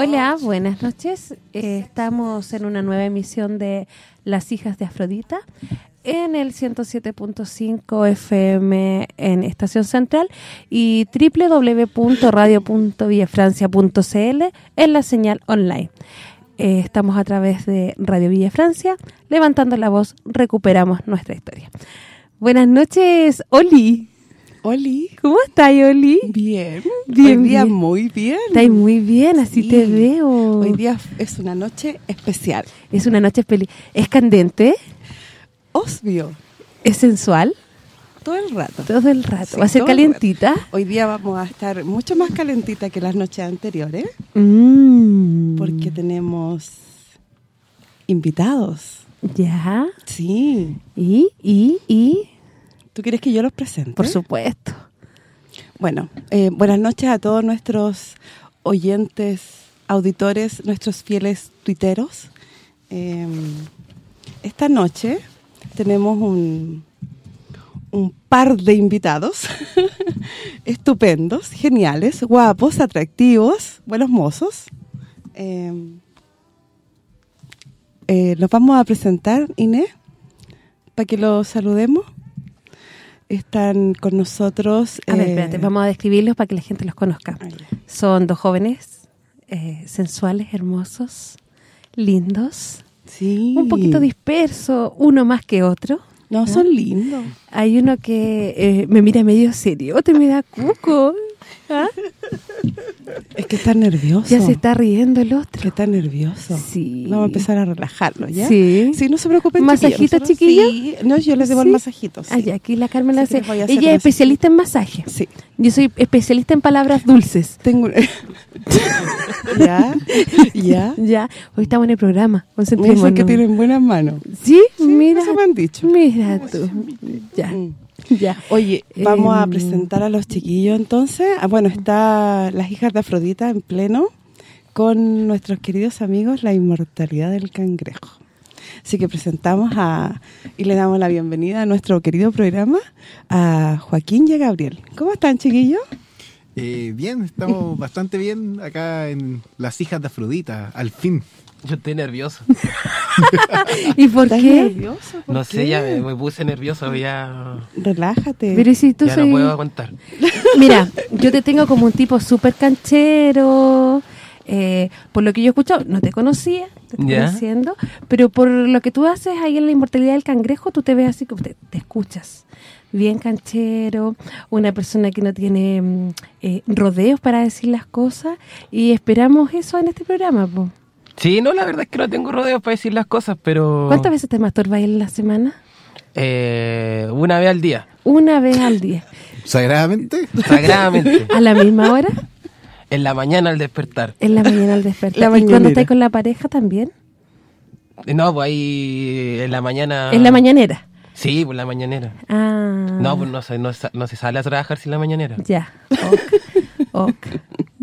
Hola, buenas noches. Eh, estamos en una nueva emisión de Las Hijas de Afrodita en el 107.5 FM en Estación Central y www.radio.villafrancia.cl en la señal online. Eh, estamos a través de Radio Villa Francia, levantando la voz, recuperamos nuestra historia. Buenas noches, Oli. Oli. ¿Cómo estás, Oli? Bien. Bien, Hoy día muy bien. Estás muy bien, así te veo. Hoy día es una noche especial. Es una noche especial. ¿Es candente? Obvio. ¿Es sensual? Todo el rato. Todo el rato. ¿Va a ser calientita? Hoy día vamos a estar mucho más calentita que las noches anteriores. Mm. Porque tenemos invitados. ¿Ya? Sí. ¿Y? ¿Y? ¿Y? ¿Tú quieres que yo los presente? Por supuesto. Bueno, eh, buenas noches a todos nuestros oyentes, auditores, nuestros fieles tuiteros. Em, esta noche tenemos un, un par de invitados estupendos, geniales, guapos, atractivos, buenos mozos. Em, eh, los vamos a presentar, Inés, para que los saludemos están con nosotros... A ver, espérate, vamos a describirlos para que la gente los conozca. Son dos jóvenes eh, sensuales, hermosos, lindos, sí. un poquito dispersos, uno más que otro. No, son lindos. Hay uno que eh, me mira medio serio, te me da cuco. ¿Ah? Es que está nervioso. Ya se está riendo el otro. Que está nervioso. Sí. Vamos a empezar a relajarlo, ¿ya? Sí. Sí, no se preocupen, ¿Masajito, chiquillo? Sí. No, yo les debo el masajito, sí. Ah, aquí la Carmen Sí, hace... Ella es especialista en masaje. Sí. Yo soy especialista en palabras dulces. Tengo... ¿Ya? ¿Ya? Ya. Hoy estamos en el programa. Concentrémonos. que tienen buenas manos. ¿Sí? Sí, mira. eso me han dicho. Mira tú. Ya. Mm. Ya. Oye, vamos a Em, presentar a los chiquillos entonces. Ah, bueno, está Las Hijas de Afrodita en pleno con nuestros queridos amigos La Inmortalidad del Cangrejo. Así que presentamos a y le damos la bienvenida a nuestro querido programa a Joaquín y a Gabriel. ¿Cómo están, chiquillos? Eh, bien, estamos bastante bien acá en Las Hijas de Afrodita, al fin. Yo estoy nervioso. ¿Y por ¿Estás qué? nervioso? ¿Por No qué? sé, ya me, me puse nervioso, ya, Relájate. Pero si tú ya soy... no puedo aguantar. Mira, yo te tengo como un tipo súper canchero. eh, por lo que yo he escuchado, no te conocía, te estoy Ya. diciendo, pero por lo que tú haces ahí en la inmortalidad del cangrejo, tú te ves así como te, te escuchas. Bien canchero, una persona que no tiene mm, eh, rodeos para decir las cosas y esperamos eso en este programa. po. Sí, no, la verdad es que no tengo rodeos para decir las cosas, pero... ¿Cuántas veces te masturbas en la semana? Eh, una vez al día, Una vez al día. Sagradamente, sagradamente. ¿A la misma hora? en la mañana al despertar. En la mañana al despertar. La ¿Y cuando estás con la pareja también? Eh, No, pues ahí en la mañana... En la mañanera. Sí, pues la mañanera. Ah. No, pues no se, no, se- no se sale a trabajar sin la mañanera. Ya. Ok. ok.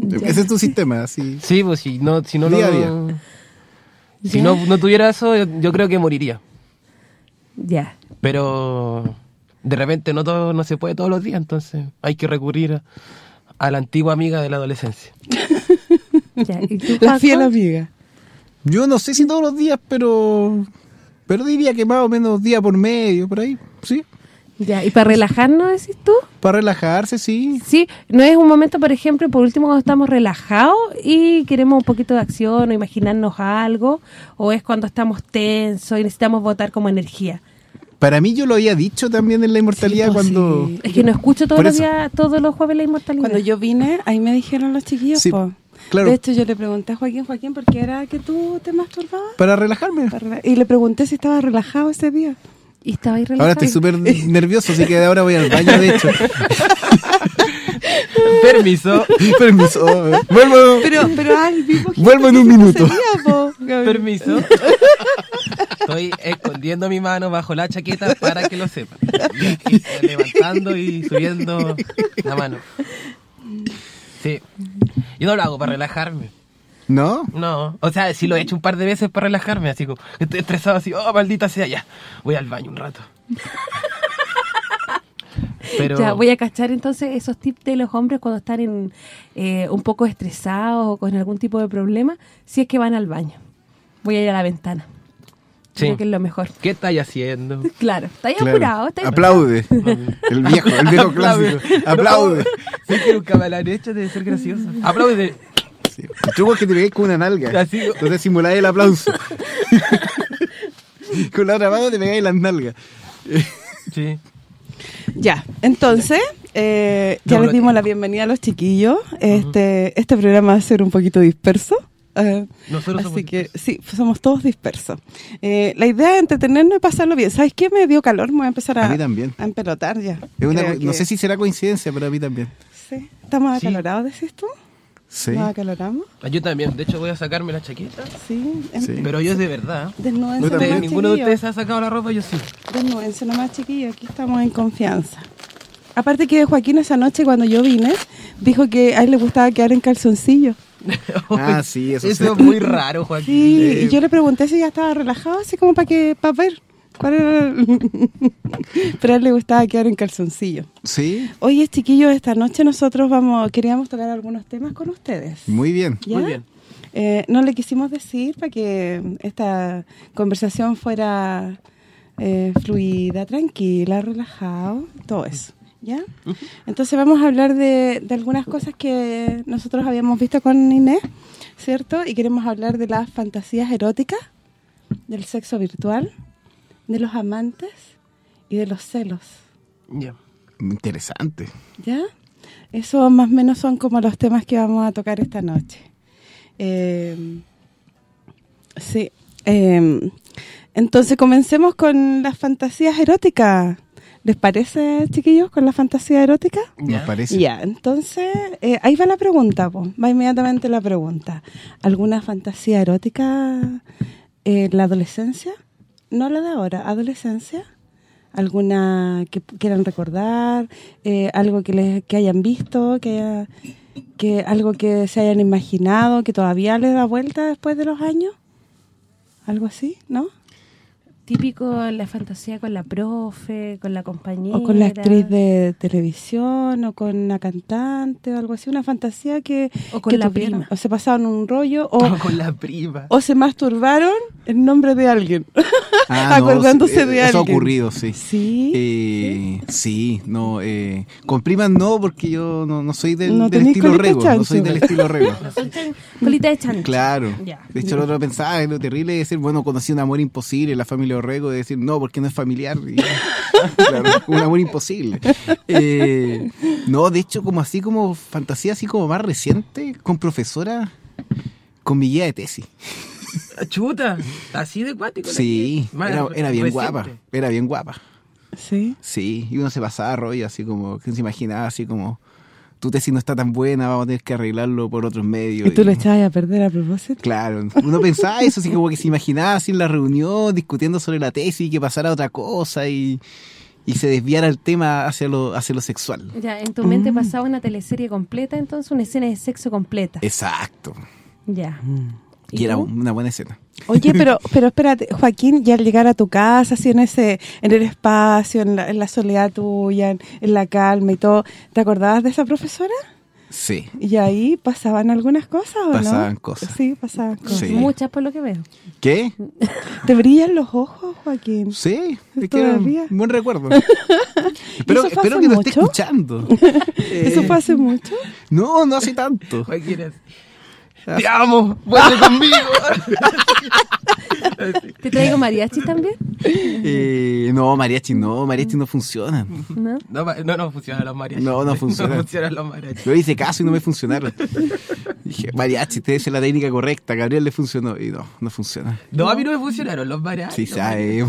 Ya. ese es tu sistema, así. Sí, pues si no, si no Día a lo- día. Si no, no tuviera eso, yo, creo que moriría. Ya. Pero de repente no todo no se puede todos los días, entonces hay que recurrir a, a la antigua amiga de la adolescencia. Ya, ¿y tú, La fiel amiga. Yo no sé si todos los días, pero pero diría que más o menos día por medio, por ahí, sí. Ya, ¿y para relajarnos decís tú? Para relajarse, sí. Sí, no es un momento, por ejemplo, por último cuando estamos relajados y queremos un poquito de acción o imaginarnos algo, o es cuando estamos tensos y necesitamos botar como energía. Para mí yo lo había dicho también en la inmortalidad Sí, pues, cuando... sí. Es que no escucho todos los días, todos los jueves la inmortalidad. Cuando yo vine, ahí me dijeron los chiquillos, Sí, po. claro. De hecho, yo le pregunté a Joaquín, Joaquín, ¿por qué era que tú te masturbabas? Para relajarme. Para- Y le pregunté si estaba relajado ese día. Y estaba ahí relajado. Ahora estoy súper nervioso, así que de ahora voy al baño, de hecho. Permiso, Permiso. Vuelvo. Pero, pero al mismo Vuelvo en un minuto. permiso. Estoy escondiendo mi mano bajo la chaqueta para que lo sepan. Levantando y subiendo la mano. Sí. Yo no lo hago para relajarme. ¿No? No, o sea, sí lo he hecho un par de veces para relajarme, así como estoy estresado así, oh, maldita sea, ya, voy al baño un rato. Pero Ya, voy a cachar entonces esos tips de los hombres cuando están en, eh, un poco estresados o con algún tipo de problema, si es que van al baño. Voy a ir a la ventana. Sí. Creo que es lo mejor. ¿qué estáis haciendo? Claro, está ahí Claro. apurado. Está ahí Aplaude. El viejo, el viejo clásico. Aplaude. Sí, que nunca me lo han hecho, debe ser gracioso. Aplaude. Sí. El truco es que te pegues con una nalga. Así. Entonces simuláis el aplauso. con la otra mano te pegáis las nalgas. Sí. Ya, entonces, eh, ya No, les dimos la bienvenida a los chiquillos. Este este programa va a ser un poquito disperso. eh, Nosotros así somos que sí, somos todos dispersos. Eh, la idea es entretenernos y pasarlo bien. ¿Sabes qué? Me dio calor, me voy a empezar a, A mí también. a empelotar ya. Es una- Creo no que- sé si será coincidencia, pero a mí también. Sí. ¿Estamos Sí. acalorados, decís tú? Sí. ¿Nos acaloramos? Yo también, de hecho voy a sacarme la chaqueta, Sí. Sí. pero yo es de verdad. Desnúdense nomás, Ninguno de ustedes ha sacado la ropa, yo sí. Desnúdense nomás, chiquillos. Aquí estamos en confianza. Aparte que Joaquín esa noche cuando yo vine, dijo que a él le gustaba quedar en calzoncillo. Ah, sí, eso Eso sí. es muy raro, Joaquín. Sí, Eh, y yo le pregunté si ya estaba relajado, así como para que para ver cuál era Pero a él le gustaba quedar en calzoncillo. Sí, Oye, chiquillos, esta noche nosotros vamos queríamos tocar algunos temas con ustedes. muy bien. ¿Ya? Muy bien. Eh, no le quisimos decir para que esta conversación fuera eh, fluida, tranquila, relajado, todo eso. ¿Ya? Entonces vamos a hablar de, de algunas cosas que nosotros habíamos visto con Inés, ¿cierto? Y queremos hablar de las fantasías eróticas, del sexo virtual, de los amantes y de los celos. Ya. Interesante. ¿Ya? Eso más o menos son como los temas que vamos a tocar esta noche. Eh, sí. eh, entonces comencemos con las fantasías eróticas. ¿Les parece, chiquillos, con la fantasía erótica? Nos parece. Ya, entonces, eh, ahí va la pregunta, po. va inmediatamente la pregunta. ¿Alguna fantasía erótica en la adolescencia? No la de ahora, adolescencia. ¿Alguna que quieran recordar? Eh, ¿Algo que les que hayan visto? que haya- que ¿Algo que se hayan imaginado, que todavía les da vuelta después de los años? ¿Algo así, no? Típico la fantasía con la profe, con la compañera. O con la actriz de televisión, o con una cantante, o algo así, una fantasía que... O con que la tuvieron. prima. O se pasaron un rollo, o, O con la prima. o se masturbaron en nombre de alguien. Ah, no, Acordándose de Eso ha alguien. ocurrido, sí. Sí. Eh, sí, no, eh, con primas no, porque yo no, no soy del, No estilo rego, no soy del estilo rego. Chan- colita de chancho. Claro. Ya. De hecho, el otro pensaba que lo terrible es decir, bueno, conocí un amor imposible en la familia Orrego, de decir, no, porque no es familiar. Y, claro, un amor imposible. Eh, no, de hecho, como así como fantasía, así como más reciente, con profesora, con mi guía de tesis. Chuta, así de cuático. Sí, era, era bien reciente. guapa, era bien guapa. Sí. Sí, y uno se pasaba rollo, así como, que se imaginaba así como, tu tesis no está tan buena, vamos a tener que arreglarlo por otros medios. Y tú y- lo echabas a perder a propósito. Claro, uno pensaba eso, así como que se imaginaba así en la reunión, discutiendo sobre la tesis y que pasara otra cosa y, y se desviara el tema hacia lo, hacia lo sexual. Ya, en tu mente Mm. pasaba una teleserie completa, entonces una escena de sexo completa. Exacto. Ya. ¿Y Y era una buena escena. Oye, pero pero espérate, Joaquín, ya al llegar a tu casa, así en ese en el espacio, en la, en la soledad tuya, en, en la calma y todo, ¿te acordabas de esa profesora? Sí. Y ahí pasaban algunas cosas, ¿o no? Pasaban cosas. Sí, pasaban cosas. Sí. Muchas por lo que veo. ¿Qué? ¿Te brillan los ojos, Joaquín? Sí, me queda Todavía. un buen recuerdo. espero espero que lo esté mucho? escuchando. ¿Eso Eh, fue hace mucho? No, no hace tanto. Joaquín es, Te amo, vuelve conmigo. ¿Te traigo mariachi también? Eh, no, mariachi no, mariachi no funciona. ¿No? No, no, no funcionan los mariachis. No, no funciona. No funcionan los mariachis. Yo hice caso y no me funcionaron. Dije, mariachi, usted es la técnica correcta, Gabriel le funcionó. Y no, no funciona. No, a mí no me funcionaron los mariachis. Sí, los sabe.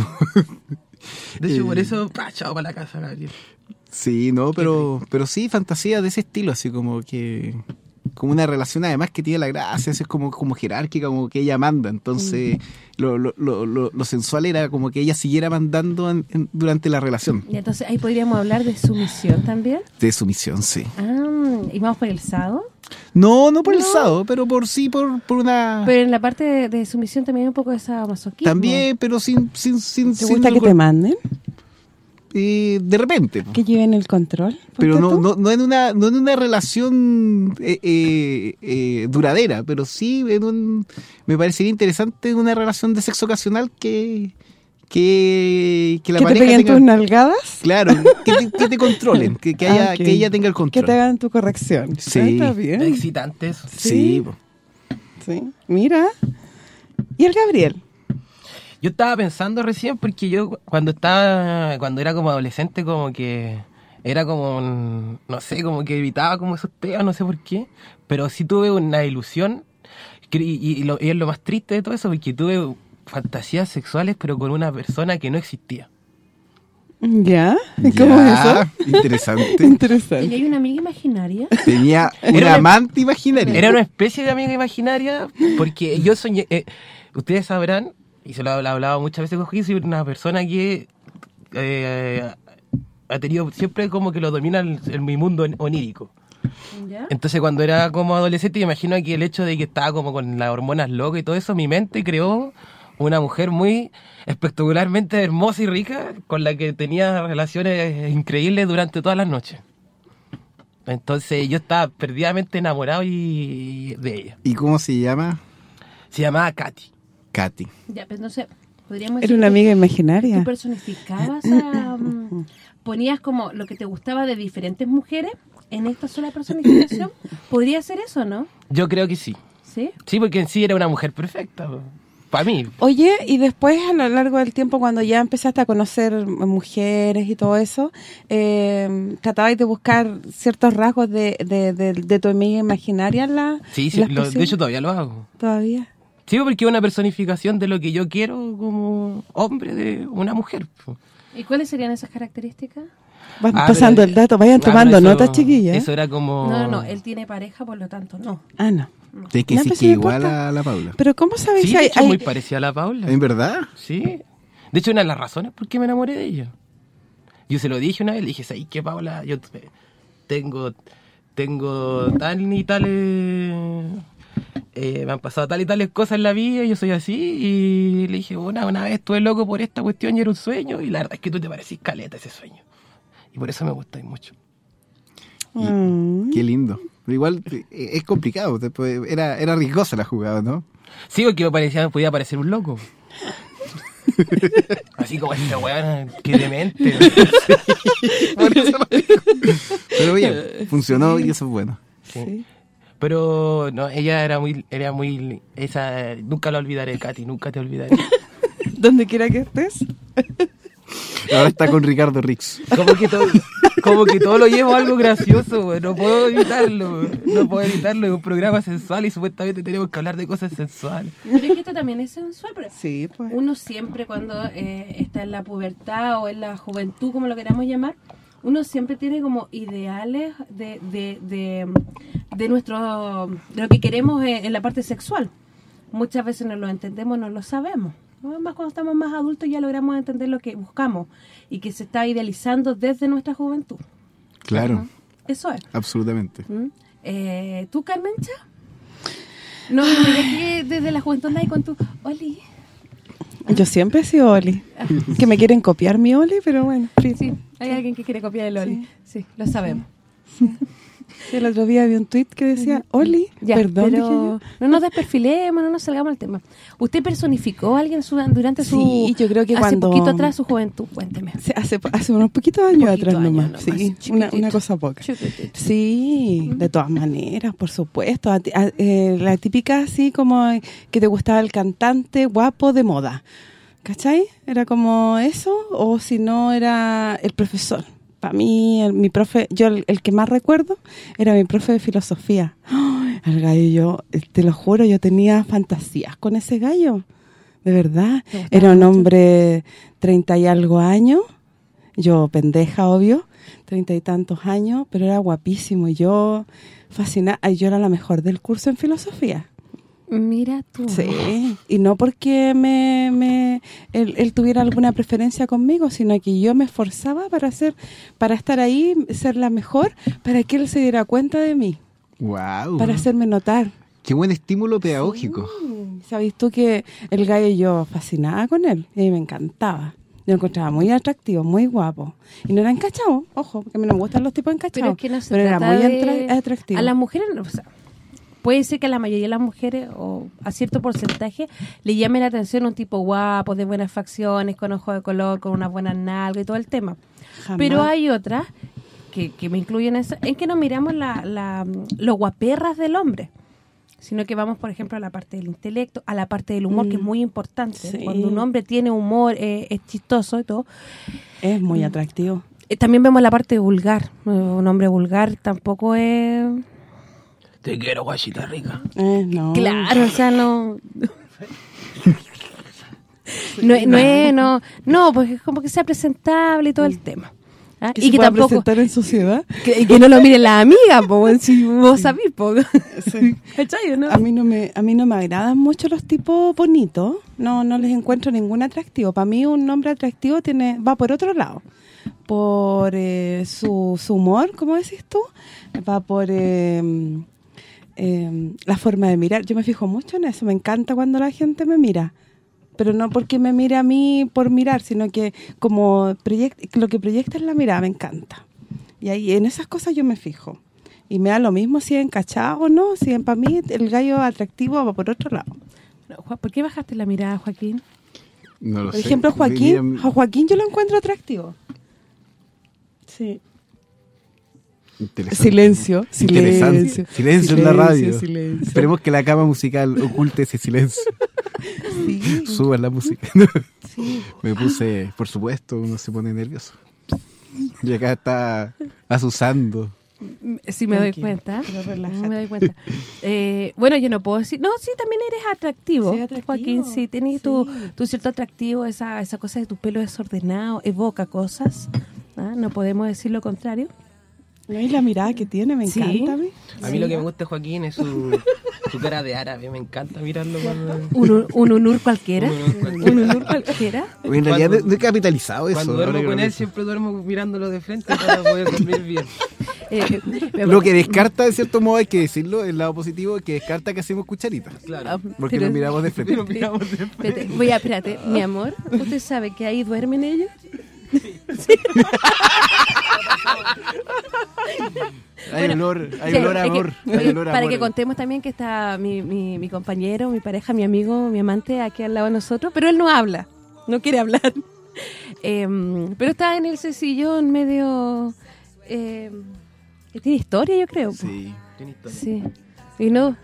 De hecho, por Eh. eso, pa, chao para la casa, Gabriel. Sí, no, pero, pero sí, fantasía de ese estilo, así como que como una relación además que tiene la gracia, es como, como jerárquica, como que ella manda, entonces lo, lo, lo, lo- sensual era como que ella siguiera mandando en- en- durante la relación, Y entonces ahí podríamos hablar de sumisión también. de sumisión, sí. Ah, y vamos por el sado. No, no por el No. sado, pero por sí, por, por una... Pero en la parte de, de sumisión también hay un poco de sadomasoquismo. También, pero sin... sin, sin ¿Te sin gusta que algo- te manden? Eh, de repente. ¿Que lleven el control? pero no, no, no en una no en una relación eh, eh, eh, duradera pero sí en un me parecería interesante una relación de sexo ocasional que que, que la ¿Que te pareja peguen tenga tus nalgadas? claro que te, que te controlen que, que haya Ah, ok. que ella tenga el Que control te hagan tu corrección. Sí. Ah, Está Es bien. excitante eso. sí, po. Sí. Mira. ¿Y el Gabriel? Yo estaba pensando recién porque yo cuando estaba, cuando era como adolescente, como que era como, un- no sé, como que evitaba como esos temas, no sé por qué, pero sí tuve una ilusión y, y lo- y es lo más triste de todo eso, porque tuve fantasías sexuales pero con una persona que no existía. ¿Ya? ¿Cómo es eso? interesante ¿Y Interesante. hay una amiga imaginaria? tenía una- amante imaginaria Era una especie de amiga imaginaria porque yo soñé, eh, ustedes sabrán, y se lo he hablado muchas veces con Joaquín, soy una persona que eh, ha tenido siempre como que lo domina el, el- mi mundo onírico. ¿Ya? Entonces cuando era como adolescente, me imagino que el hecho de que estaba como con las hormonas locas y todo eso, mi mente creó una mujer muy espectacularmente hermosa y rica con la que tenía relaciones increíbles durante todas las noches. Entonces yo estaba perdidamente enamorado y de ella. y cómo se llama Se llamaba Katy. Katy Ya, pues no sé, podríamos Era una amiga Tú imaginaria. personificabas a... mm, ponías como lo que te gustaba de diferentes mujeres en esta sola personificación. Podría ser eso, ¿no? Yo creo que sí. ¿Sí? Sí, porque en sí era una mujer perfecta. Para mí. Oye, y después a lo largo del tiempo, cuando ya empezaste a conocer mujeres y todo eso, eh, ¿tratabais de buscar ciertos rasgos de, de, de, de tu amiga imaginaria la Sí, sí lo- de hecho todavía lo hago. ¿Todavía? Sí, porque es una personificación de lo que yo quiero como hombre de una mujer. ¿Y cuáles serían esas características? Van Ah, pasando pero- el dato, vayan Ah, tomando eso- notas, chiquillas. Eso era como... No, no, no, él tiene pareja, por lo tanto, no. Ah, no. tienes que No, que sí me igual importa. a la Paula Pero ¿cómo sabéis Sí, si de hay, hecho, hay- muy parecida a la Paula. ¿en verdad? Sí. De hecho, una de las razones por qué me enamoré de ella. Yo se lo dije una vez, le dije, ¿sabes qué, Paula? Yo te- tengo, tengo tal y tal... me han pasado tal y tales cosas en la vida, yo soy así, y le dije, una, una vez estuve loco por esta cuestión y era un sueño, y la verdad es que tú te parecís caleta ese sueño. Y por eso me gustáis mucho. Mm. Qué lindo. Pero igual eh, es complicado. Era, era riesgosa la jugada, ¿no? Sí, porque me parecía, podía parecer un loco. Así como este weón, que demente. Por eso lo digo. Pero bien, funcionó y eso es bueno. Sí. Pero no, ella era muy, era muy, esa, nunca la olvidaré, Katy, nunca te olvidaré. donde quiera que estés. Ahora está con Ricardo Rix. Como que todo, como que todo lo llevo a algo gracioso, güey. no puedo evitarlo, güey. no puedo evitarlo, es un programa sensual y supuestamente tenemos que hablar de cosas sensuales. Pero es que esto también es sensual, pero Sí, pues. uno siempre cuando eh, está en la pubertad o en la juventud, como lo queramos llamar, uno siempre tiene como ideales de, de, de, de nuestro de lo que queremos en, en la parte sexual. Muchas veces no lo entendemos, no lo sabemos. ¿no? Más cuando estamos más adultos ya logramos entender lo que buscamos y que se está idealizando desde nuestra juventud. Claro, Eso es. absolutamente. ¿Mm? Eh, ¿Tú, Carmencha? No, desde la juventud ahí con tu... Oli. Yo siempre he sido Oli. Que me quieren copiar mi Oli, pero bueno. en fin. Sí, hay alguien que quiere copiar el Oli. Sí, lo sabemos. Sí, el otro día vi un tweet que decía, Oli, Ya, perdón, dije yo. no nos desperfilemos, no nos salgamos del tema. ¿Usted personificó a alguien su- durante su... Sí, yo creo que hace cuando- poquito atrás su juventud? Cuénteme. Sí, hace, hace unos poquitos años Poquito atrás años nomás, nomás, sí, una, una cosa poca. Chiquitito. Sí, de todas maneras, por supuesto. A a- eh, la típica así como eh, que te gustaba el cantante guapo de moda. ¿Cachai? Era como eso, o si no era el profesor. Para mí, el- mi profe, yo el, el que más recuerdo era mi profe de filosofía. ¡Ay! El gallo, yo, eh, te lo juro, yo tenía fantasías con ese gallo. De verdad. ¿Te gustaba Era un hombre treinta y algo años. Yo, pendeja, obvio. Treinta y tantos años, pero era guapísimo. Y yo, fascinada. Yo era la mejor del curso en filosofía. Mira tú. Sí, y no porque me, me él, él tuviera alguna preferencia conmigo, sino que yo me esforzaba para hacer para estar ahí, ser la mejor, para que él se diera cuenta de mí, Wow. para hacerme notar. Qué buen estímulo pedagógico. ¿Sabes tú que el gallo yo fascinaba con él? Y me encantaba. Yo lo encontraba muy atractivo, muy guapo. Y no era encachado, ojo, porque a mí no me gustan los tipos Pero encachados. es que no se pero era muy de- atra- atractivo. A las mujeres, o sea, puede ser que a la mayoría de las mujeres, o a cierto porcentaje, le llame la atención un tipo guapo, de buenas facciones, con ojos de color, con unas buenas nalgas y todo el tema. Jamás. Pero hay otras, que, que me incluyen en eso, en que no miramos la, la, los guaperras del hombre sino que vamos, por ejemplo, a la parte del intelecto, a la parte del humor, que es muy importante. Sí. Cuando un hombre tiene humor, eh, es chistoso y todo, Es muy atractivo. eh, también vemos la parte vulgar. Un hombre vulgar tampoco es... Te quiero, guachita rica. Eh, no. Claro, o sea, no... No, es- no es, no, no, pues es como que sea presentable y todo el tema. ¿ah? Que Y se que pueda tampoco, presentar en sociedad. que, y que no lo miren la amiga, po, si vos sabés, po. ¿Cachai, o no? A mí no me a mí no me agradan mucho los tipos bonitos. No no les encuentro ningún atractivo. Para mí un hombre atractivo tiene va por otro lado. Por eh, su, su humor, como decís tú, va por eh, eh, la forma de mirar. Yo me fijo mucho en eso. Me encanta cuando la gente me mira. Pero no porque me mire a mí por mirar, sino que como proyect- lo que proyecta en la mirada me encanta. Y ahí en esas cosas yo me fijo. Y me da lo mismo si es encachado o no, si para mí el gallo atractivo va por otro lado. ¿Por qué bajaste la mirada, Joaquín? No lo Por sé. ejemplo, Joaquín, a Joaquín yo lo encuentro atractivo. Sí. Interesante. Silencio, Interesante. silencio. Silencio en la radio. silencio. Esperemos que la cama musical oculte ese silencio. Sí. Suba la música. Me puse, por supuesto, uno se pone nervioso. Y acá está asusando. Sí, me doy cuenta. Me doy cuenta. Eh, bueno, yo no puedo decir... No, sí, también eres atractivo, Sí, atractivo, Joaquín. Sí, tienes Tu, sí. tu cierto atractivo, esa esa cosa de tu pelo desordenado, evoca cosas. ¿ah? No podemos decir lo contrario. ¿No? Y la mirada que tiene, me Sí. encanta a mí. A mí lo que me gusta Joaquín es su, su cara de árabe. Me encanta mirarlo cuando... Un, un, un unur cualquiera. Un unur cualquiera. Un unur cualquiera. En realidad Cuando- no he capitalizado eso. Cuando duermo con él siempre duermo mirándolo de frente para poder dormir bien. Eh, me- Lo que descarta, de cierto modo, hay que decirlo, el lado positivo, que descarta que hacemos cucharitas. Claro. Porque Pero- nos miramos de frente. Nos miramos de Espérate, voy a, espérate, mi amor, ¿usted sabe que ahí duermen ellos? Hay Bueno, olor, hay Sí, olor a es que- amor. hay olor a para amor. que contemos también que está mi, mi, mi compañero, mi pareja, mi amigo, mi amante aquí al lado de nosotros, pero él no habla, no quiere hablar. Em, pero está en el sillón medio... em, que tiene historia, yo creo. Sí, Tiene historia. Sí. Y no...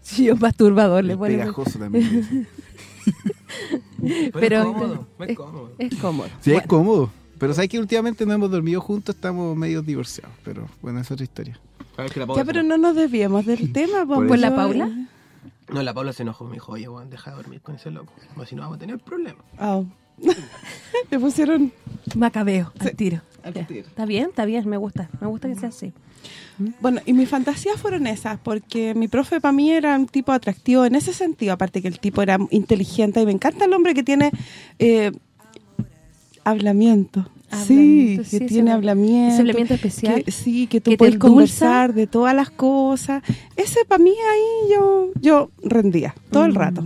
Sí, un masturbador le es pone. pegajoso también. Pero, Pero- es cómodo, es es- cómodo. Es cómodo. Sí, es cómodo. Pero sabes que últimamente no hemos dormido juntos, estamos medio divorciados. Pero bueno, esa es otra historia. Que Ya, pero no nos desviemos del tema. Por ¿Por la Paula? No, la Paula se enojó. Me dijo, oye, Juan, deja de dormir con ese loco. O si no, vamos a tener problemas. Le pusieron... Macabeo, al tiro. al tiro. Está bien, está bien, me gusta. Me gusta que sea así. Bueno, y mis fantasías fueron esas, porque mi profe para mí era un tipo atractivo en ese sentido, aparte que el tipo era inteligente y me encanta el hombre que tiene eh, hablamiento. Sí, que tiene habla- hablamiento. hablamiento especial. que- sí, que tú que puedes conversar de todas las cosas. Ese para mí ahí yo yo rendía todo el rato.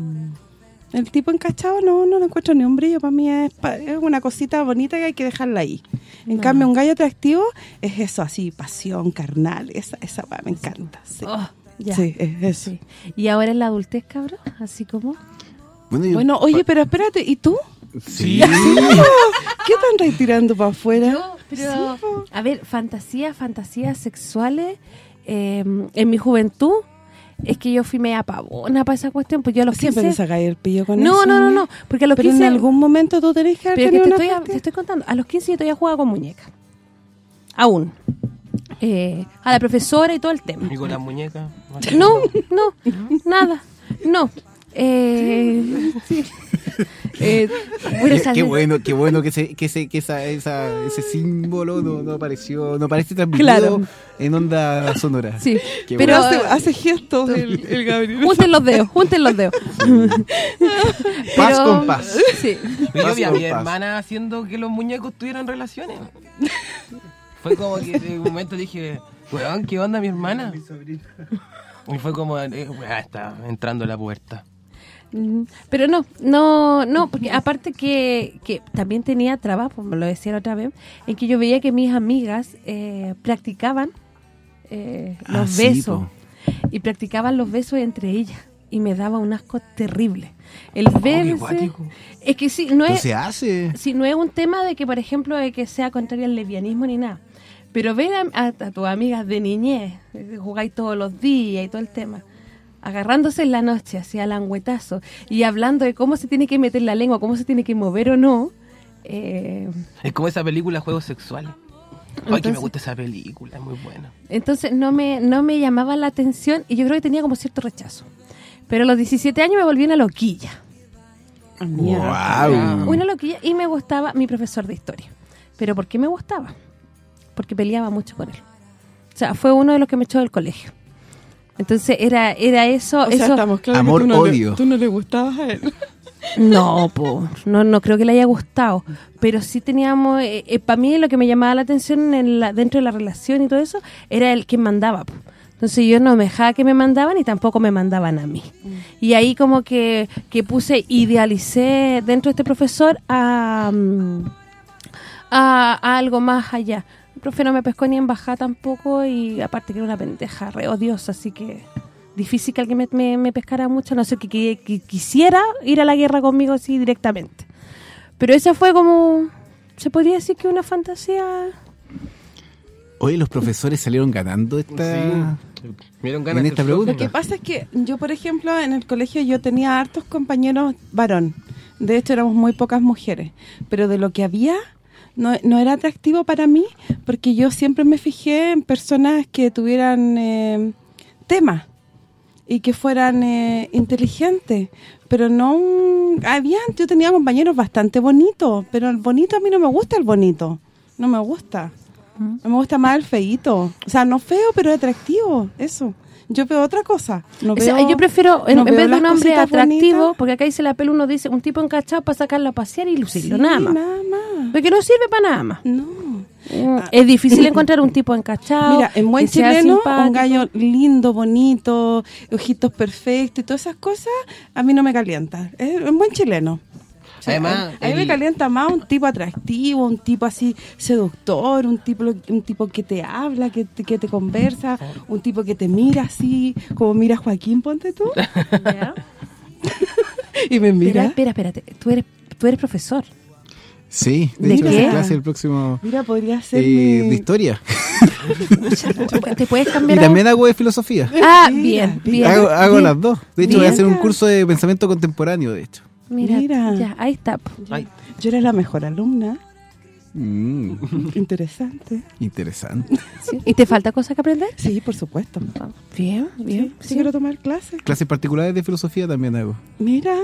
El tipo encachado no no le encuentro ni un brillo, para mí es, pa- es una cosita bonita que hay que dejarla ahí. En cambio, un gallo atractivo es eso, así, pasión, carnal. Esa, esa me encanta. Sí, Oh, ya. Sí, es eso. Sí. Y ahora en la adultez, cabrón, así como... Bueno, oye, pero espérate, ¿y tú? sí. ¿Qué están retirando para afuera? Yo, pero, a ver, fantasías, fantasías sexuales, eh, en mi juventud, es que yo fui media pavona para esa cuestión, pues yo a los Siempre 15... te sacáis el pillo con No, eso. no, no, no, porque a los Pero 15... en algún momento tú tenés que haber Pero que te una estoy, te estoy contando, a los 15 yo todavía jugaba con muñecas. Aún. Eh, a la profesora y todo el tema. Y con las muñecas. No, no, nada, no. Eh, sí. Eh, bueno, Qué, bueno, qué bueno que, se, que, se, que esa, esa, ese símbolo no, no apareció, no aparece transmitido Claro. en onda sonora. Sí, Qué pero- Pero hace, hace gestos el, el Gabriel. Junten los dedos, junten los dedos. Paz con paz. Sí. Pero yo vi a Paso mi hermana haciendo que los muñecos tuvieran relaciones. Fue como que en un momento dije, weón, ¿qué onda mi hermana? Y fue como, eh, weón, está entrando a la puerta. Pero no, no, no, porque aparte que, que también tenía trabajo, me lo decía la otra vez, en que yo veía que mis amigas eh, practicaban eh, Ah, los sí, besos y practicaban los besos entre ellas y me daba un asco terrible. El verse, cuático. es que sí, no es, se hace. si no es un tema de que, por ejemplo, de que sea contrario al lesbianismo ni nada. Pero ver a, a- a tus amigas de niñez, eh, jugáis todos los días y todo el tema, agarrándose en la noche hacia languetazo y hablando de cómo se tiene que meter la lengua, cómo se tiene que mover o no, eh, Es como esa película Juegos Sexuales. Ay, que me gusta esa película, es muy buena. entonces no me no me llamaba la atención y yo creo que tenía como cierto rechazo. Pero a los 17 años me volví una loquilla. Wow. Una loquilla y me gustaba mi profesor de historia. ¿Pero por qué me gustaba? Porque peleaba mucho con él. O sea, fue uno de los que me echó del colegio. Entonces era era eso... O sea, eso estamos claros Amor, que tú no, odio. Le, tú no le gustabas a él. No, po, no, no creo que le haya gustado. Pero sí teníamos... para mí lo que me llamaba la atención en la, dentro de la relación y todo eso era el que mandaba. po. Entonces yo no me dejaba que me mandaban y tampoco me mandaban a mí. Y ahí como que, que puse, idealicé dentro de este profesor a, mm, a, a algo más allá. El profe no me pescó ni en bajada tampoco y aparte que era una pendeja re odiosa, así que difícil que alguien me, me, me pescara mucho, a no sé que, que- que quisiera ir a la guerra conmigo así directamente. Pero esa fue como, se podría decir que una fantasía... Oye, los profesores salieron ganando esta... Sí. Me dieron ganas En de esta pregunta. Lo que pasa es que yo, por ejemplo, en el colegio yo tenía hartos compañeros varón. De hecho, éramos muy pocas mujeres. Pero de lo que había, no, no era atractivo para mí, porque yo siempre me fijé en personas que tuvieran eh, temas y que fueran eh, inteligentes. Pero no... Había, yo tenía compañeros bastante bonitos, pero el bonito a mí no me gusta el bonito. No me gusta. No me gusta más el feíto. O sea, no feo, pero atractivo. Eso. Yo veo otra cosa. No O sea, veo- yo prefiero, en, no en vez de un hombre atractivo, bonitas. porque acá dice la pelo, uno dice un tipo encachado para sacarlo a pasear y lucirlo, Sí, nada más. nada más. Porque no sirve para nada más. No. Mm, Es difícil encontrar un tipo encachado. Mira, en buen chileno, un gallo lindo, bonito, ojitos perfectos y todas esas cosas, a mí no me calienta. Es un buen chileno. Además, a, a mí me calienta más un tipo atractivo, un tipo así seductor, un tipo un tipo que te habla, que te, que te conversa, un tipo que te mira así, como mira Joaquín, ponte tú, Ya. y me Espera, mira. espera, espérate. Tú eres, tú eres profesor. Sí, de, ¿De hecho, qué? clase el próximo... Mira, podría ser eh, mi- de historia. ¿Te puedes Y cambiar? a- también hago de filosofía. Ah, Mira, bien, bien. hago hago bien. las dos. De hecho, voy a hacer un curso de pensamiento contemporáneo, de hecho. Mira, Mira. ya, ahí está. Ay, Yo era la mejor alumna. Mm, Interesante. interesante. Sí. ¿Y te falta cosa que aprender? Sí, por supuesto. Bien, bien. Sí, sí quiero tomar clases. Clases particulares de filosofía también hago. Mira,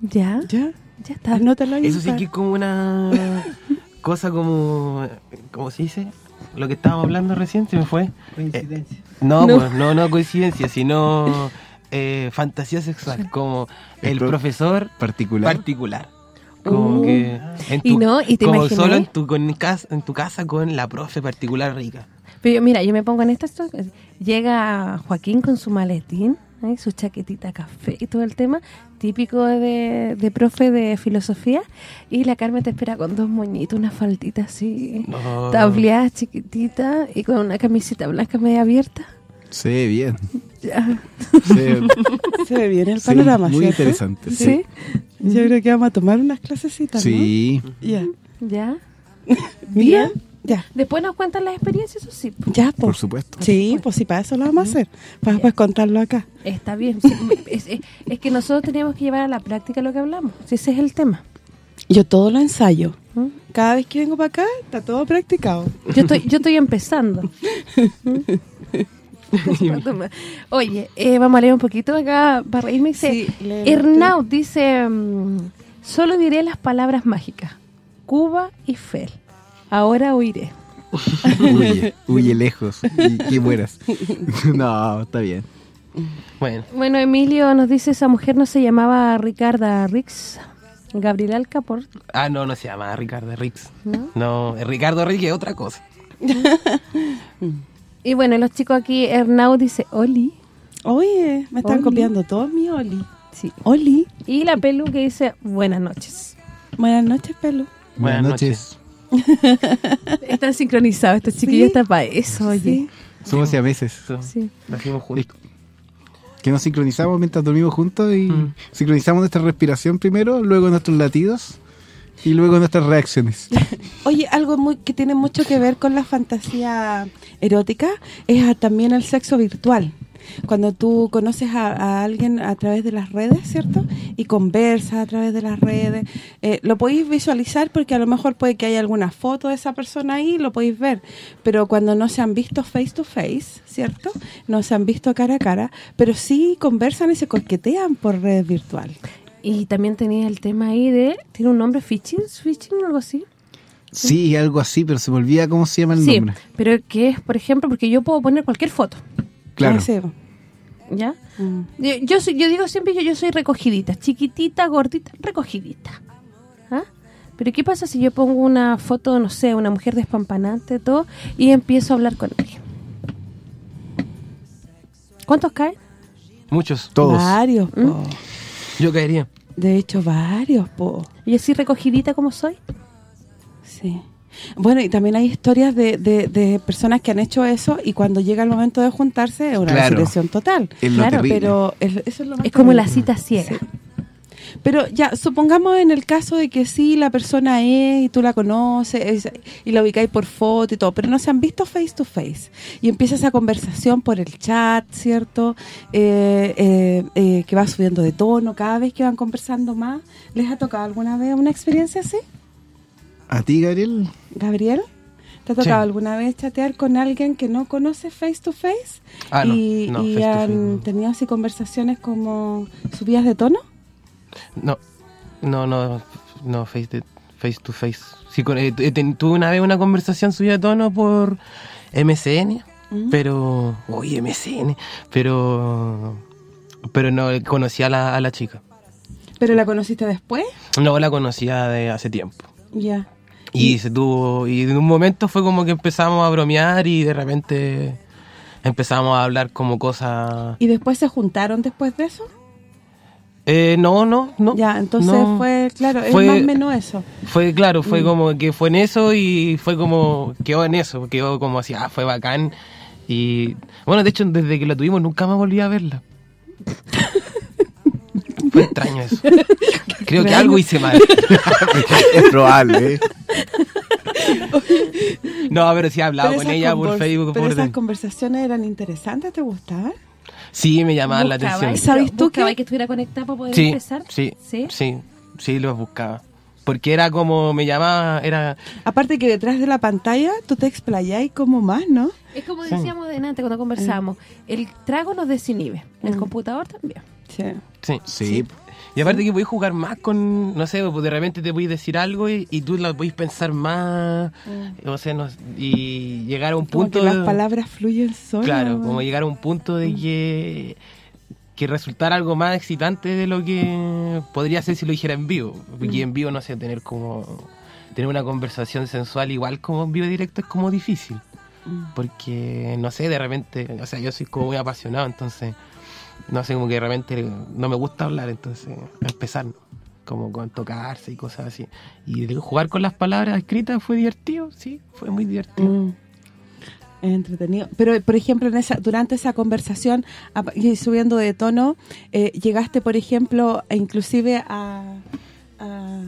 Ya, ya. ya está. Anótalo ahí. eso sí que es como una cosa como... ¿Cómo se dice? Lo que estábamos hablando recién se me fue. Coincidencia. No, No. pues, no, no coincidencia, sino eh, fantasía sexual, como El el pro- profesor Particular. particular. Como Uh. que en Y no, ¿y te como imaginas? solo en tu, con casa, en tu casa con la profe particular rica. Pero yo- mira, yo me pongo en esta situación. Llega Joaquín con su maletín ¿eh? su chaquetita café y todo el tema, típico de, de profe de filosofía. Y la Carmen te espera con dos moñitos, una faldita así, No. tableada, chiquitita, y con una camiseta blanca media abierta. Se ve bien. Ya. Se ve- Se ve bien el sí, panorama, muy ¿cierto? interesante. ¿Sí? Yo creo que vamos a tomar unas clasecitas, Sí. ¿no? Ya. ¿Ya? Mira, ya. Después nos cuentan las experiencias, eso sí. Ya, Por pues. supuesto. Sí, pues sí, para eso lo vamos a hacer. Para después contarlo acá. Está bien. sí, es, es- es que nosotros teníamos que llevar a la práctica lo que hablamos. Si ese es el tema. Yo todo lo ensayo. ¿Mm? Cada vez que vengo para acá, está todo practicado. Yo estoy yo estoy empezando. Oye, eh, vamos a leer un poquito acá para reírme. Dice, Sí, dice, mm, solo diré las palabras mágicas. Cuba y Fel. Ahora huiré. Huye, huye lejos y que mueras. No, está bien. Bueno, Bueno, Emilio nos dice, esa mujer no se llamaba Ricarda Rix. Gabriel Alcapor. ah, no, no se llama Ricardo Rix. ¿No? No, Ricardo Rix es otra cosa. Y bueno, los chicos aquí, Ernaut dice, Oli. Oye, me están Oli. copiando todos mi Oli. Sí. Oli. Y la Pelu que dice, buenas noches. Buenas noches, Pelu. Buenas noches. Están sincronizados, estos chiquillos están para eso, oye. Sí. Somos siameses. Eso, Sí. Lo hacemos juntos. Que nos sincronizamos mientras dormimos juntos y Mm. sincronizamos nuestra respiración primero, luego nuestros latidos y luego nuestras reacciones. Oye, algo muy que tiene mucho que ver con la fantasía erótica es también el sexo virtual. Cuando tú conoces a, alguien a través de las redes, ¿cierto? Y conversas a través de las redes. eh, lo podéis visualizar porque a lo mejor puede que haya alguna foto de esa persona ahí, lo podéis ver. Pero cuando no se han visto face to face, ¿cierto? No se han visto cara a cara, pero sí conversan y se coquetean por redes virtuales. Y también tenía el tema ahí de, ¿tiene un nombre? ¿Fishing? ¿Fishing o algo así? Sí, algo así, pero se me olvida cómo se llama el sí, nombre. pero que es, por ejemplo, porque yo puedo poner cualquier foto, Claro. Ah, sí. ¿ya? Mm. Yo, yo, soy- yo digo siempre, yo, yo soy recogidita, chiquitita, gordita, recogidita. ¿Ah? Pero ¿qué pasa si yo pongo una foto, no sé, una mujer despampanante, todo, y empiezo a hablar con alguien? ¿Cuántos caen? Muchos. Todos. Varios, po. Yo caería. De hecho, varios, po. ¿Y así recogidita como soy? Sí. Bueno, y también hay historias de, de, de personas que han hecho eso y cuando llega el momento de juntarse es una Claro. total. Es lo Claro, terrible. Pero es- eso es lo más Es como la cita ciega. Sí. Pero ya, supongamos en el caso de que sí, la persona es y tú la conoces es- y la ubicáis por foto y todo, pero no se han visto face to face. Y empieza esa conversación por el chat, ¿cierto? Eh, eh, eh, que va subiendo de tono cada vez que van conversando más. ¿Les ha tocado alguna vez una experiencia así? ¿A ti, Gabriel? Gabriel, ¿te ha tocado Sí. alguna vez chatear con alguien que no conoce face to face? Ah, no, y no, y face han face, no. tenido así conversaciones como subidas de tono? No, no, no, no, face, de- face to face. Sí, con- eh, eh, ten- tuve una vez una conversación subida de tono por MCN, Mm. pero... Uy, MCN, pero... Pero no conocí a la, a la chica. ¿Pero la conociste después? No la conocía de hace tiempo. Ya. Y se tuvo y en un momento fue como que empezamos a bromear y de repente empezamos a hablar como cosas... ¿Y después se juntaron después de eso? Eh, no, no, no. Ya, entonces no. fue, claro, es más o menos eso. Fue, claro, Mm. fue como que fue en eso y fue como, quedó en eso, quedó como así, ah, fue bacán. Y bueno, de hecho, desde que la tuvimos nunca más volví a verla. fue extraño eso. Creo que algo hice mal. es probable, ¿eh? No, pero sí he hablado Pero con ella por Facebook. Pero por esas conversaciones eran interesantes, ¿te gustaban? Sí, me llamaban la atención. ¿y ¿Sabes tú buscaba qué? que estuviera conectada para poder Sí, empezar? sí, ¿Sí? sí, sí, los buscaba. Porque era como, me llamaba, era... Aparte que detrás de la pantalla tú te explayáis como más, ¿no? Es como decíamos delante cuando conversábamos, el trago nos desinhibe, el Mm. computador también. Sí. Sí. Sí. Y aparte que podéis jugar más con, no sé, pues de repente te podéis decir algo y, y tú lo podéis pensar más, o sea, no- y llegar a un Mm. Como punto... que las palabras fluyen solas. Claro, ¿no? como llegar a un punto de que, que resultara algo más excitante de lo que podría ser si lo dijera en vivo. Porque en vivo, no sé, tener como... Tener una conversación sensual igual como en vivo directo es como difícil. Mm. Porque, no sé, de repente, o sea, yo soy como muy apasionado, entonces no sé, como que realmente no me gusta hablar, entonces empezar como con tocarse y cosas así. Y de jugar con las palabras escritas fue divertido, sí, fue muy divertido. Mm. Es entretenido. Pero, por ejemplo, en esa, durante esa conversación, y subiendo de tono, eh, llegaste, por ejemplo, inclusive a, a,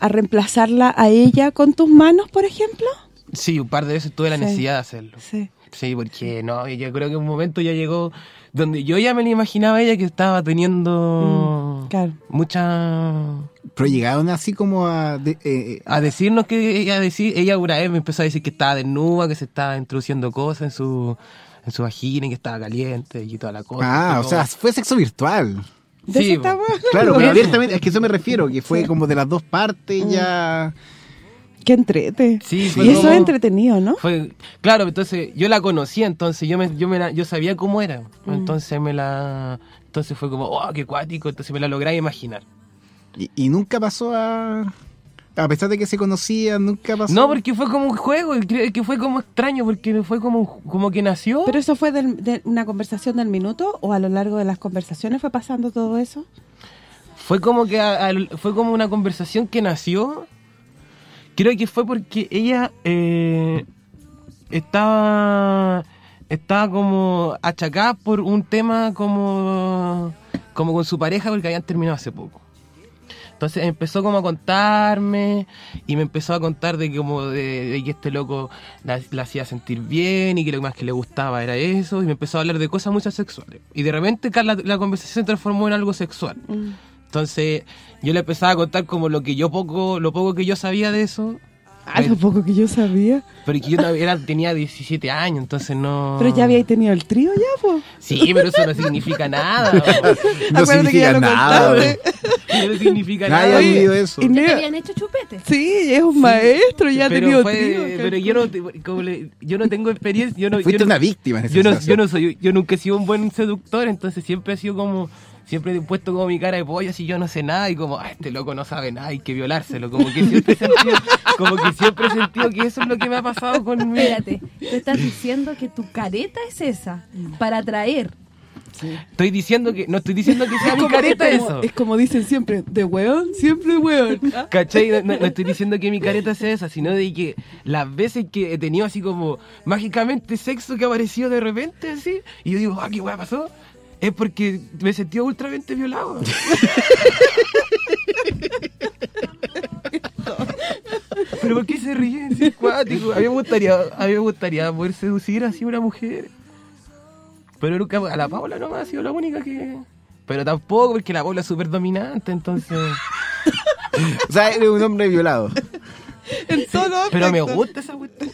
a reemplazarla a ella con tus manos, por ejemplo. Sí, un par de veces tuve la Sí. necesidad de hacerlo. Sí. Sí, porque no, yo creo que un momento ya llegó donde yo ya me la imaginaba a ella que estaba teniendo Mm, claro. mucha Pero llegaron así como a... de- eh, a decirnos que ella decir, ella una vez me empezó a decir que estaba desnuda, que se estaba introduciendo cosas en su en su vagina y que estaba caliente y toda la cosa. ah, o sea, fue sexo virtual. Sí, Claro, pero abiertamente, es que eso me refiero, que fue como de las dos partes ya... Qué entrete. Sí, fue y eso como- es entretenido, ¿no? Fue, claro, entonces yo la conocía, entonces yo me, yo me la- yo sabía cómo era. Entonces me la entonces fue como, "Oh, qué cuático", entonces me la logré imaginar. Y, y nunca pasó a... A pesar de que se conocían, nunca pasó... No, porque fue como un juego, y creo que fue como extraño porque fue como como que nació. ¿Pero eso fue del- de una conversación del minuto o a lo largo de las conversaciones fue pasando todo eso? Fue como que a- al- fue como una conversación que nació. Creo que fue porque ella eh, estaba estaba como achacada por un tema como como con su pareja porque habían terminado hace poco. Entonces empezó como a contarme y me empezó a contar de que como de, de que este loco la, la hacía sentir bien y que lo más que le gustaba era eso y me empezó a hablar de cosas muchas sexuales. Y de repente la, la conversación se transformó en algo sexual. Entonces yo le empezaba a contar como lo que yo poco, lo poco que yo sabía de eso. Ah, lo poco que yo sabía. Pero que yo no- era, tenía 17 años, entonces no... Pero ya habíais tenido el trío ya, pues. Sí, pero eso no significa nada. No Acuérdate que ya significa lo nada. no significa Nadie nada. ha vivido eso. Y ¿Te ne- habían hecho chupete? Sí, es un maestro, ya ha pero, tenido fue- trío. pero yo no, te- como le- yo no tengo experiencia, yo no, Fuiste yo no, una víctima en esa yo no, yo no soy, yo nunca he sido un buen seductor, entonces siempre he sido como, siempre he puesto como mi cara de pollo, así yo no sé nada y como, ah, este loco no sabe nada, hay que violárselo, como que siempre he sentido, como que siempre he sentido que eso es lo que me ha pasado con mi... Espérate, tú estás diciendo que tu careta es esa, para atraer. Estoy diciendo que, no estoy diciendo que sea mi careta es como, eso. es como dicen siempre, de weón, siempre weón. ¿Cachai? No, no- no estoy diciendo que mi careta sea esa, sino de que las veces que he tenido así como mágicamente sexo que ha aparecido de repente así, y yo digo, ah, qué weá pasó, es porque me sentido ultramente violado. Pero ¿por qué se ríen? Cuático. A mí me gustaría, a mí me gustaría poder seducir así a una mujer. Pero nunca, a la Paula nomás ha sido la única que... Pero tampoco, porque la Paula es súper dominante, entonces... O sea, eres un hombre violado. En todo Pero me gusta esa cuestión.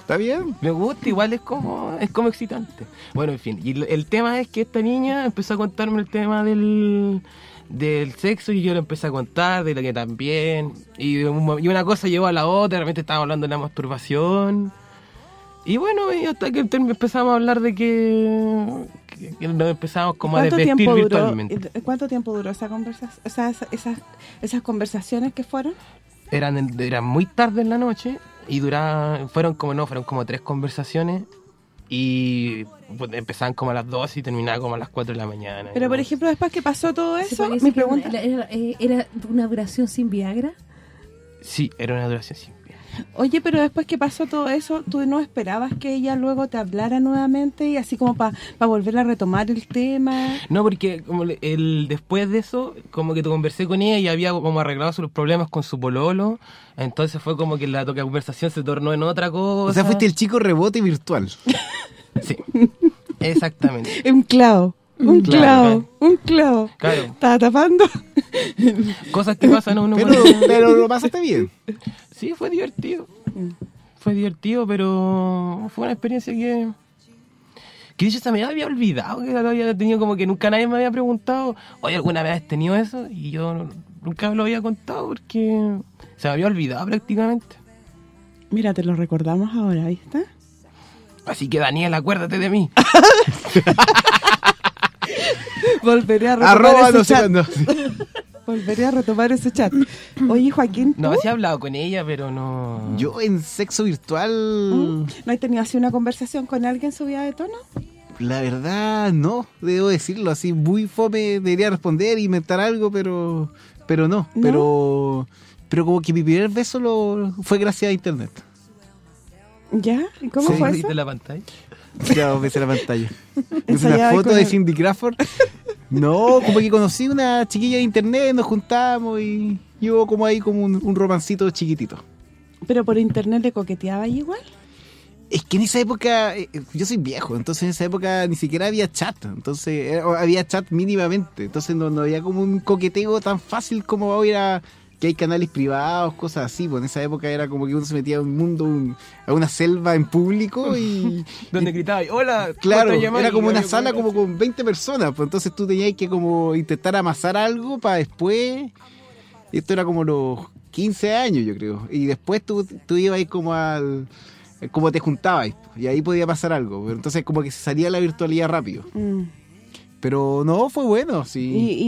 ¿Está bien? Me gusta, igual es como es como excitante. Bueno, en fin, y el, tema es que esta niña empezó a contarme el tema del, del sexo y yo le empecé a contar de lo que también. Y, un mo- y una cosa llevó a la otra, de repente estábamos hablando de la masturbación. Y bueno, y hasta que empezamos a hablar de que, que- que nos empezamos como a ¿Cuánto desvestir tiempo, duró, virtualmente. eh, ¿Cuánto tiempo duró esa conversación? O sea, esa- esas, esas conversaciones que fueron. Eran, eran muy tarde en la noche y duraban, fueron como no, fueron como tres conversaciones y pues, empezaban como a las 2 y terminaban como a las 4 de la mañana. Pero, por ejemplo, después que pasó todo ¿Se eso, mi pregunta... Era, era- eh, era una duración sin Viagra? Sí, era una duración simple. Oye, pero después que pasó todo eso, ¿tú no esperabas que ella luego te hablara nuevamente y así como para volver a retomar el tema? No, porque como le- el después de eso, como que te conversé con ella y había como arreglado sus problemas con su pololo, entonces fue como que la toca conversación se tornó en otra cosa. O sea, fuiste el chico rebote virtual. Sí, exactamente. Un clavo, un Claro, clavo, un clavo. Claro, Estaba tapando. cosas que pasan a uno Pero, pero lo pasaste bien. Sí, fue divertido. Fue divertido, pero fue una experiencia que... Que dicho se me había olvidado, que lo había tenido como que nunca nadie me había preguntado, oye, ¿alguna vez has tenido eso? Y yo nunca me lo había contado porque se me había olvidado prácticamente. Mira, te lo recordamos ahora, ahí está. Así que Daniel, acuérdate de mí. Volveré a retomar Arroba ese no chat. Volveré a retomar ese chat. Oye, Joaquín, ¿tú? No, sí he hablado con ella, pero no... Yo en sexo virtual. ¿no has tenido así una conversación con alguien subida de tono? La verdad, no, debo decirlo así, muy fome, debería responder, inventar algo, pero pero no, ¿No? pero pero como que mi primer beso lo fue gracias a internet. ¿Ya? ¿Y cómo Sí. fue ¿Viste eso? la pantalla? Ya ves la pantalla. Es una foto de Cindy Crawford. No, como que conocí una chiquilla de internet, nos juntamos y y hubo como ahí como un, un romancito chiquitito. ¿Pero por internet le coqueteaba igual? Es que en esa época, eh, yo soy viejo, entonces en esa época ni siquiera había chat, entonces eh, había chat mínimamente, entonces no, no había como un coqueteo tan fácil como ahora que hay canales privados, cosas así, pues en esa época era como que uno se metía a un mundo, un- a una selva en público y... Donde gritaba, hola, Claro, era como Y una sala ¿cómo como con 20 personas, pues entonces tú tenías que como intentar amasar algo para después. Y esto era como los 15 años, yo creo. Y después tú, tú ibas ahí como al como te juntabas y ahí podía pasar algo, pero entonces como que se salía la virtualidad rápido. Mm. Pero no, fue bueno, ¿Y, sí.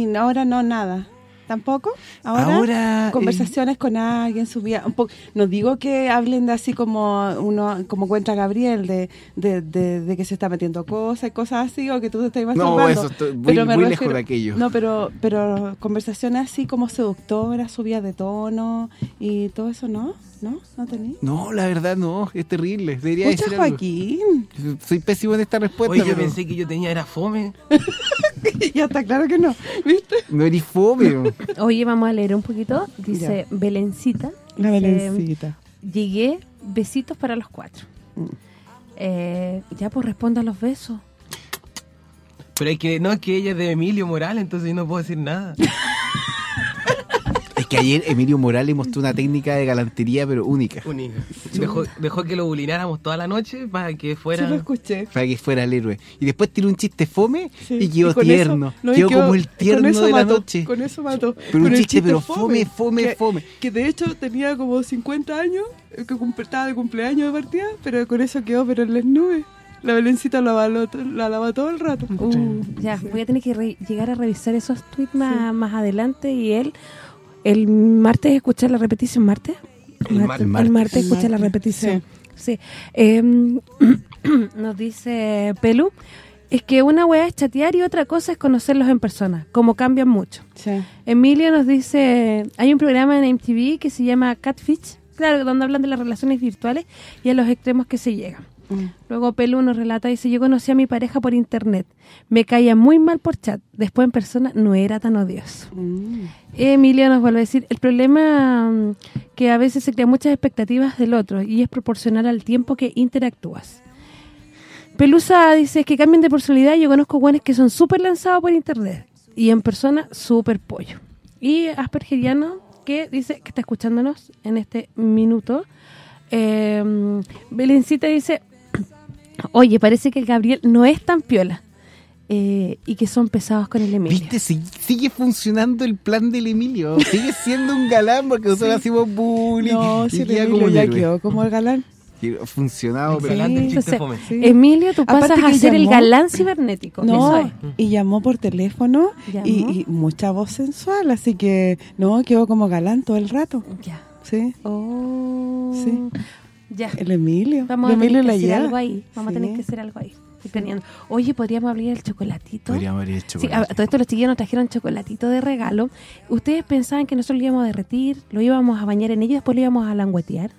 y ahora no nada? ¿Tampoco? ¿Ahora? Ahora, eh, Conversaciones con alguien, subía un poco. No digo que hablen de así como uno como cuenta Gabriel, de, de, de, de que se está metiendo cosas y cosas así, o que tú te estás No, masturbando. eso estoy me muy lejos de aquello. No, pero pero conversaciones así como seductoras, subidas de tono y todo eso, ¿no? ¿No? ¿No tenés? No, la verdad no, es terrible. Debería decir algo. Joaquín. Soy pésimo en esta respuesta. Oye, yo pero pensé que yo tenía era fome. ya está claro que no, ¿viste? No eres fome. Oye, vamos a leer un poquito. Dice Belencita. La Belencita. Llegué, besitos para los cuatro. Mm. Eh, ya pues responda a los besos. Pero es que, no, es que ella es de Emilio Morales, entonces yo no puedo decir nada. Que ayer Emilio Morales mostró una técnica de galantería, pero única. Única. Dejó, dejó que lo bulináramos toda la noche para que fuera... Sí lo escuché. Para que fuera el héroe. Y después tiró un chiste fome Sí, y quedó tierno. eso- no, y quedó, como el con tierno eso de la mató, noche. Con eso mató. Pero un Con chiste, pero fome, fome, que, fome. Que de hecho tenía como 50 años, eh, que estaba de cumpleaños de partida, pero con eso quedó, pero en las nubes. La Belencita la, lavó- la lava todo el rato. Uh, ya, voy a tener que re- llegar a revisar esos tweets más, más adelante y él, el martes escuchar la repetición, ¿martes? El Mar- martes. El martes El escuchar la repetición. Sí. Em, nos dice Pelu, es que una weá es chatear y otra cosa es conocerlos en persona, como cambian mucho. Sí. Emilio nos dice, hay un programa en MTV que se llama Catfish, claro, donde hablan de las relaciones virtuales y a los extremos que se llegan. Mm. Luego Pelu nos relata, dice, yo conocí a mi pareja por internet, me caía muy mal por chat, después en persona no era tan odioso. Mm. Emilio nos vuelve a decir, el problema mm, que a veces se crean muchas expectativas del otro y es proporcional al tiempo que interactúas. Pelusa dice que cambien de personalidad, yo conozco buenos que son súper lanzados por internet y en persona súper pollo. Y Aspergeriano que dice que está escuchándonos en este minuto. Eh, Belencita dice, oye, parece que el Gabriel no es tan piola eh, y que son pesados con el Emilio. ¿Viste? Si- sigue funcionando el plan del Emilio. Sigue siendo un galán porque nosotros hacemos bullying. No, y si el Emilio como ya quedó como el galán. Funcionado, pero el chiste Entonces. Sí. Emilio, tú Aparte pasas a ser el galán cibernético. No, Eso es. y llamó por teléfono Llamó. y, y mucha voz sensual, así que no, quedó como galán todo el rato. Ya. Sí, Oh. Sí. Ya. el Emilio. Vamos el a tener Emilio que hacer algo ahí. Vamos a tener que hacer algo ahí. Estoy planeando. Oye, podríamos abrir el chocolatito. podríamos haber hecho. Sí, a, todo esto los chiquillos nos trajeron chocolatito de regalo. ¿Ustedes pensaban que nosotros lo íbamos a derretir, lo íbamos a bañar en ello y después lo íbamos a languetear?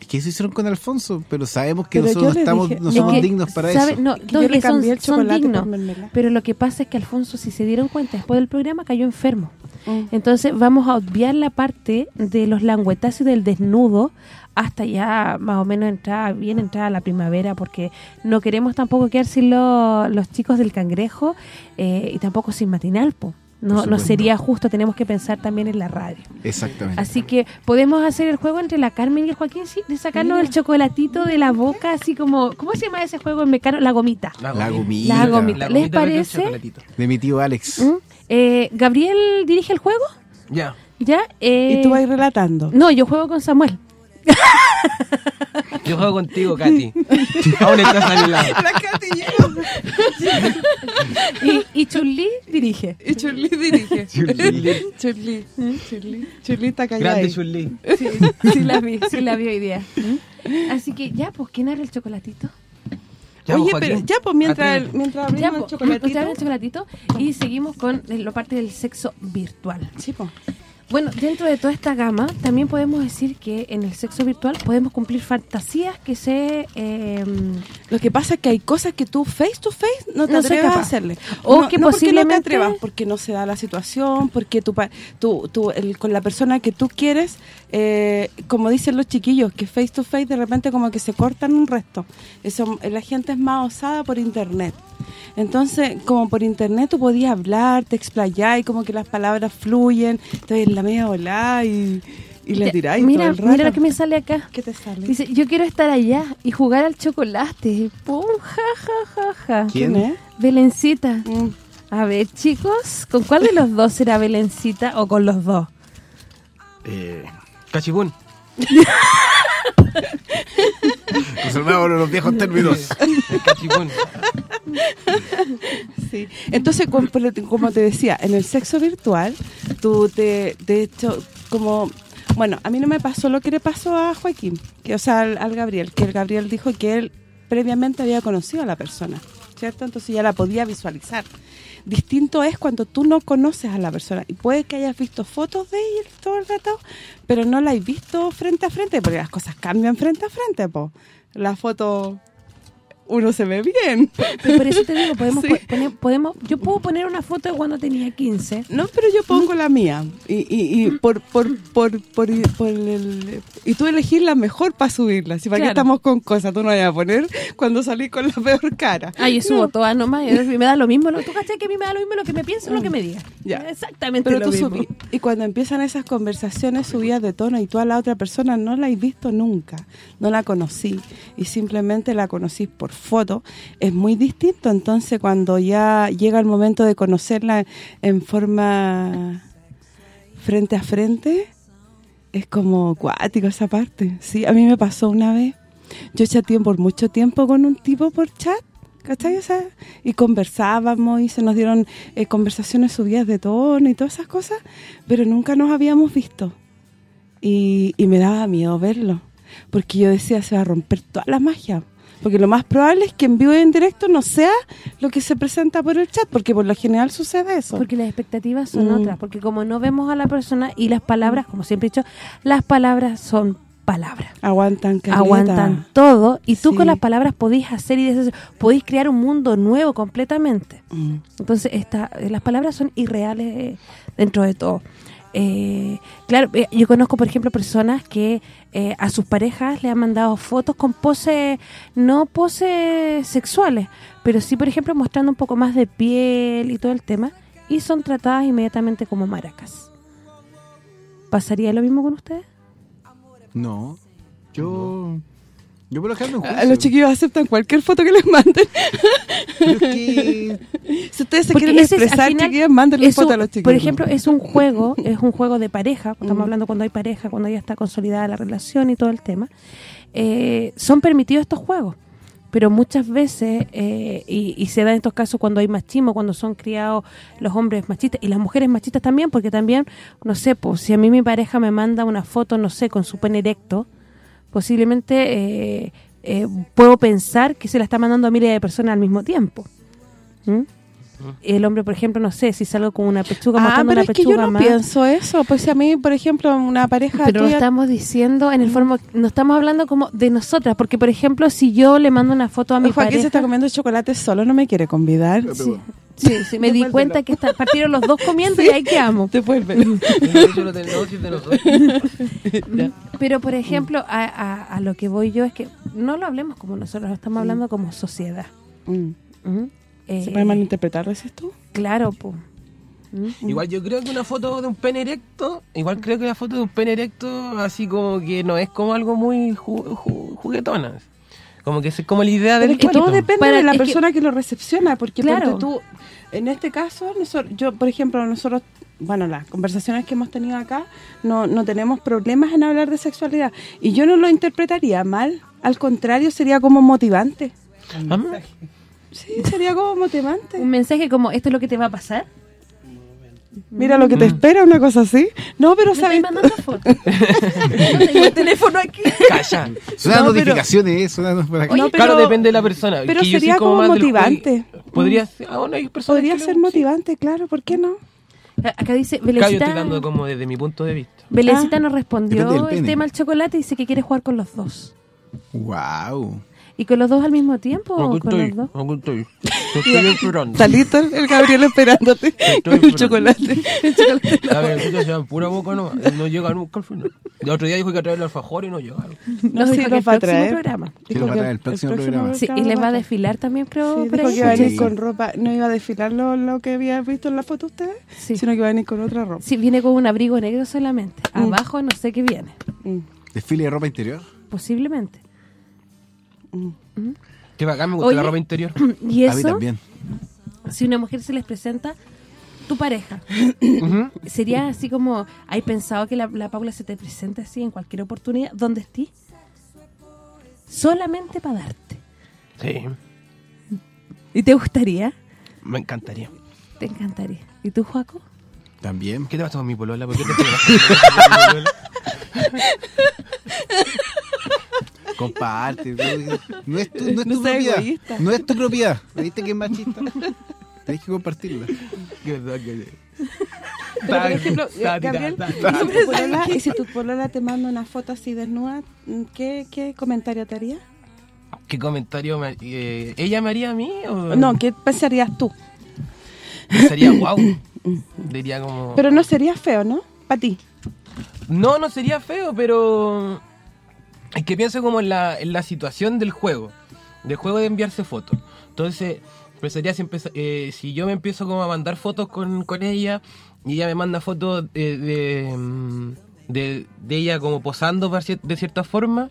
Es que eso hicieron con Alfonso, pero sabemos que Pero nosotros estamos, dije- no Es somos que, dignos para ¿sabe? eso. No, yo le son, cambié el chocolate dignos. por. Pero lo que pasa es que Alfonso, si se dieron cuenta, después del programa cayó enfermo. Mm. Entonces vamos a obviar la parte de los languetazos y del desnudo hasta ya más o menos entrada, bien entrada la primavera porque no queremos tampoco quedar sin lo- los chicos del cangrejo eh, y tampoco sin matinal, po. No, no sería justo, tenemos que pensar también en la radio. Exactamente. Así que podemos hacer el juego entre la Carmen y el Joaquín, sí, de sacarnos el chocolatito de la boca, así como, ¿cómo se llama ese juego en mecano? La gomita. La gomita. La gomita. La ¿Les gomita parece? De mi tío Alex. ¿Mm? Eh, ¿Gabriel dirige el juego? Ya. ¿Ya? Eh, Y tú vas relatando. No, yo juego con Samuel. Yo juego contigo, Katy. Aún estás a mi lado. La Katy. Y, y Chun-Li dirige. Y Churli dirige. Chun-Li. Churli. Churli. Churli está callada Grande. Chun-Li. Sí, sí la vi, sí la vi hoy día. Así que ya, pues, ¿quién abre el chocolatito? Ya, Oye, Joaquín, pero ya, pues mientras, mientras Ya, abrimos po, el usted chocolatito. abre el chocolatito y seguimos con eh, la parte del sexo virtual. Sí, po. Bueno, dentro de toda esta gama, también podemos decir que en el sexo virtual podemos cumplir fantasías que se... eh, Lo que pasa es que hay cosas que tú face to face no te No atreves a hacerle. O no, que no porque no te posiblemente- atrevas, porque no se da la situación, porque tú, tú, tú el- con la persona que tú quieres, eh, como dicen los chiquillos, que face to face de repente como que se cortan un resto. Eso La gente es más osada por internet. Entonces, como por internet tú podías hablar, te explayar y como que las palabras fluyen, entonces la media volada y, y le tiráis mira, todo el rato. mira lo que me sale acá. ¿Qué te sale? Dice, yo quiero estar allá y jugar al chocolate. ¡Pum! ¡Ja, ja, ja, ja! ¿Quién es? Belencita. Mm. A ver, chicos, ¿con cuál de los dos será Belencita o con los dos? Eh, Cachipún. resolvámonos los viejos términos. El cachipún. Sí. Entonces, como como te decía, en el sexo virtual, tú te, de hecho, como, bueno, a mí no me pasó lo que le pasó a Joaquín, que o sea, al, al Gabriel, que el Gabriel dijo que él previamente había conocido a la persona, ¿cierto? Entonces ya la podía visualizar. Distinto es cuando tú no conoces a la persona y puede que hayas visto fotos de ella todo el rato, pero no la has visto frente a frente, porque las cosas cambian frente a frente, po. La foto uno se ve bien. Pero por eso te digo, podemos, Sí. po- poner- podemos yo puedo poner una foto de cuando tenía 15. No, pero yo pongo la mía. Y, y, y por, por, por, por, por el, y tú elegís la mejor para subirla. Si para qué estamos con cosas, tú no vayas a poner cuando salís con la peor cara. Ah, yo subo No, todas nomás, y me da lo mismo, lo, tú cachai que a mí me da lo mismo lo que me pienso, lo que me diga. Ya. Exactamente Pero lo tú mismo. subís. Y cuando empiezan esas conversaciones subidas de tono y tú a la otra persona no la has visto nunca, no la conocí y simplemente la conocís por foto, es muy distinto. Entonces cuando ya llega el momento de conocerla en forma frente a frente, es como cuático esa parte. Sí, a mí me pasó una vez. Yo chateé por mucho tiempo con un tipo por chat, ¿cachai? O y conversábamos y se nos dieron eh, conversaciones subidas de tono y todas esas cosas, pero nunca nos habíamos visto. Y, y me daba miedo verlo, porque yo decía, se va a romper toda la magia. Porque lo más probable es que en vivo y en directo no sea lo que se presenta por el chat, porque por lo general sucede eso. Porque las expectativas son Mm. otras, porque como no vemos a la persona y las palabras, como siempre he dicho, las palabras son palabras. Aguantan caleta. Aguantan todo y tú Sí. con las palabras podéis hacer y deshacer, podéis crear un mundo nuevo completamente. Mm. Entonces, esta, las palabras son irreales eh, dentro de todo. Eh, claro, eh, yo conozco, por ejemplo, personas que eh, a sus parejas le han mandado fotos con poses, no poses sexuales, pero sí, por ejemplo, mostrando un poco más de piel y todo el tema, y son tratadas inmediatamente como maracas. ¿Pasaría lo mismo con ustedes? No. Yo. Yo por lo general A los chiquillos aceptan cualquier foto que les manden. Pero es que- Si ustedes se Porque quieren expresar, final, chiquillos, mándenle foto a los chiquillos. Por ejemplo, es un juego, es un juego de pareja, estamos Mm. hablando cuando hay pareja, cuando ya está consolidada la relación y todo el tema. Eh, son permitidos estos juegos, pero muchas veces, eh, y, y se da en estos casos cuando hay machismo, cuando son criados los hombres machistas y las mujeres machistas también, porque también, no sé, pues si a mí mi pareja me manda una foto, no sé, con su pene erecto, posiblemente eh, eh, puedo pensar que se la está mandando a miles de personas al mismo tiempo. El hombre, por ejemplo, no sé, si salgo con una pechuga, Ah, mostrando pero una es que yo pechuga no más. pienso eso. Pues si a mí, por ejemplo, una pareja Pero tuya... estamos diciendo, en el forma, no estamos hablando como de nosotras, porque, por ejemplo, si yo le mando una foto a mi Joaquín pareja... se está comiendo chocolate solo, no me quiere convidar. Sí, sí, sí, me di cuenta que está, partieron los dos comiendo y ahí quedamos. Nosotros. Pero, por ejemplo, a, a- a lo que voy yo es que no lo hablemos como nosotros, lo estamos hablando como sociedad. Mm. ¿Mm? ¿Se Eh, puede malinterpretar, dices tú? Claro, pues. Igual yo creo que una foto de un pene erecto, igual creo que la foto de un pene erecto así como que no es como algo muy ju- ju- juguetona. Como que es como la idea del es que todo depende Para- de la es que- persona que, lo recepciona, porque Claro. tú, en este caso, nosotros, yo, por ejemplo, nosotros, bueno, las conversaciones que hemos tenido acá, no, no tenemos problemas en hablar de sexualidad, y yo no lo interpretaría mal, al contrario, sería como motivante. Sí, sería como motivante. Un mensaje como, ¿esto es lo que te va a pasar? Mira lo que te espera, una cosa así. No, pero Me ¿sabes? mandando fotos. no tengo el teléfono aquí. Calla. Son las No, notificaciones, son por acá. No, pero- claro, depende de la persona. pero Que yo soy sería como motivante. y- Podría ser. Ah, bueno, hay personas Podría ser sí. motivante, claro, ¿por qué no? Acá dice, Belecita, dando como desde mi punto de vista. Belecita Ah. nos respondió el tema del chocolate y dice que quiere jugar con los dos. Wow. ¿Y con los dos al mismo tiempo o Aquí con estoy, los dos? aquí estoy. Te estoy esperando. Salito el, el Gabriel esperándote con el esperando. chocolate. El chocolate. La verdad se llama pura boca no, no llega nunca al final. El otro día dijo que traer el alfajor y no llegaron. No, Nos sí, dijo que el va a próximo traer. programa. Sí, va a traer el próximo programa. Sí, y les va a desfilar también, creo, Sí, dijo que iba a venir Sí. con ropa, no iba a desfilar lo, lo que había visto en la foto ustedes, Sí. sino que iba a venir con otra ropa. Sí, viene con un abrigo negro solamente. Mm. Abajo no sé qué viene, Mm. Desfile de ropa interior. posiblemente. Que bacán, me gusta Oye. la ropa interior. Y A mí también. si una mujer se les presenta, tu pareja, sería así como, ¿hay pensado que la, la Paula se te presente así en cualquier oportunidad, donde estés? Solamente para darte. Sí, ¿Y te gustaría? me encantaría. Te encantaría. ¿Y tú, Joaco? También. ¿Qué te pasa con mi polola? ¿Por qué te pegas con mi polola? Comparte. No es tu, no es No tu seas propiedad. egoísta. No es tu propiedad. ¿Viste que es machista? Tenés que compartirla. Pero, por ejemplo, Gabriel, si tu polola- y si tu polola te manda una foto así desnuda, ¿qué, qué comentario te haría? ¿Qué comentario me, eh, ella me haría a mí? O No, ¿qué pensarías tú? Sería wow. Diría como... Pero no sería feo, ¿no? Para ti. No, no sería feo, pero es que pienso como en la, en la situación del juego, del juego de enviarse fotos. Entonces, pensaría si, empeza- eh, si yo me empiezo como a mandar fotos con, con ella y ella me manda fotos de, de, mm, de- de ella como posando de cierta forma,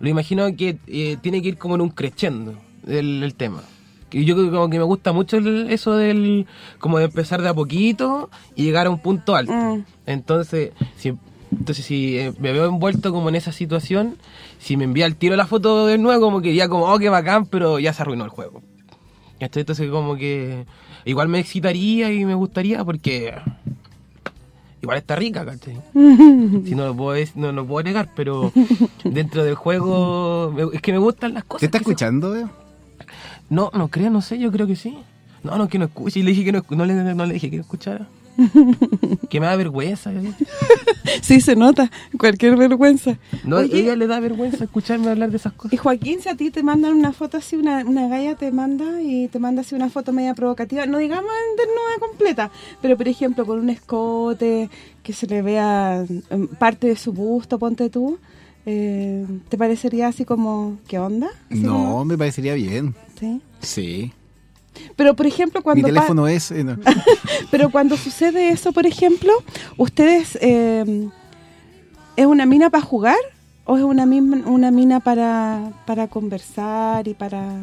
lo imagino que eh, tiene que ir como en un crescendo el, el tema. Y yo creo que como que me gusta mucho el- eso del como de empezar de a poquito y llegar a un punto alto. Mm. Entonces, si, entonces si eh, me veo envuelto como en esa situación, si me envía el tiro la foto de nuevo, como que ya como, oh, qué bacán, pero ya se arruinó el juego. Entonces como que igual me excitaría y me gustaría porque igual está rica, ¿cachai? Si no lo puedo, dec- no lo puedo negar, pero dentro del juego me- es que me gustan las cosas. ¿Te está se- escuchando? eh? No, no creo, no sé, yo creo que sí. No, no, que no escuche. Y le dije que no, no, le, no le dije que no escuchara. que me da vergüenza. ¿eh? Sí, se nota. Cualquier vergüenza. No, Oye, ella le da vergüenza escucharme hablar de esas Y cosas. Joaquín, si a ti te mandan una foto así, una, una galla te manda y te manda así una foto media provocativa, no digamos en desnuda completa, pero por ejemplo con un escote, que se le vea em, parte de su busto, ponte tú, eh, ¿te parecería así como, qué onda? Así No, como- me parecería bien. ¿sí? Sí. Pero por ejemplo, Mi cuando pa- teléfono es... eh, no. pero cuando sucede eso, por ejemplo, ¿ustedes eh, es una mina para jugar o es una misma, una mina para, para conversar y para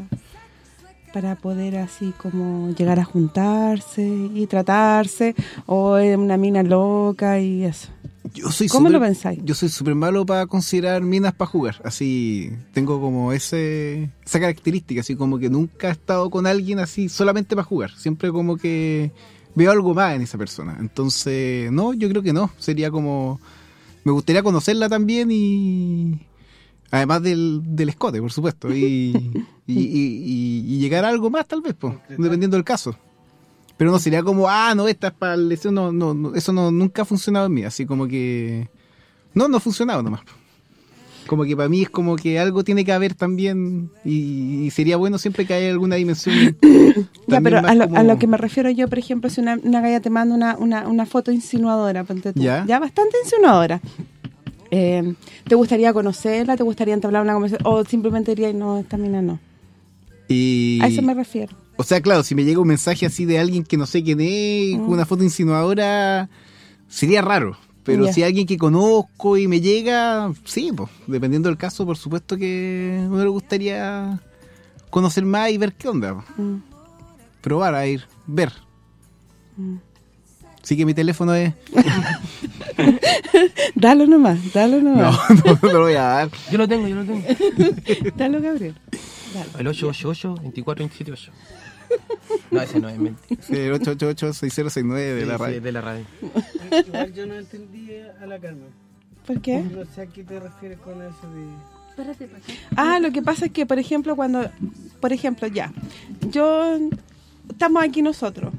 para poder así como llegar a juntarse y tratarse o es una mina loca y eso? Yo soy ¿Cómo lo pensáis? Yo soy súper malo para considerar minas para jugar. Así, tengo como ese esa característica, así como que nunca he estado con alguien así solamente para jugar. Siempre como que veo algo más en esa persona. Entonces, no, yo creo que no. Sería como... Me gustaría conocerla también y... Además del, del escote, por supuesto. Y, y, y- y- y llegar a algo más tal vez, pues, dependiendo del caso. Pero no sería como, ah, no, esta es para el deseo, no, no, no, eso no, nunca ha funcionado en mí, así como que... No, no ha funcionado nomás. Como que para mí es como que algo tiene que haber también y, y sería bueno siempre que haya alguna dimensión. Ya, pero a lo, como- a lo que me refiero yo, por ejemplo, si una, una galla te manda una, una, una foto insinuadora, ponte tú, Ya. bastante insinuadora. Eh, ¿Te gustaría conocerla? ¿Te gustaría entablar una conversación? ¿O simplemente dirías, no, esta mina no? Y, A eso me refiero. O sea, claro, si me llega un mensaje así de alguien que no sé quién es, con una foto insinuadora, sería raro. Pero si alguien que conozco y me llega, sí, pues, dependiendo del caso, por supuesto que uno le gustaría conocer más y ver qué onda. Mm. Probar a ir, ver. Así que mi teléfono es... Dalo nomás, dalo No, nomás. no, no lo voy a dar. Yo lo tengo, yo lo tengo. Dalo, Gabriel. El 888-24278. No, ese no es mentira. Sí, el 888-6069 de Sí, la sí, radio. de la radio. Igual yo no entendí a la Carmen. ¿Por qué? No sé a qué te refieres con eso de... Ah, lo que pasa es que, por ejemplo, cuando, por ejemplo, ya, yo, estamos aquí nosotros,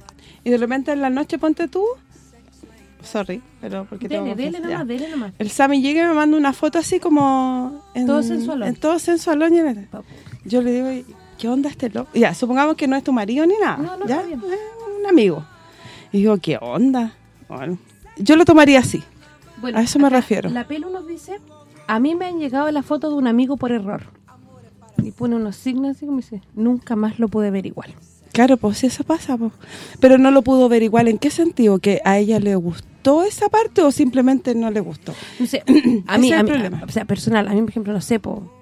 y de repente en la noche ponte tú, sorry, pero porque tengo Dele, dele confianza, nomás, dele nomás. El Sammy llega y me manda una foto así como... En, Todo sensualón. En todo sensualón. y en- Yo le digo, ¿qué onda este loco? Ya, supongamos que no es tu marido ni nada. No, no, ¿ya? está bien. Es un amigo. Y digo, ¿qué onda? Bueno, yo lo tomaría así. Bueno, A eso me refiero. La pelu nos dice, a mí me han llegado las fotos de un amigo por error. Y pone unos signos así como dice, nunca más lo pude ver igual. Claro, pues sí, eso pasa, pues. Pero no lo pudo ver igual. ¿En qué sentido? ¿Que a ella le gustó esa parte o simplemente no le gustó? No sé, a mí, a mí- o sea, personal, a mí, por ejemplo, no sé, po,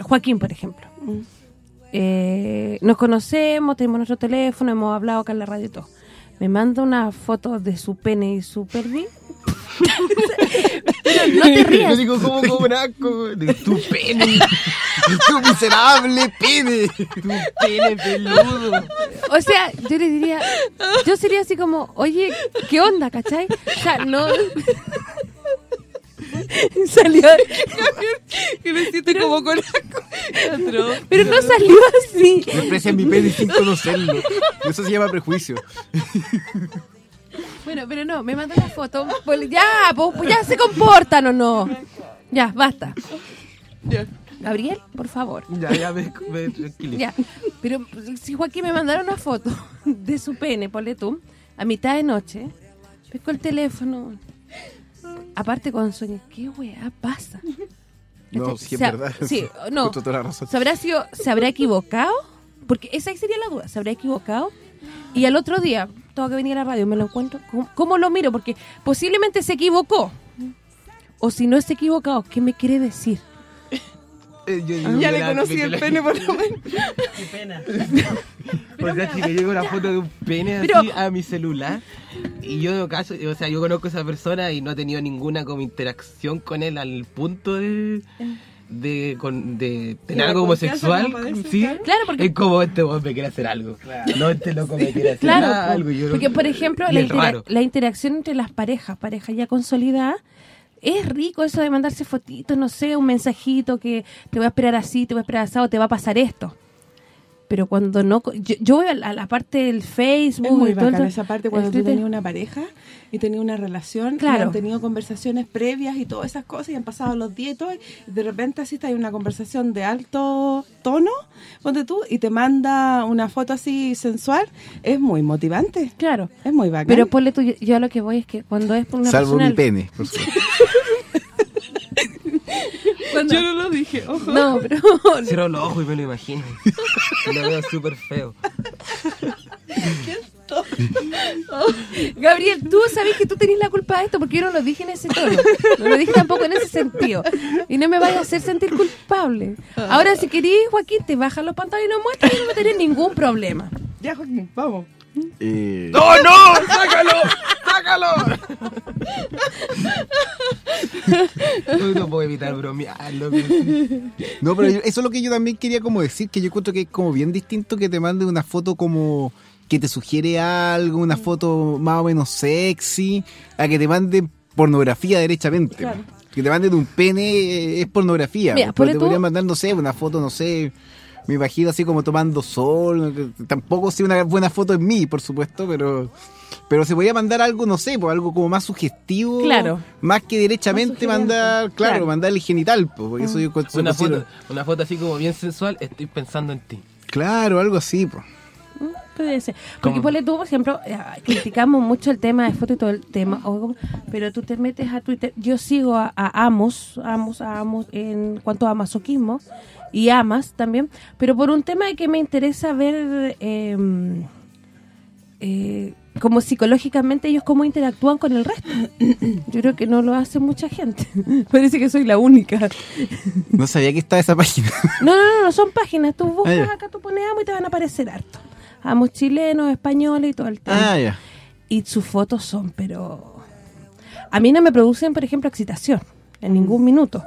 Joaquín, por ejemplo. Mm. Eh, nos conocemos, tenemos nuestro teléfono, hemos hablado acá en la radio y todo. Me manda una foto de su pene y su pelvis. Pero no te Yo rías. digo, ¿cómo como un asco? De tu pene. tu miserable pene. Tu pene peludo. O sea, yo le diría, yo sería así como, oye, ¿qué onda, cachai? O sea, no... salió... Que lo hiciste como con Pero no salió así. Desprecian mi pene sin conocerlo. Eso se llama prejuicio. Bueno, pero no, me mandó una foto. Pues ya, pues, pues ya se comportan o no. Ya, basta. Gabriel, por favor. Ya, ya, me, me tranquilizo. Ya. Pero si Joaquín me mandara una foto de su pene, ponle tú, a mitad de noche, pesco el teléfono. Aparte con sueño, ¿qué weá pasa? No, sí es verdad. Sí, no. Toda la razón. ¿Se habrá, sido, ¿Se habrá equivocado? Porque esa sería la duda. ¿Se habrá equivocado? Y al otro día, tengo que venir a la radio, me lo encuentro. ¿Cómo, cómo lo miro? Porque posiblemente se equivocó. O si no se equivocado, ¿qué me quiere decir? Eh, yo digo Ya le conocí el pene por lo menos. Qué pena. O sea, si me llega una foto de un pene Pero- así a mi celular y yo caso, o sea, yo conozco a esa persona y no he tenido ninguna como interacción con él al punto de de, con, de tener algo homosexual, sí. Claro, porque- es como este weón me quiere hacer algo. No, este loco me quiere hacer Claro, algo. yo no- porque por ejemplo, la, intera- raro. la interacción entre las parejas, parejas ya consolidadas, es rico eso de mandarse fotitos, no sé, un mensajito que te voy a esperar así, te voy a esperar así, o te va a pasar esto. Pero cuando no... co- Yo, yo voy a la, a la parte del Facebook... Es muy bacán esa parte cuando tú tenías una pareja y tenías una relación Claro. y han tenido conversaciones previas y todas esas cosas y han pasado los días y todo y de repente así está hay una conversación de alto tono, ponte tú, y te manda una foto así sensual, es muy motivante, Claro. es muy bacán. Pero ponle tú, yo, yo a lo que voy es que cuando es por una Salvo persona... mi pene. por supuesto. cuando- yo no lo dije, ojo. No, pero... Cierro los ojos y me lo imagino. Lo veo súper feo. Gabriel, tú sabes que tú tenés la culpa de esto porque yo no lo dije en ese tono. No lo dije tampoco en ese sentido. Y no me vayas a hacer sentir culpable. Ahora, si querís, Joaquín, te bajas los pantalones y nos muestras y no tenés ningún problema. Ya, Joaquín, vamos. Eh, ¡No, no! ¡Sácalo! ¡Sácalo! No puedo evitar bromearlo. No, pero yo- eso es lo que yo también quería como decir, que yo encuentro que es como bien distinto que te mande una foto como que te sugiere algo, una foto más o menos sexy, a que te manden pornografía derechamente. Que te manden un pene eh, es pornografía. Mira, Pero te tú- podrían mandar, no sé, una foto, no sé, me imagino así como tomando sol, tampoco sé una buena foto en mí, por supuesto, pero... Pero se podría mandar algo, no sé, pues algo como más sugestivo. Claro. Más que derechamente Más mandar, claro, Claro. mandar el genital, pues, porque eso yo considero- Una foto, una foto así como bien sensual, estoy pensando en ti. Claro, algo así, pues. Porque ponle tú, por ejemplo, eh, criticamos mucho el tema de foto y todo el tema, pero tú te metes a Twitter. Yo sigo a, a Amos, Amos, a Amos en cuanto a masoquismo y Amas también, pero por un tema de que me interesa ver eh, eh, como psicológicamente ellos cómo interactúan con el resto. Yo creo que no lo hace mucha gente. Parece que soy la única. No sabía que estaba esa página. No, no, no, no son páginas. Tú buscas Ah, ya. acá, tú pones amo y te van a aparecer harto. Amos chilenos, españoles y todo el tema. ah, ya. Y sus fotos son, pero... A mí no me producen, por ejemplo, excitación. En ningún minuto.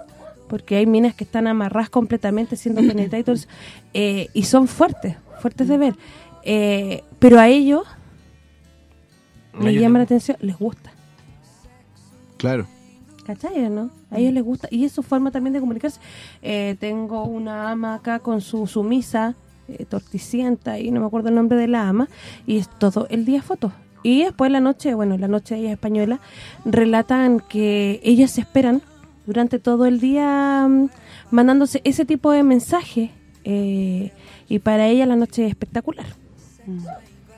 porque hay minas que están amarradas completamente siendo penetradas eh, y son fuertes, fuertes de ver. Eh, pero a ellos yo llama la atención, les gusta. Claro. ¿Cachai no? A ellos les gusta. Y es su forma también de comunicarse. Eh, tengo una ama acá con su sumisa, eh, torticienta, y no me acuerdo el nombre de la ama, y es todo el día fotos. Y después la noche, bueno, la noche ella es española, relatan que ellas se esperan durante todo el día mm, mandándose ese tipo de mensajes eh, y para ella la noche es espectacular.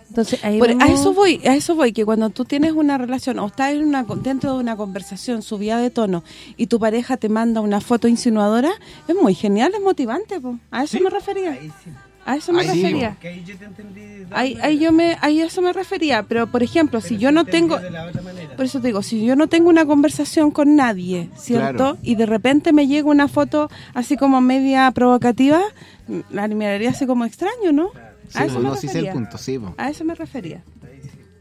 Entonces ahí Por- a eso voy, a eso voy, que cuando tú tienes una relación o estás en una dentro de una conversación subida de tono y tu pareja te manda una foto insinuadora, es muy genial, es motivante, po. a eso me refería. Ahí sí. A eso me Ahí sí, refería. Que ahí yo te entendí. Ahí, yo me ahí a eso me refería, pero por ejemplo, si Pero yo se no tengo de la otra manera. por eso te digo, si yo no tengo una conversación con nadie, ¿cierto? Claro. Y de repente me llega una foto así como media provocativa, la miraría así como extraño, ¿no? Sí, a eso pues, me no, sí sé el refería. punto, sí. pues. A eso me refería.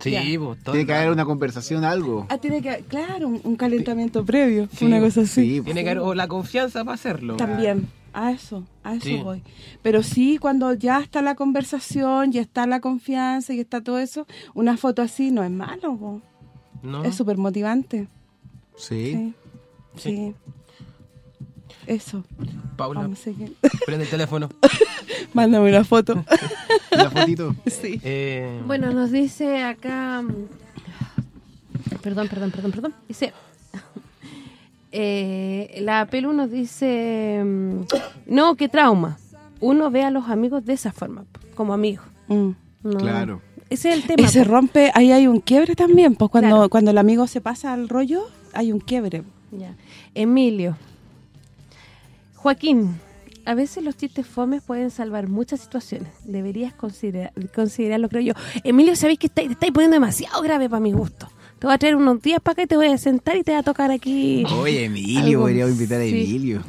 Sí, Ya. pues, todo Tiene que haber una conversación, algo. Ah, tiene que, claro, un, un calentamiento previo, Sí, una cosa así. Sí. Tiene que haber o la confianza para hacerlo. También, a eso, a eso Sí. voy. Pero sí, cuando ya está la conversación, ya está la confianza y está todo eso, una foto así no es malo. ¿No? es súper motivante. Sí. Sí, sí. Eso, Paula, vamos a seguir. prende el teléfono. Mándame una foto. La fotito. sí. Eh, Bueno, nos dice acá... mm, Perdón, perdón, perdón, perdón. Dice... eh, la Pelu nos dice... mm, No, qué trauma. Uno ve a los amigos de esa forma, como amigos. Mm. No. Claro. Ese es el tema. Y se rompe, ahí hay un quiebre también, pues cuando Claro. cuando el amigo se pasa al rollo, hay un quiebre. Ya. Emilio. Joaquín, a veces los chistes fomes pueden salvar muchas situaciones. Deberías considerar, considerarlo, creo yo. Emilio, sabéis que estáis, te estáis poniendo demasiado grave para mi gusto. Te voy a traer unos días para acá y te voy a sentar y te va a tocar aquí. Oye, Emilio, podríamos invitar a Sí. Emilio.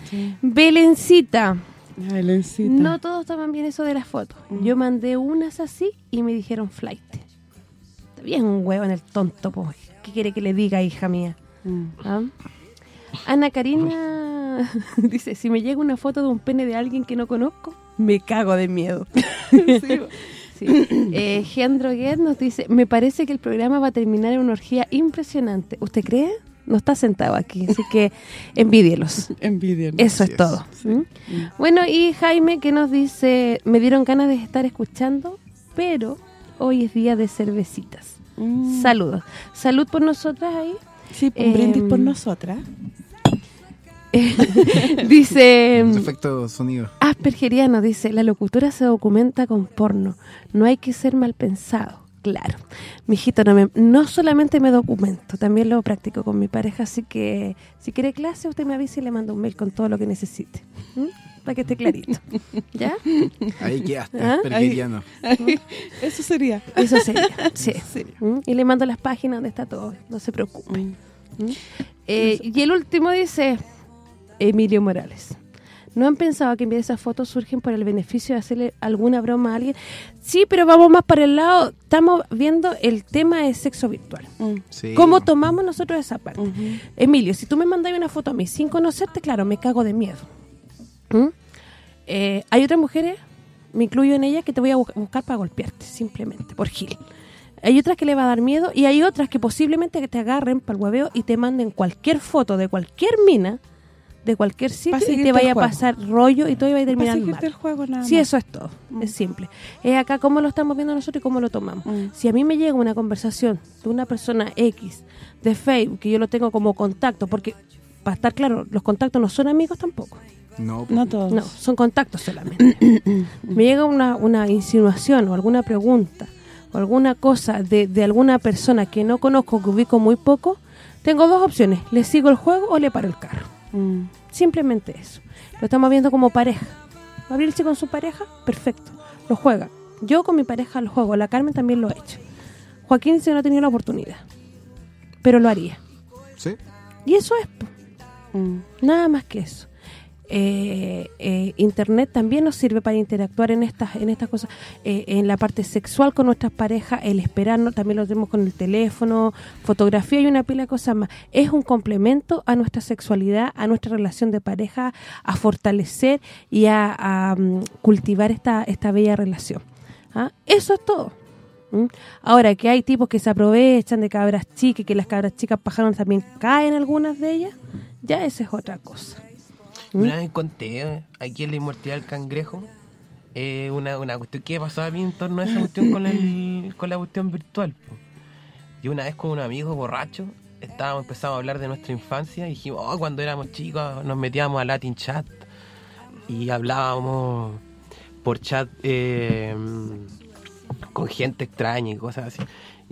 Belencita. Belencita. No todos toman bien eso de las fotos. Yo mandé unas así y me dijeron flight. Está bien un huevo en el tonto, po. ¿Qué quiere que le diga, hija mía? Mm. ¿Ah? Ana Karina dice, si me llega una foto de un pene de alguien que no conozco, me cago de miedo. Sí. Eh, Gendro Gued nos dice, me parece que el programa va a terminar en una orgía impresionante. ¿Usted cree? No está sentado aquí, así que envidielos. Envidia. ¿no? Eso es todo. ¿Mm? Bueno, y Jaime que nos dice, me dieron ganas de estar escuchando, pero hoy es día de cervecitas. Mm. Saludos. Salud por nosotras ahí. Sí, un brindis por Em, nosotras. dice Su efecto sonido. Aspergeriano, dice, la locutora se documenta con porno. No hay que ser mal pensado. Claro. Mijito, no, me, no solamente me documento, también lo practico con mi pareja, así que si quiere clase, usted me avisa y le manda un mail con todo lo que necesite. ¿Mm? Para que esté clarito. ¿Ya? Ahí quedaste, ¿Ah? aspergeriano. Eso sería. Eso sería, sí. ¿Mm? Y le mando las páginas donde está todo, no se preocupe. ¿Mm? Eh, y el último dice, Emilio Morales. ¿No han pensado que enviar esas fotos surgen por el beneficio de hacerle alguna broma a alguien? Sí, pero vamos más para el lado, estamos viendo el tema de sexo virtual. Mm. Sí. ¿Cómo tomamos nosotros esa parte? Emilio, si tú me mandas una foto a mí sin conocerte, claro, me cago de miedo. ¿Mm? Eh, hay otras mujeres, me incluyo en ellas, que te voy a bu- buscar para golpearte, simplemente, por gil. Hay otras que le va a dar miedo y hay otras que posiblemente que te agarren para el hueveo y te manden cualquier foto de cualquier mina, de cualquier sitio y te vaya a pasar rollo y todo iba a Para terminar mal. el juego nada Sí, más. eso es todo. Es simple. Es acá cómo lo estamos viendo nosotros y cómo lo tomamos. Mm. Si a mí me llega una conversación de una persona X de Facebook, que yo lo tengo como contacto, porque, para estar claro, los contactos no son amigos tampoco. No, No todos. No, son contactos solamente. me llega una, una insinuación o alguna pregunta o alguna cosa de, de alguna persona que no conozco, que ubico muy poco, tengo dos opciones. Le sigo el juego o le paro el carro. Mm. Simplemente eso. Lo estamos viendo como pareja. Abrirse con su pareja, perfecto. Lo juega. Yo con mi pareja lo juego. La Carmen también lo ha hecho. Joaquín se no ha tenido la oportunidad. Pero lo haría. sí. Y eso es. Mm. Nada más que eso. Eh, eh, internet también nos sirve para interactuar en estas en estas cosas eh, en la parte sexual con nuestras parejas el esperarnos también lo tenemos con el teléfono fotografía y una pila de cosas más es un complemento a nuestra sexualidad a nuestra relación de pareja a fortalecer y a, mm, cultivar esta esta bella relación ¿ah? eso es todo ¿Mm? Ahora, que hay tipos que se aprovechan de cabras chicas que las cabras chicas pajaron también caen algunas de ellas, ya esa es otra cosa. Una vez conté eh, aquí en la inmortalidad del cangrejo eh, una, una cuestión que pasó a mí en torno a esa cuestión con, el, con la cuestión virtual. po. Yo una vez con un amigo borracho estábamos empezamos a hablar de nuestra infancia y dijimos, oh, cuando éramos chicos nos metíamos a Latin Chat y hablábamos por chat eh, con gente extraña y cosas así.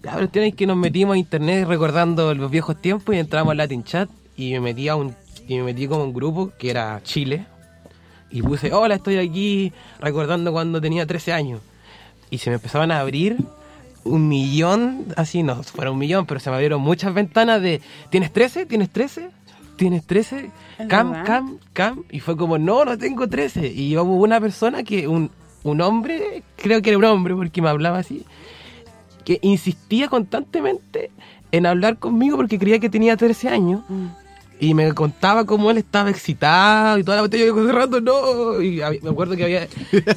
Ya, pero tienen que nos metimos a internet recordando los viejos tiempos y entramos al Latin Chat y me metí a un y me metí como un grupo que era Chile y puse, hola, estoy aquí recordando cuando tenía 13 años. Y se me empezaban a abrir un millón, así no fuera un millón, pero se me abrieron muchas ventanas de, ¿tienes 13? ¿Tienes 13? ¿Tienes 13? ¿Es Cam, cam, cam. Y fue como, no, no tengo 13. Y hubo una persona que, un, un hombre, creo que era un hombre porque me hablaba así, que insistía constantemente en hablar conmigo porque creía que tenía 13 años. Y me contaba cómo él estaba excitado y toda la botella yo cerrando, no. Y me acuerdo que había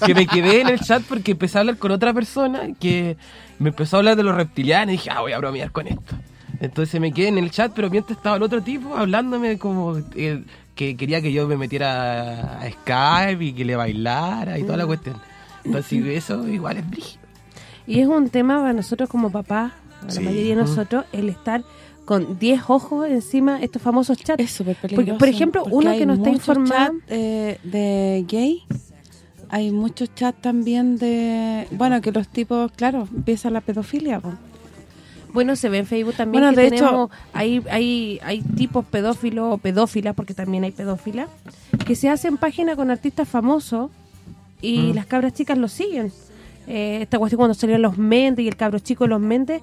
que me quedé en el chat porque empecé a hablar con otra persona que me empezó a hablar de los reptilianos y dije, ah, voy a bromear con esto. Entonces me quedé en el chat, pero mientras estaba el otro tipo hablándome como eh, que quería que yo me metiera a Skype y que le bailara y toda la cuestión. Entonces eso igual es brígido. Y es un tema para nosotros como papás, a la mayoría de nosotros, el estar con 10 ojos encima estos famosos chats. Es súper Porque, peligroso. por ejemplo, porque uno que no está informado... eh, de gay. Hay muchos chats también de... Bueno, que los tipos, claro, empieza la pedofilia. Bueno, se ve en Facebook también Bueno, que de tenemos, hay, hay, hay tipos pedófilos o pedófilas, porque también hay pedófilas, que se hacen páginas con artistas famosos y las cabras chicas los siguen. Eh, esta cuestión cuando salieron los Mendes y el cabro chico de los Mendes,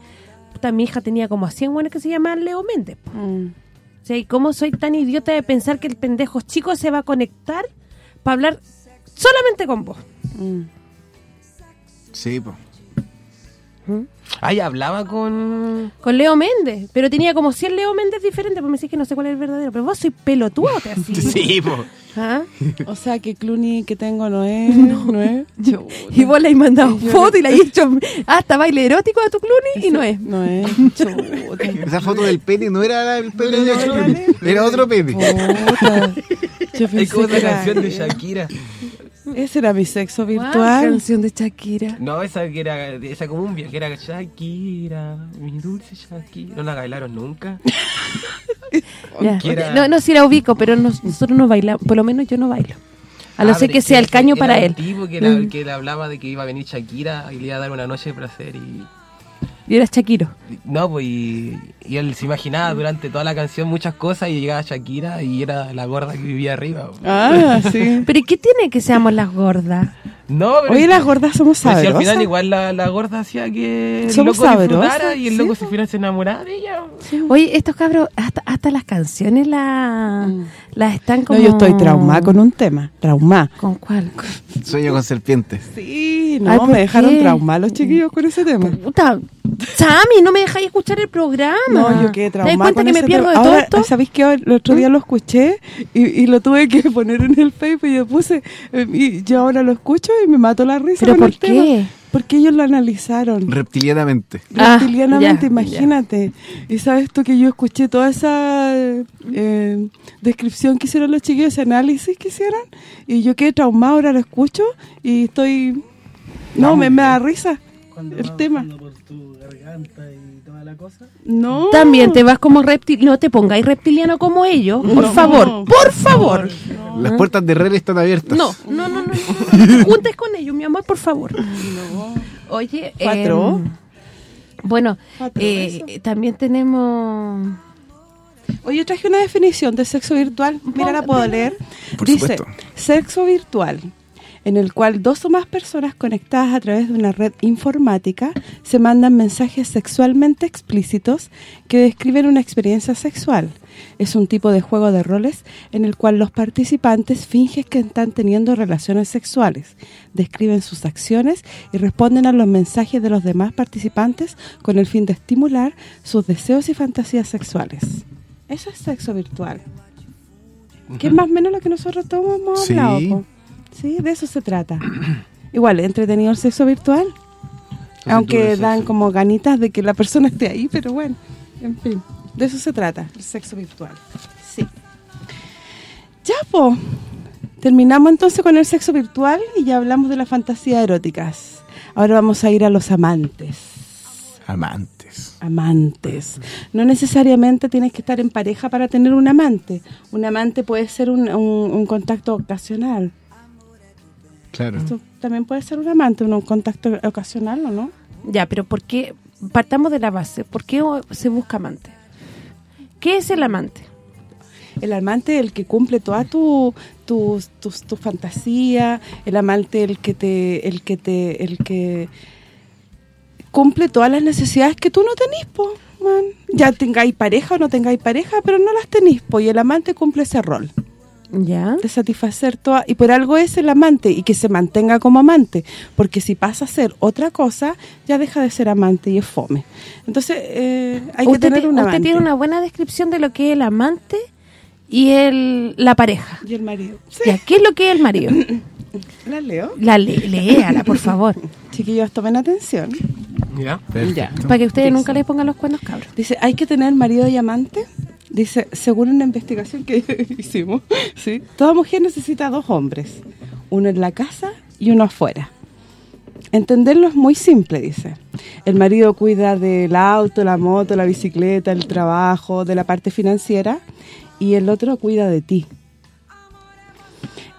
mi hija tenía como a 100 buenos que se llamaban Leo Méndez. O sea, ¿y cómo soy tan idiota de pensar que el pendejo chico se va a conectar para hablar solamente con vos? Sí, pues. Ay, hablaba con... Con Leo Méndez, pero tenía como 100 Leo Méndez diferentes, pues me decís que no sé cuál es el verdadero, pero vos soy pelotudo, te así. Sí, po. ¿Ah? O sea, que Clooney que tengo no es... No, es. Y vos le has mandado yo foto y le has hecho hasta baile erótico a tu Clooney y no es. No es. Chuta. Esa foto del pene no era el pene de Clooney, era otro pene. Puta. Yo Es pensé como que una era- canción de Shakira. Ese era mi sexo virtual. canción de Shakira. No, esa que era, esa cumbia, que era Shakira, mi dulce Shakira. No la bailaron nunca. Ya. Era- No, no, sí la ubico, pero nos- nosotros no bailamos, por lo menos yo no bailo. A no Ah, ser que sea el caño era para él. tipo que, la- Mm. que le hablaba de que iba a venir Shakira y le iba a dar una noche de placer y... Y era Shakiro. No, pues y, y él se imaginaba durante toda la canción muchas cosas y llegaba Shakira y era la gorda que vivía arriba. po. Ah, sí. ¿Pero ¿y qué tiene que seamos las gordas? No, pero Oye, las gordas somos pero si al sabrosas. final igual la, la gorda hacía que el Somos loco disfrutara sabrosas, y el sí, loco po. se final se enamorara de ella. Oye, estos cabros, hasta, hasta las canciones la, las están No, como... yo estoy traumada con un tema. Traumada. ¿Con cuál? Sueño con serpientes. Sí, no, Ay, ¿por me dejaron traumados los chiquillos con ese tema. Puta, Sammy, no me dejáis escuchar el programa. No, yo quedé ¿Te das traumada cuenta que me pierdo de todo esto? ¿sabéis que el otro día lo escuché y, y lo tuve que poner en el Facebook y yo puse eh, y yo ahora lo escucho y me mato la risa ¿Pero con por el tema. qué? Porque ellos lo analizaron. Reptilianamente. Ah, reptilianamente, ya, imagínate. Y sabes tú que yo escuché toda esa eh, descripción que hicieron los chiquillos, ese análisis que hicieron, y yo quedé traumada, ahora lo escucho y estoy... No, me, me da risa Cuando el tema. bajando por tu garganta y toda la cosa. No. También te vas como reptil, no te pongáis reptiliano como ellos, por No. favor, por favor. Las puertas de Rel están abiertas. No, no, no, no, no, no te juntes con ellos, mi amor, por favor. Oye, ¿Cuatro? em, bueno, Cuatro, eh, también tenemos Oye, traje una definición de sexo virtual. Mira, la puedo leer. Por Dice, supuesto. sexo virtual en el cual dos o más personas conectadas a través de una red informática se mandan mensajes sexualmente explícitos que describen una experiencia sexual. Es un tipo de juego de roles en el cual los participantes fingen que están teniendo relaciones sexuales, describen sus acciones y responden a los mensajes de los demás participantes con el fin de estimular sus deseos y fantasías sexuales. Eso es sexo virtual. Que es más o menos lo que nosotros todos hemos Sí. hablado, po. Sí, de eso se trata. Igual, entretenido el sexo virtual. Aunque dan sexo. como ganitas de que la persona esté ahí, pero bueno, en fin. De eso se trata, el sexo virtual. Sí. Ya, po. Terminamos entonces con el sexo virtual y ya hablamos de las fantasías eróticas. Ahora vamos a ir a los amantes. Amantes. Amantes. No necesariamente tienes que estar en pareja para tener un amante. Un amante puede ser un, un- un contacto ocasional. Claro. Esto también puede ser un amante, un, un contacto ocasional, ¿o no? Ya, pero ¿por qué? Partamos de la base. ¿Por qué se busca amante? ¿Qué es el amante? El amante el que cumple toda tu tu, tus- tu fantasía, el amante el que te el que te el que cumple todas las necesidades que tú no tenís, po, man. Ya tengáis pareja o no tengáis pareja, pero no las tenís, po, y el amante cumple ese rol ¿Ya? de satisfacer toda y por algo es el amante y que se mantenga como amante, porque si pasa a ser otra cosa, ya deja de ser amante y es fome. Entonces, eh, hay que usted, tener un usted tiene una buena descripción de lo que es el amante y el la pareja. y el marido. Sí, Ya, ¿qué es lo que es el marido? la leo. La le, léala, por favor. Chiquillos, tomen atención. ¿Ya? Perfecto. Para que ustedes nunca les pongan los cuernos cabros. Dice, ¿hay que tener marido y amante? Dice, según una investigación que hicimos, ¿sí? toda mujer necesita dos hombres, uno en la casa y uno afuera. Entenderlo es muy simple, dice. El marido cuida del auto, la moto, la bicicleta, el trabajo, de la parte financiera y el otro cuida de ti.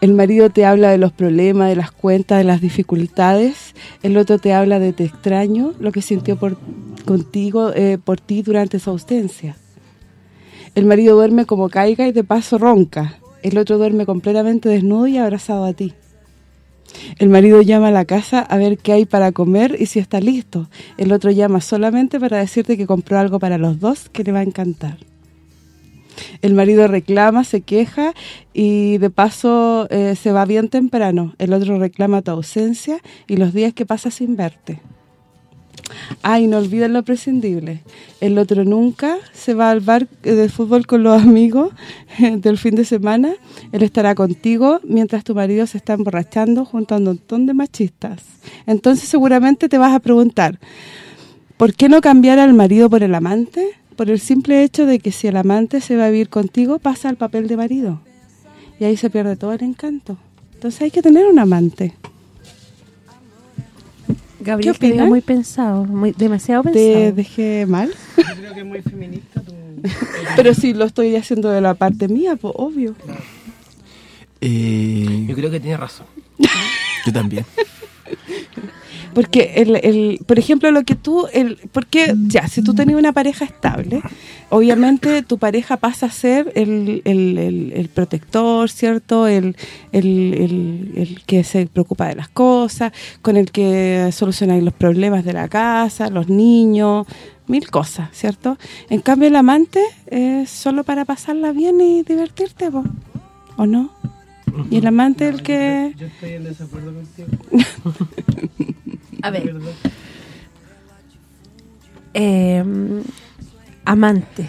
El marido te habla de los problemas, de las cuentas, de las dificultades. El otro te habla de te extraño, lo que sintió por contigo, eh, por ti durante su ausencia. El marido duerme como caiga y de paso ronca. El otro duerme completamente desnudo y abrazado a ti. El marido llama a la casa a ver qué hay para comer y si está listo. El otro llama solamente para decirte que compró algo para los dos que le va a encantar. El marido reclama, se queja y de paso eh, se va bien temprano. El otro reclama tu ausencia y los días que pasa sin verte. Ay, no olviden lo prescindible. El otro nunca se va al bar de fútbol con los amigos del fin de semana. Él estará contigo mientras tu marido se está emborrachando junto a un montón de machistas. Entonces seguramente te vas a preguntar, ¿por qué no cambiar al marido por el amante? Por el simple hecho de que si el amante se va a vivir contigo, pasa al papel de marido. Y ahí se pierde todo el encanto. Entonces hay que tener un amante. Gabriel ¿Qué muy pensado, muy demasiado ¿Te pensado. dejé mal? Yo creo que es muy feminista tu... Pero si lo estoy haciendo de la parte mía, pues obvio. Eh, Yo creo que tiene razón. yo también. Porque, el, el, por ejemplo, lo que tú... el Porque, ya, si tú tenías una pareja estable, obviamente tu pareja pasa a ser el, el, protector, ¿cierto? El, el, el- el que se preocupa de las cosas, con el que solucionáis los problemas de la casa, los niños, mil cosas, ¿cierto? En cambio, el amante es solo para pasarla bien y divertirte, po, ¿o no? Y el amante el que... Yo estoy en desacuerdo contigo. A ver, eh, amante.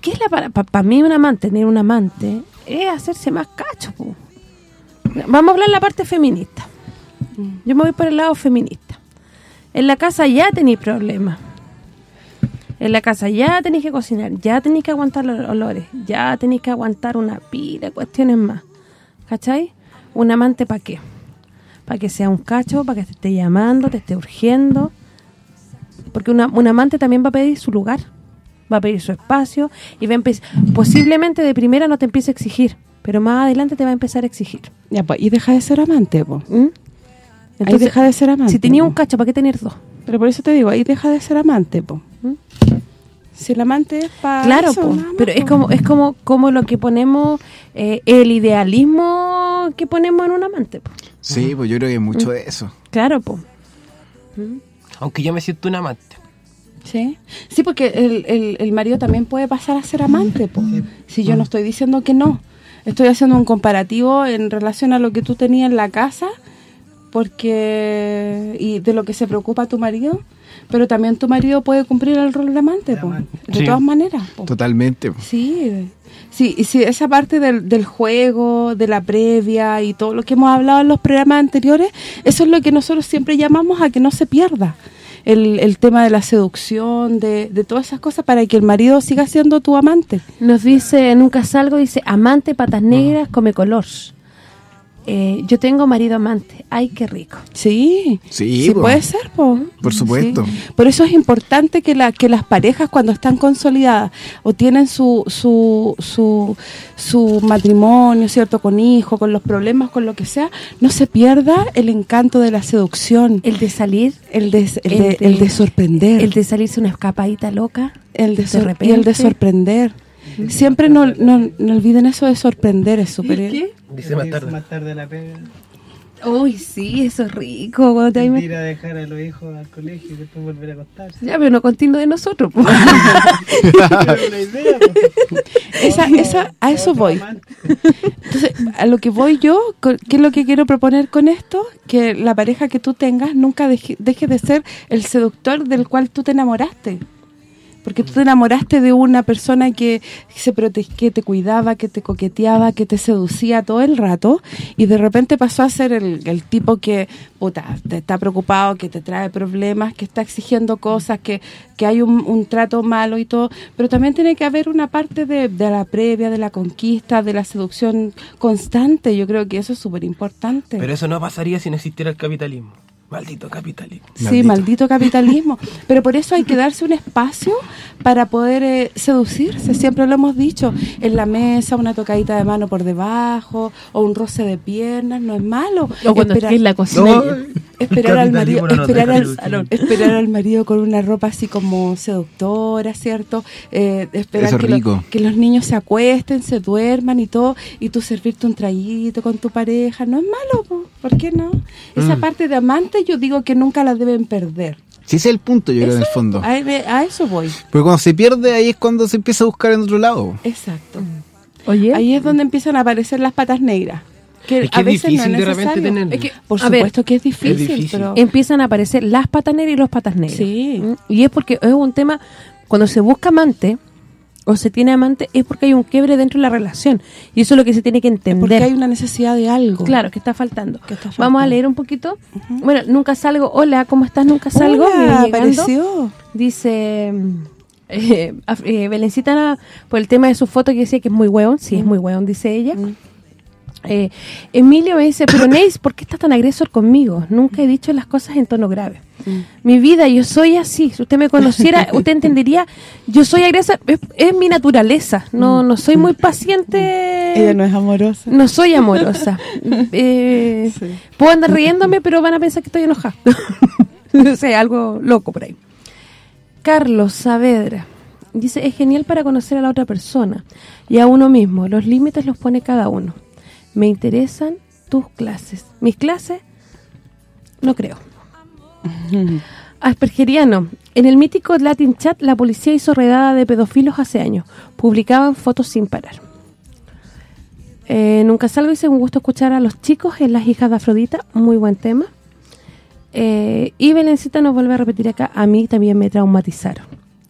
¿Qué es la para para mí un amante, tener un amante es hacerse más cacho, po. Vamos a hablar la parte feminista. Yo me voy por el lado feminista. En la casa ya tenéis problemas. En la casa ya tenéis que cocinar, ya tenéis que aguantar los olores, ya tenéis que aguantar una pila de cuestiones más. ¿Cachai? Un amante para qué? Para que sea un cacho, para que te esté llamando, te esté urgiendo. Porque una, un amante también va a pedir su lugar, va a pedir su espacio y va a posiblemente de primera no te empiece a exigir, pero más adelante te va a empezar a exigir. Ya, pues, y deja de ser amante, po. ¿Mm? ahí deja de ser amante. si tenía po. un cacho, ¿para qué tener dos? Pero por eso te digo, ahí deja de ser amante. ¿Mm? Si el amante es para Claro, po, pero es como es como como lo que ponemos eh, el idealismo que ponemos en un amante. po. Sí, pues yo creo que hay mucho de eso. Claro, pues. Aunque yo me siento un amante. Sí, sí porque el, el, el marido también puede pasar a ser amante, po. si yo no estoy diciendo que no. Estoy haciendo un comparativo en relación a lo que tú tenías en la casa porque y de lo que se preocupa tu marido, pero también tu marido puede cumplir el rol de amante, po. de Sí. todas maneras. po. Totalmente. Sí, sí, y sí, esa parte del, del juego, de la previa y todo lo que hemos hablado en los programas anteriores, eso es lo que nosotros siempre llamamos a que no se pierda. El, el tema de la seducción, de, de todas esas cosas para que el marido siga siendo tu amante. Nos dice, nunca salgo, dice, amante, patas negras, come color. Eh, yo tengo marido amante. Ay, qué rico. Sí, Sí, po. puede ser, po. Por supuesto. Sí. Por eso es importante que la que las parejas cuando están consolidadas o tienen su su, su su matrimonio, ¿cierto? Con hijos, con los problemas, con lo que sea, no se pierda el encanto de la seducción, El de salir, el de, el el de, de- el de sorprender, el de salirse una escapadita loca. el de, de y el de sorprender. Siempre no, no, no olviden eso de sorprender, es súper... Dice más tarde. Más tarde la pega. Uy, sí, eso es rico. Cuando te Ir a dejar a los hijos al colegio y después volver a acostarse. Ya, pero no continuo de nosotros. pues. Esa, esa, a eso voy. Entonces, a lo que voy yo, ¿qué es lo que quiero proponer con esto? Que la pareja que tú tengas nunca deje, deje de ser el seductor del cual tú te enamoraste. Porque tú te enamoraste de una persona que se prote que te cuidaba, que te coqueteaba, que te seducía todo el rato y de repente pasó a ser el, el tipo que, puta, te está preocupado, que te trae problemas, que está exigiendo cosas, que, que hay un, un trato malo y todo, pero también tiene que haber una parte de, de la previa, de la conquista, de la seducción constante, yo creo que eso es súper importante. Pero eso no pasaría si no existiera el capitalismo. Maldito capitalismo. Sí, maldito capitalismo. Pero por eso hay que darse un espacio para poder eh, seducirse. Siempre lo hemos dicho. En la mesa, una tocadita de mano por debajo, o un roce de piernas, no es malo. O cuando Esperar- estés en la cocina. No, esperar al marido no esperar al, esperar al marido con una ropa así como seductora cierto Eh, esperar es que, lo- rico. que los niños se acuesten se duerman y todo y tú servirte un traguito con tu pareja no es malo po. ¿por qué no? esa Mm. parte de amante yo digo que nunca la deben perder Sí, ese es el punto, yo creo, en el fondo. a, a eso voy Porque cuando se pierde, ahí es cuando se empieza a buscar en otro lado. exacto Oye, ahí es donde empiezan a aparecer las patas negras que Es que a es veces difícil no de es repente necesario. tenerlo. Es que, por a ver, supuesto que es difícil, difícil. pero empiezan a aparecer las patas negras y los patas negras. Sí. ¿Mm? Y es porque es un tema, cuando se busca amante o se tiene amante, es porque hay un quiebre dentro de la relación. Y eso es lo que se tiene que entender. porque hay una necesidad de algo Claro, que está faltando. Que está Vamos a leer un poquito. Bueno, nunca salgo. Hola, ¿cómo estás? Nunca salgo. Hola, apareció Dice mm, eh, eh, Belencita por el tema de su foto que decía que es muy hueón. Sí, es muy hueón, dice ella. Eh, Emilio me dice, pero Neis, ¿por qué estás tan agresor conmigo? Nunca he dicho las cosas en tono grave. Mi vida, yo soy así. Si usted me conociera, usted entendería, yo soy agresor, es, es mi naturaleza. No no soy muy paciente. ella no es amorosa No soy amorosa. Eh, Sí. Puedo andar riéndome, pero van a pensar que estoy enojada. o sea, algo loco por ahí. Carlos Saavedra dice, es genial para conocer a la otra persona y a uno mismo. Los límites los pone cada uno. Me interesan tus clases. Mis clases, no creo. Aspergeriano. En el mítico Latin Chat, la policía hizo redada de pedofilos hace años. Publicaban fotos sin parar. Eh, nunca salgo y dice, un gusto escuchar a los chicos en Las hijas de Afrodita. Muy buen tema. Eh, y Belencita nos vuelve a repetir acá, a mí también me traumatizaron.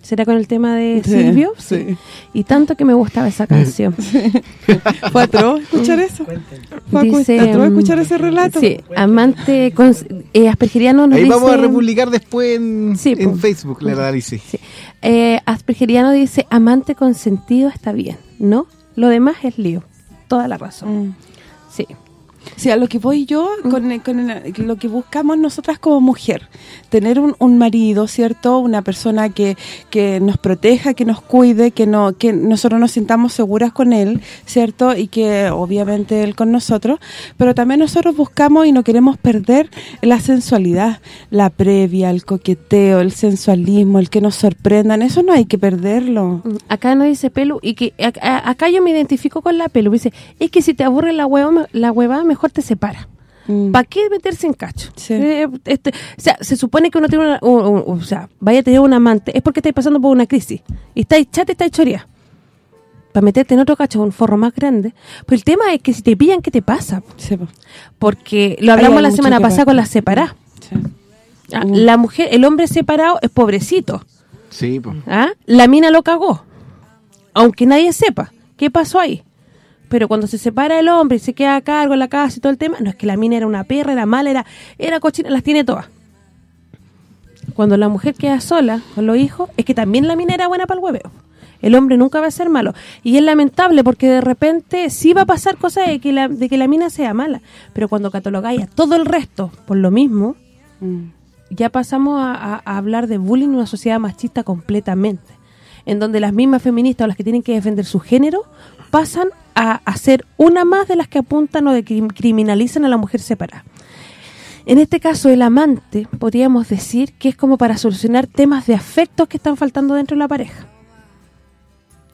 ¿Será con el tema de Sí, Silvio? sí. Y tanto que me gustaba esa canción. fue atroz escuchar eso fue Dice, atroz mm, escuchar ese relato Sí, amante con, eh, aspergeriano nos Ahí dice... vamos a republicar después en, Sí, en po. Facebook la análisis. Sí. Eh, aspergeriano dice, amante consentido está bien, ¿no? Lo demás es lío. Toda la razón. Mm. Sí. Sí, a lo que voy yo, con, lo que buscamos nosotras como mujer, tener un, un marido, ¿cierto? Una persona que, que nos proteja, que nos cuide, que no que nosotros nos sintamos seguras con él, ¿cierto? Y que obviamente él con nosotros, pero también nosotros buscamos y no queremos perder la sensualidad, la previa, el coqueteo, el sensualismo, el que nos sorprendan, eso no hay que perderlo. Mm, Acá no dice pelu y que a- a- acá yo me identifico con la pelu. Dice, es que si te aburre la hueva, la hueva mejor te separa. Mm. ¿Para qué meterse en cacho? Sí. Eh, este, o sea, se supone que uno tiene una, un- un- o sea, vaya a tener un amante, es porque estáis pasando por una crisis. Y estáis chata y estáis choría. Para meterte en otro cacho, un forro más grande. Pero el tema es que si te pillan, ¿qué te pasa? Sí. Porque lo hablamos la semana pasada pasa. con las separadas. Sí. Ah, Mm. La mujer, el hombre separado es pobrecito. Sí, pues. ¿Ah? La mina lo cagó. Aunque nadie sepa qué pasó ahí. Pero cuando se separa el hombre y se queda a cargo en la casa y todo el tema, no es que la mina era una perra, era mala, era, era cochina, las tiene todas. Cuando la mujer queda sola con los hijos, es que también la mina era buena para el hueveo. El hombre nunca va a ser malo. Y es lamentable porque de repente sí va a pasar cosas de que la, de que la mina sea mala. Pero cuando catalogáis a todo el resto por lo mismo, Mm. ya pasamos a, a- a hablar de bullying en una sociedad machista completamente, en donde las mismas feministas o las que tienen que defender su género pasan a, ser una más de las que apuntan o de crim- criminalizan a la mujer separada. En este caso, el amante, podríamos decir que es como para solucionar temas de afectos que están faltando dentro de la pareja.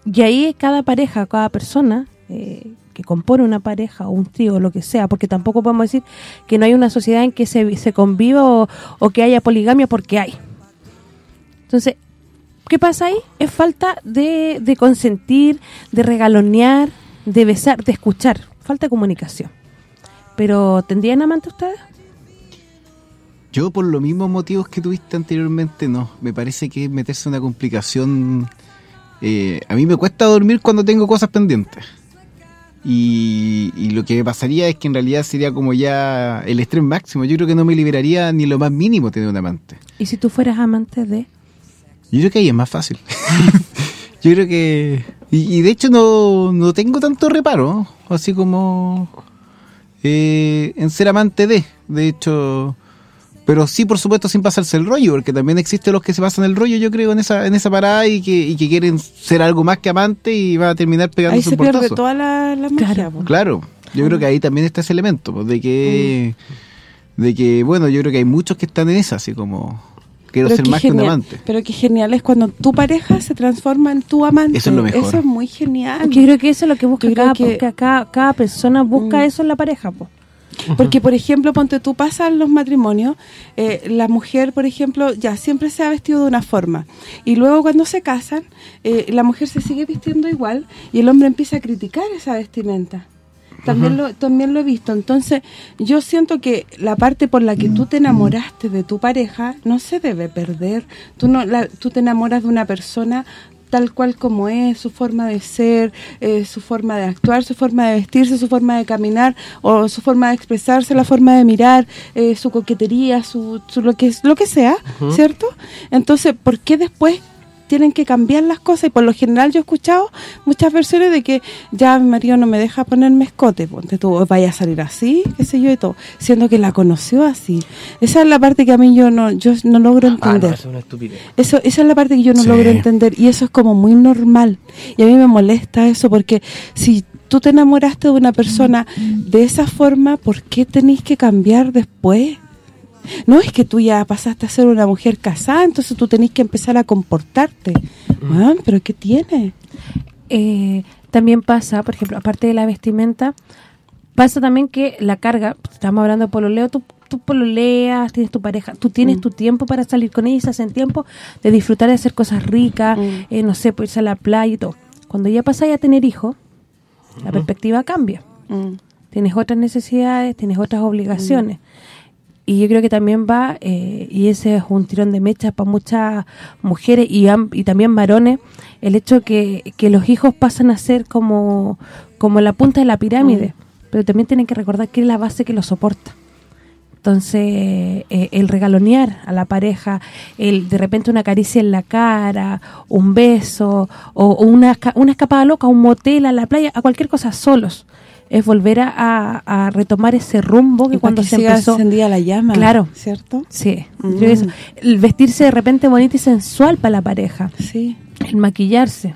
Y ahí cada pareja, cada persona eh, que compone una pareja o un trío o lo que sea, porque tampoco podemos decir que no hay una sociedad en que se, se conviva o, o que haya poligamia porque hay. Entonces, ¿qué pasa ahí? Es falta de, de consentir, de regalonear, de besar, de escuchar. Falta comunicación. Pero, ¿tendrían amante ustedes? Yo por los mismos motivos que tuviste anteriormente, no. Me parece que es meterse una complicación... eh, a mí me cuesta dormir cuando tengo cosas pendientes. Y, y lo que me pasaría es que en realidad sería como ya el estrés máximo. Yo creo que no me liberaría ni lo más mínimo tener un amante. ¿Y si tú fueras amante de...? Yo creo que ahí es más fácil. Yo creo que... Y, y de hecho no, no tengo tanto reparo, así como eh, en ser amante de. De hecho... Pero sí, por supuesto, sin pasarse el rollo, porque también existen los que se pasan el rollo, yo creo, en esa en esa parada y que, y que quieren ser algo más que amante y van a terminar Ahí pegándose se un pierde portazo. toda la, la magia. Claro. yo creo que ahí también está ese elemento, pues, de que, de que, bueno, yo creo que hay muchos que están en esa, así como, quiero Pero ser más que un genial, amante. Pero qué genial es cuando tu pareja se transforma en tu amante. Eso es lo mejor. Eso es muy genial. Yo creo que eso es lo que busca cada, que- cada, cada persona, busca Mm. eso en la pareja. po. Porque, por ejemplo, ponte tú pasas los matrimonios, eh, la mujer, por ejemplo, ya siempre se ha vestido de una forma. Y luego cuando se casan, eh, la mujer se sigue vistiendo igual y el hombre empieza a criticar esa vestimenta. También lo también lo he visto. Entonces, yo siento que la parte por la que tú te enamoraste de tu pareja no se debe perder. Tú no la, tú te enamoras de una persona tal cual como es, su forma de ser, eh, su forma de actuar, su forma de vestirse, su forma de caminar o su forma de expresarse, la forma de mirar, eh, su coquetería, su, su lo que lo que sea, ¿cierto? Entonces, ¿por qué después tienen que cambiar las cosas? Y por lo general yo he escuchado muchas versiones de que ya mi marido no me deja ponerme escote, ponte tú, vaya a salir así, qué sé yo y todo, siendo que la conoció así. Esa es la parte que a mí yo no yo no logro Ah, no, entender. eso es una estupidez. Eso, esa es la parte que yo no Sí. logro entender y eso es como muy normal. Y a mí me molesta eso porque si tú te enamoraste de una persona de esa forma, ¿por qué tenéis que cambiar después? No es que tú ya pasaste a ser una mujer casada, entonces tú tenés que empezar a comportarte. Ah, ¿Pero qué tiene? Eh, también pasa, por ejemplo, aparte de la vestimenta, pasa también que la carga, estamos hablando de pololeo, tú, tú pololeas, tienes tu pareja, tú tienes Mm. tu tiempo para salir con ella y se hacen tiempo de disfrutar de hacer cosas ricas, Mm. eh, no sé, pues irse a la playa y todo. Cuando ya pasáis a tener hijos, la perspectiva cambia. Mm. Tienes otras necesidades, tienes otras obligaciones. Y yo creo que también va, eh, y ese es un tirón de mecha para muchas mujeres y, y también varones, el hecho que, que los hijos pasan a ser como, como la punta de la pirámide, pero también tienen que recordar que es la base que lo soporta. Entonces, eh, el regalonear a la pareja, el de repente una caricia en la cara, un beso, o, o una, una escapada loca, un motel, a la playa, a cualquier cosa solos. Es volver a, a- a retomar ese rumbo que Y cuando que se empezó... encendida la llama. Claro. ¿Cierto? Sí, Mm. yo eso. El vestirse de repente bonito y sensual para la pareja, Sí. el maquillarse,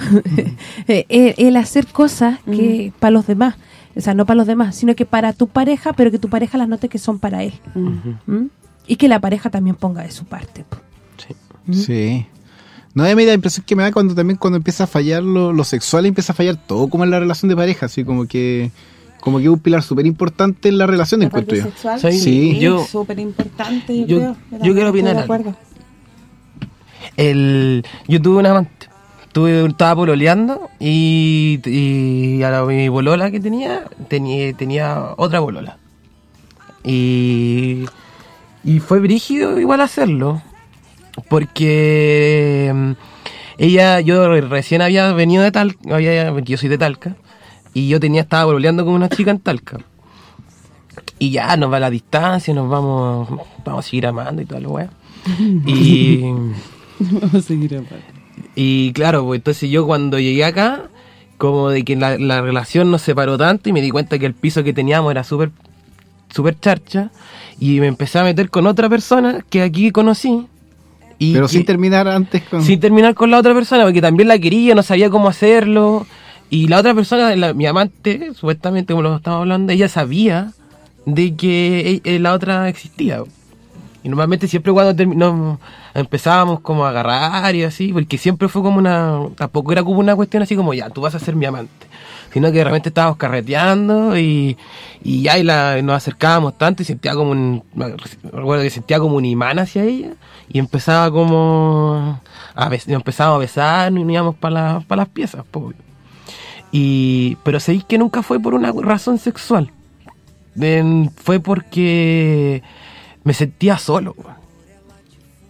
Mm. Eh, el, el hacer cosas que para los demás, o sea, no para los demás, sino que para tu pareja, pero que tu pareja las note que son para él. ¿Mm? Y que la pareja también ponga de su parte. po. Sí. No, a mí la impresión que me da cuando también cuando empieza a fallar lo, lo sexual, empieza a fallar todo como en la relación de pareja, así como que como que es un pilar súper importante en la relación, La encuentro yo. sexual, Sí, Sí. yo- súper importante, yo, yo- creo. yo también quiero opinar de acuerdo. El, yo tuve un amante. Tuve, estaba pololeando y, y a la, mi bolola que tenía, tenía, tenía otra bolola. Y, y fue brígido igual hacerlo. Porque mm, ella, yo recién había venido de Talca, había, yo soy de Talca, y yo tenía, estaba pololeando con una chica en Talca. Y ya nos va la distancia, nos vamos, vamos a seguir amando y toda la weá. Y... Vamos a seguir amando. Y claro, pues entonces yo cuando llegué acá, como de que la, la relación nos separó tanto y me di cuenta que el piso que teníamos era súper súper charcha y me empecé a meter con otra persona que aquí conocí. Y Pero que- sin terminar antes con... sin terminar con la otra persona, porque también la quería, no sabía cómo hacerlo. Y la otra persona, la- mi amante, supuestamente como lo estábamos hablando, ella sabía de que e- eh, la otra existía. Y normalmente siempre cuando terminamos, empezábamos como a agarrar y así, porque siempre fue como una, tampoco era como una cuestión así como, ya, tú vas a ser mi amante. Sino que de repente estábamos carreteando y, y ya y la, nos acercábamos tanto y sentía como un, recuerdo que sentía como un imán hacia ella y empezaba como a bes- nos empezábamos a besar y nos íbamos para las piezas. po. Y, pero sabéis que nunca fue por una razón sexual. En- fue porque me sentía solo.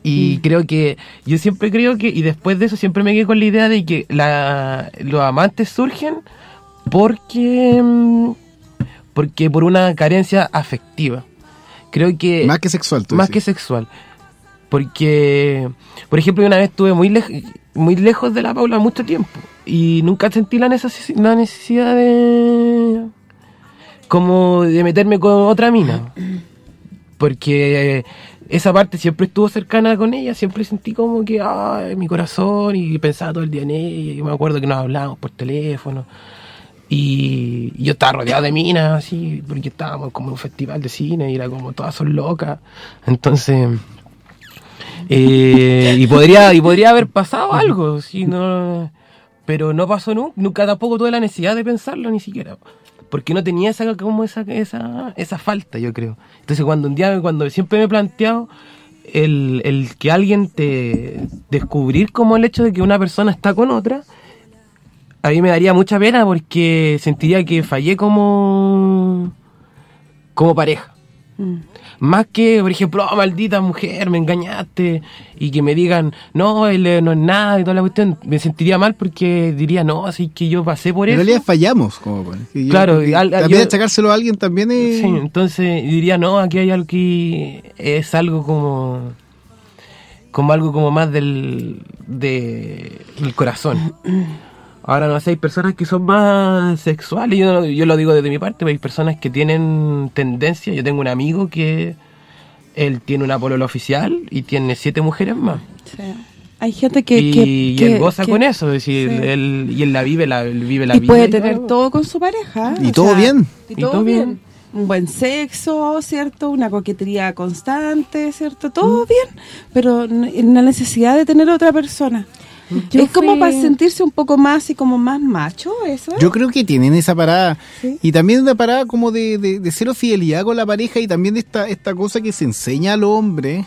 Y creo que, yo siempre creo que, y después de eso siempre me quedé con la idea de que la, los amantes surgen porque, mm, porque por una carencia afectiva. Creo que... Más que sexual, tú Más que sexual. Porque, por ejemplo, una vez estuve muy, lej- muy lejos de la Paula mucho tiempo y nunca sentí la, necesi- la necesidad de como de meterme con otra mina. Porque esa parte siempre estuvo cercana con ella, siempre sentí como que ay, mi corazón y pensaba todo el día en ella. Y me acuerdo que nos hablábamos por teléfono. Y yo estaba rodeado de minas, así, porque estábamos como en un festival de cine y era como todas son locas. Entonces, eh, y podría y podría haber pasado algo, si no, pero no pasó nunca, nunca tampoco tuve la necesidad de pensarlo ni siquiera, porque no tenía esa como esa esa esa falta, yo creo. Entonces cuando un día cuando siempre me he planteado el, el que alguien te descubrir como el hecho de que una persona está con otra, a mí me daría mucha pena porque sentiría que fallé como como pareja. Más que, por ejemplo, oh, maldita mujer, me engañaste. Y que me digan, no, él eh, no es nada y toda la cuestión. Me sentiría mal porque diría, no, así que yo pasé por En eso. realidad fallamos, como pues. Yo- Claro, y y al- también yo- achacárselo a alguien también es... Sí, entonces diría, no, aquí hay algo que es algo como como algo como más del, de, del corazón. Ahora no sé, hay personas que son más sexuales, yo, no- yo lo digo desde mi parte, pero hay personas que tienen tendencia, yo tengo un amigo que él tiene una polola oficial y tiene siete mujeres más. Sí. Hay gente que... y, que- y que- él goza que- con eso, es decir, sí. él, y él la vive, la, él vive la y vida. puede y tener todo. todo con su pareja. Y todo bien. Y Y todo, todo bien. bien. Un buen sexo, ¿cierto? Una coquetería constante, ¿cierto? Mm. Todo bien, pero n- la necesidad de tener otra persona. Yo es como para sentirse un poco más y como más macho, ¿eso? es? Yo creo que tienen esa parada. Sí. Y también una parada como de, de, de cero fidelidad con la pareja y también de esta, esta cosa que se enseña al hombre,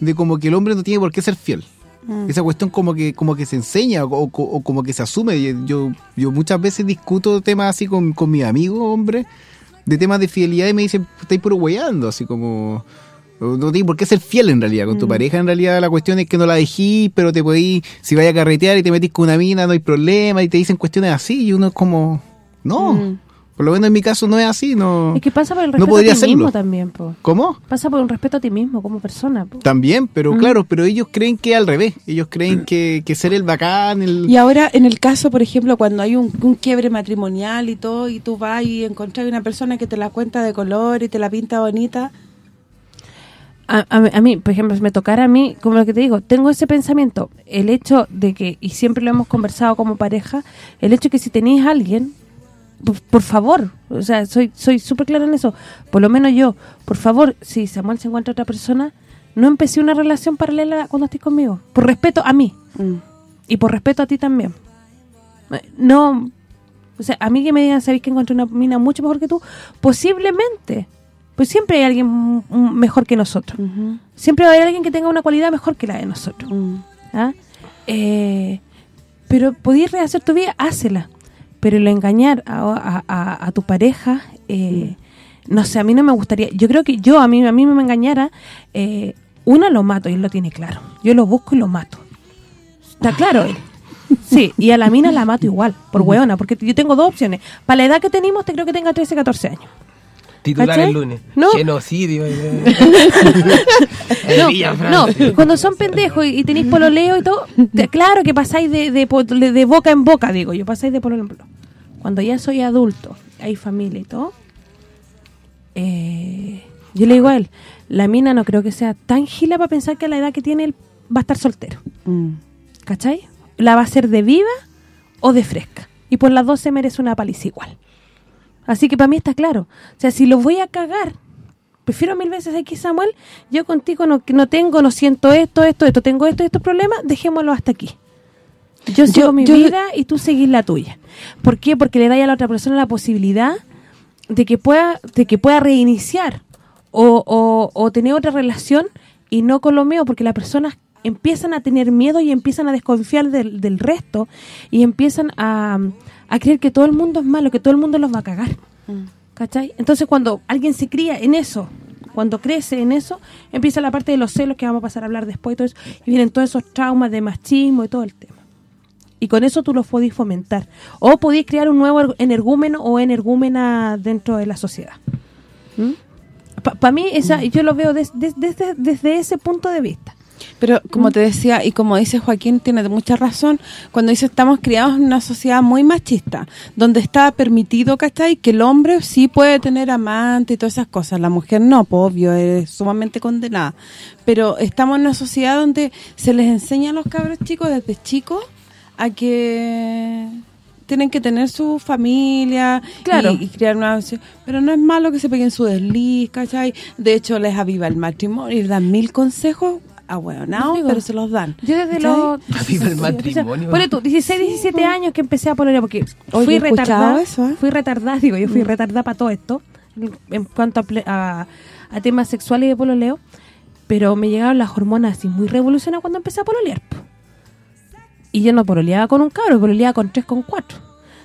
de como que el hombre no tiene por qué ser fiel. Mm. Esa cuestión como que como que se enseña o, o- o como que se asume. Yo, yo muchas veces discuto temas así con, con mis amigos, hombre, de temas de fidelidad y me dicen, estáis puro así como... No tiene por qué ser fiel en realidad con tu pareja. En realidad la cuestión es que no la dejís, pero te podís, si vayas a carretear y te metís con una mina, no hay problema, y te dicen cuestiones así, y uno es como, no. Mm. Por lo menos en mi caso no es así, no. Es que pasa por el respeto a ti hacerlo. mismo también, po. ¿Cómo? Pasa por un respeto a ti mismo como persona, po. También, pero Mm. claro, pero ellos creen que al revés. Ellos creen que, que ser el bacán, el... Y ahora, en el caso, por ejemplo, cuando hay un, un quiebre matrimonial y todo, y tú vas y encontrás una persona que te la cuenta de color y te la pinta bonita, A, a mí- a mí, por ejemplo, si me tocara a mí, como lo que te digo, tengo ese pensamiento, el hecho de que, y siempre lo hemos conversado como pareja, el hecho de que si tenéis a alguien, por, por favor, o sea, soy soy súper clara en eso, por lo menos yo, por favor, si Samuel se encuentra otra persona, no empecé una relación paralela cuando estés conmigo, por respeto a mí, mm, y por respeto a ti también. Eh, No, o sea, a mí que me digan, ¿sabéis que encontré una mina mucho mejor que tú? Posiblemente, pues siempre hay alguien mm, mm, mejor que nosotros. Siempre va a haber alguien que tenga una cualidad mejor que la de nosotros. mm. ¿ah? Eh, pero podías rehacer tu vida, hácela. Pero el engañar a, a- tu pareja, eh, no sé, a mí no me gustaría. Yo creo que yo, a mí a mí me engañara, eh, una lo mato y él lo tiene claro. Yo lo busco y lo mato. Está claro él. Sí, y a la mina la mato igual, por hueona, porque yo tengo dos opciones. Para la edad que tenemos, te creo que tenga 13, 14 años. Titular ¿Cachai? el lunes. No. Genocidio. eh. No, Villa no, Francia. cuando son pendejos y, y tenéis pololeo y todo, te- claro que pasáis de, de, po- de- de boca en boca, digo yo, pasáis de pololeo en pololeo. Cuando ya soy adulto, hay familia y todo, eh, yo le digo a él, la mina no creo que sea tan gila para pensar que a la edad que tiene él va a estar soltero, Mm. ¿cachai? La va a ser de viva o de fresca. Y por las dos se merece una paliza igual. Así que para mí está claro. O sea, si lo voy a cagar, prefiero mil veces aquí, Samuel, yo contigo no, no tengo, no siento esto, esto, esto, tengo esto, estos problemas, dejémoslo hasta aquí. Yo sigo mi yo- vida y tú seguís la tuya. ¿Por qué? Porque le da a la otra persona la posibilidad de que pueda de que pueda reiniciar o, o- o tener otra relación y no con lo mío, porque las personas empiezan a tener miedo y empiezan a desconfiar del, del resto y empiezan a, a creer que todo el mundo es malo, que todo el mundo los va a cagar. ¿Cachai? Entonces cuando alguien se cría en eso, cuando crece en eso, empieza la parte de los celos que vamos a pasar a hablar después y todo eso, y vienen todos esos traumas de machismo y todo el tema. Y con eso tú los podés fomentar. O podés crear un nuevo er- energúmeno o energúmena dentro de la sociedad. Para mí, esa yo lo veo des- des- desde, desde ese punto de vista. Pero como te decía, y como dice Joaquín, tiene mucha razón, cuando dice estamos criados en una sociedad muy machista, donde está permitido, ¿cachai? Que el hombre sí puede tener amante y todas esas cosas, la mujer no, pues obvio, es sumamente condenada. Pero estamos en una sociedad donde se les enseña a los cabros chicos desde chicos a que tienen que tener su familia Claro. y, y criar una... Pero no es malo que se peguen su desliz, ¿cachai? De hecho, les aviva el matrimonio y les dan mil consejos ahueonados, Digo, pero se los dan. Yo desde los... Viva el matrimonio. Ponle tú, 16, 17 años que empecé a pololear, porque Oye, fui retardada, eso, ¿eh? fui retardada, digo, yo fui retardada para todo esto, en cuanto a, ple- a, a temas sexuales y de pololeo, pero me llegaron las hormonas así muy revolucionadas cuando empecé a pololear. po. Y yo no pololeaba con un cabro, pololeaba con tres, con cuatro.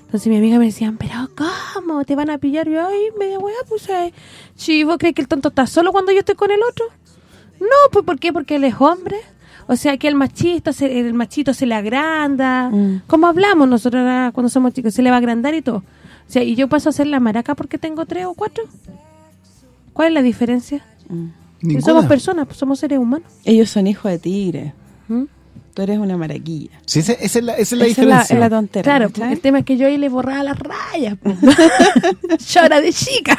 Entonces mi amiga me decían, pero ¿cómo? ¿Te van a pillar? Yo, ay, media hueá, pues, ay. Si vos crees que el tonto está solo cuando yo estoy con el otro. No, pues ¿por qué? Porque él es hombre. O sea, que el machista, se- el machito se le agranda. Mm. Como hablamos nosotros ahora cuando somos chicos, se le va a agrandar y todo. O sea, y yo paso a ser la maraca porque tengo tres o cuatro. ¿Cuál es la diferencia? Ninguna. Somos personas, pues, somos seres humanos. Ellos son hijos de tigre. ¿Mm? Tú eres una maraquilla. Sí, esa, esa es la, esa es la Esa es la, diferencia. es la tontera. Claro, el tema es que yo ahí le borraba las rayas. pues. Llora de chica.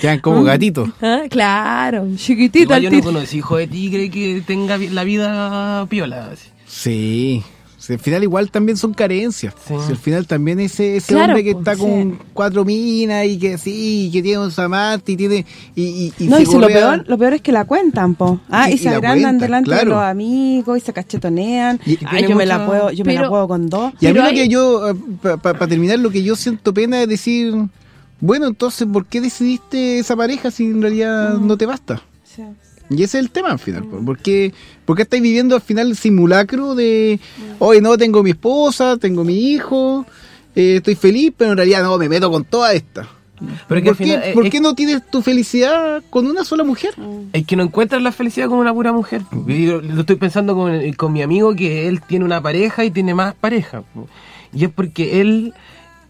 Quedan como gatitos. Ah, Claro, chiquitito Igual al yo no conocí hijo de tigre que tenga la vida piola. así. Sí. Sí, al final igual también son carencias. Sí. Al final también ese, ese Claro, hombre que pues, está sí. con cuatro minas y que sí, y que tiene un amante y tiene... Y, y, y no, se y si lo peor, lo peor es que la cuentan, po. Ah, Y- se agrandan delante de los amigos y se cachetonean. Y- y Ay, yo me la puedo, yo me la puedo con dos. Y a mí lo hay- que yo, para terminar, lo que yo siento pena es decir, bueno, entonces, ¿por qué decidiste esa pareja si en realidad no te basta? Sí. Y ese es el tema al final. pues, ¿Por qué, por qué estáis viviendo al final el simulacro de, hoy no, tengo mi esposa, tengo mi hijo, eh, estoy feliz, pero en realidad no, me meto con toda esta? Pero ¿Por, qué, es- por es- qué no tienes tu felicidad con una sola mujer? Es que no encuentras la felicidad con una pura mujer. Yo lo estoy pensando con, con mi amigo que él tiene una pareja y tiene más pareja. Y es porque él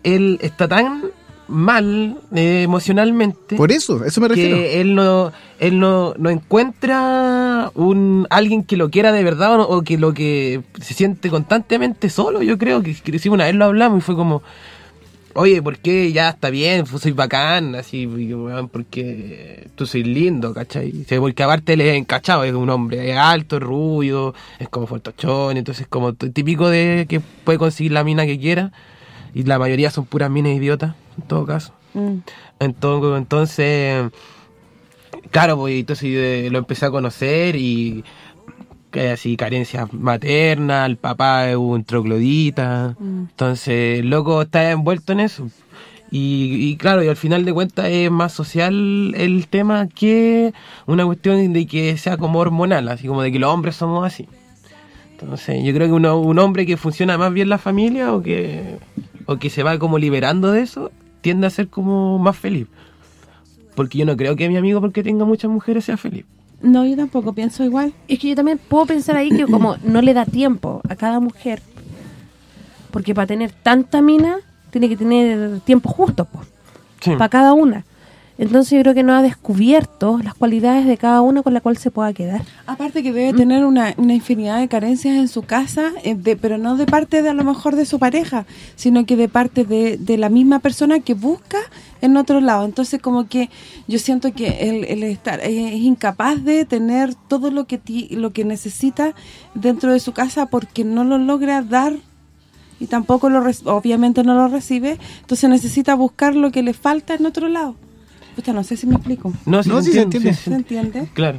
él está tan mal eh, emocionalmente. Por eso, eso me refiero. que él no él no, no encuentra un alguien que lo quiera de verdad o, no- o que lo que se siente constantemente solo yo creo que, que sí, una vez lo hablamos y fue como oye ¿por qué ya está bien pues soy bacán así porque tú soy lindo ¿cachai? Porque aparte él es encachado es un hombre es alto es rubio es como fortachón entonces como típico de que puede conseguir la mina que quiera y la mayoría son puras minas idiotas en todo caso Mm. entonces, entonces claro, pues entonces eh, lo empecé a conocer y así carencia materna, el papá es un troglodita, entonces el loco está envuelto en eso. Y, y claro, y al final de cuentas es más social el tema que una cuestión de que sea como hormonal, así como de que los hombres somos así. Entonces yo creo que uno- un hombre que funciona más bien la familia o que, o que se va como liberando de eso, tiende a ser como más feliz. Porque yo no creo que mi amigo, porque tenga muchas mujeres, sea feliz. No, yo tampoco pienso igual. Es que yo también puedo pensar ahí que como no le da tiempo a cada mujer, porque para tener tanta mina, tiene que tener tiempo justo, pues, Sí. para cada una. Entonces yo creo que no ha descubierto las cualidades de cada una con la cual se pueda quedar. Aparte que debe tener una, una infinidad de carencias en su casa, eh, pero no de parte de a lo mejor de su pareja, sino que de parte de, la misma persona que busca en otro lado. Entonces como que yo siento que el, estar eh, es incapaz de tener todo lo que ti- lo que necesita dentro de su casa porque no lo logra dar y tampoco lo obviamente no lo recibe, entonces necesita buscar lo que le falta en otro lado. Puta, no sé si me explico. No, sí, No, se sí se entiende, entiende. sí, ¿Se entiende? Claro.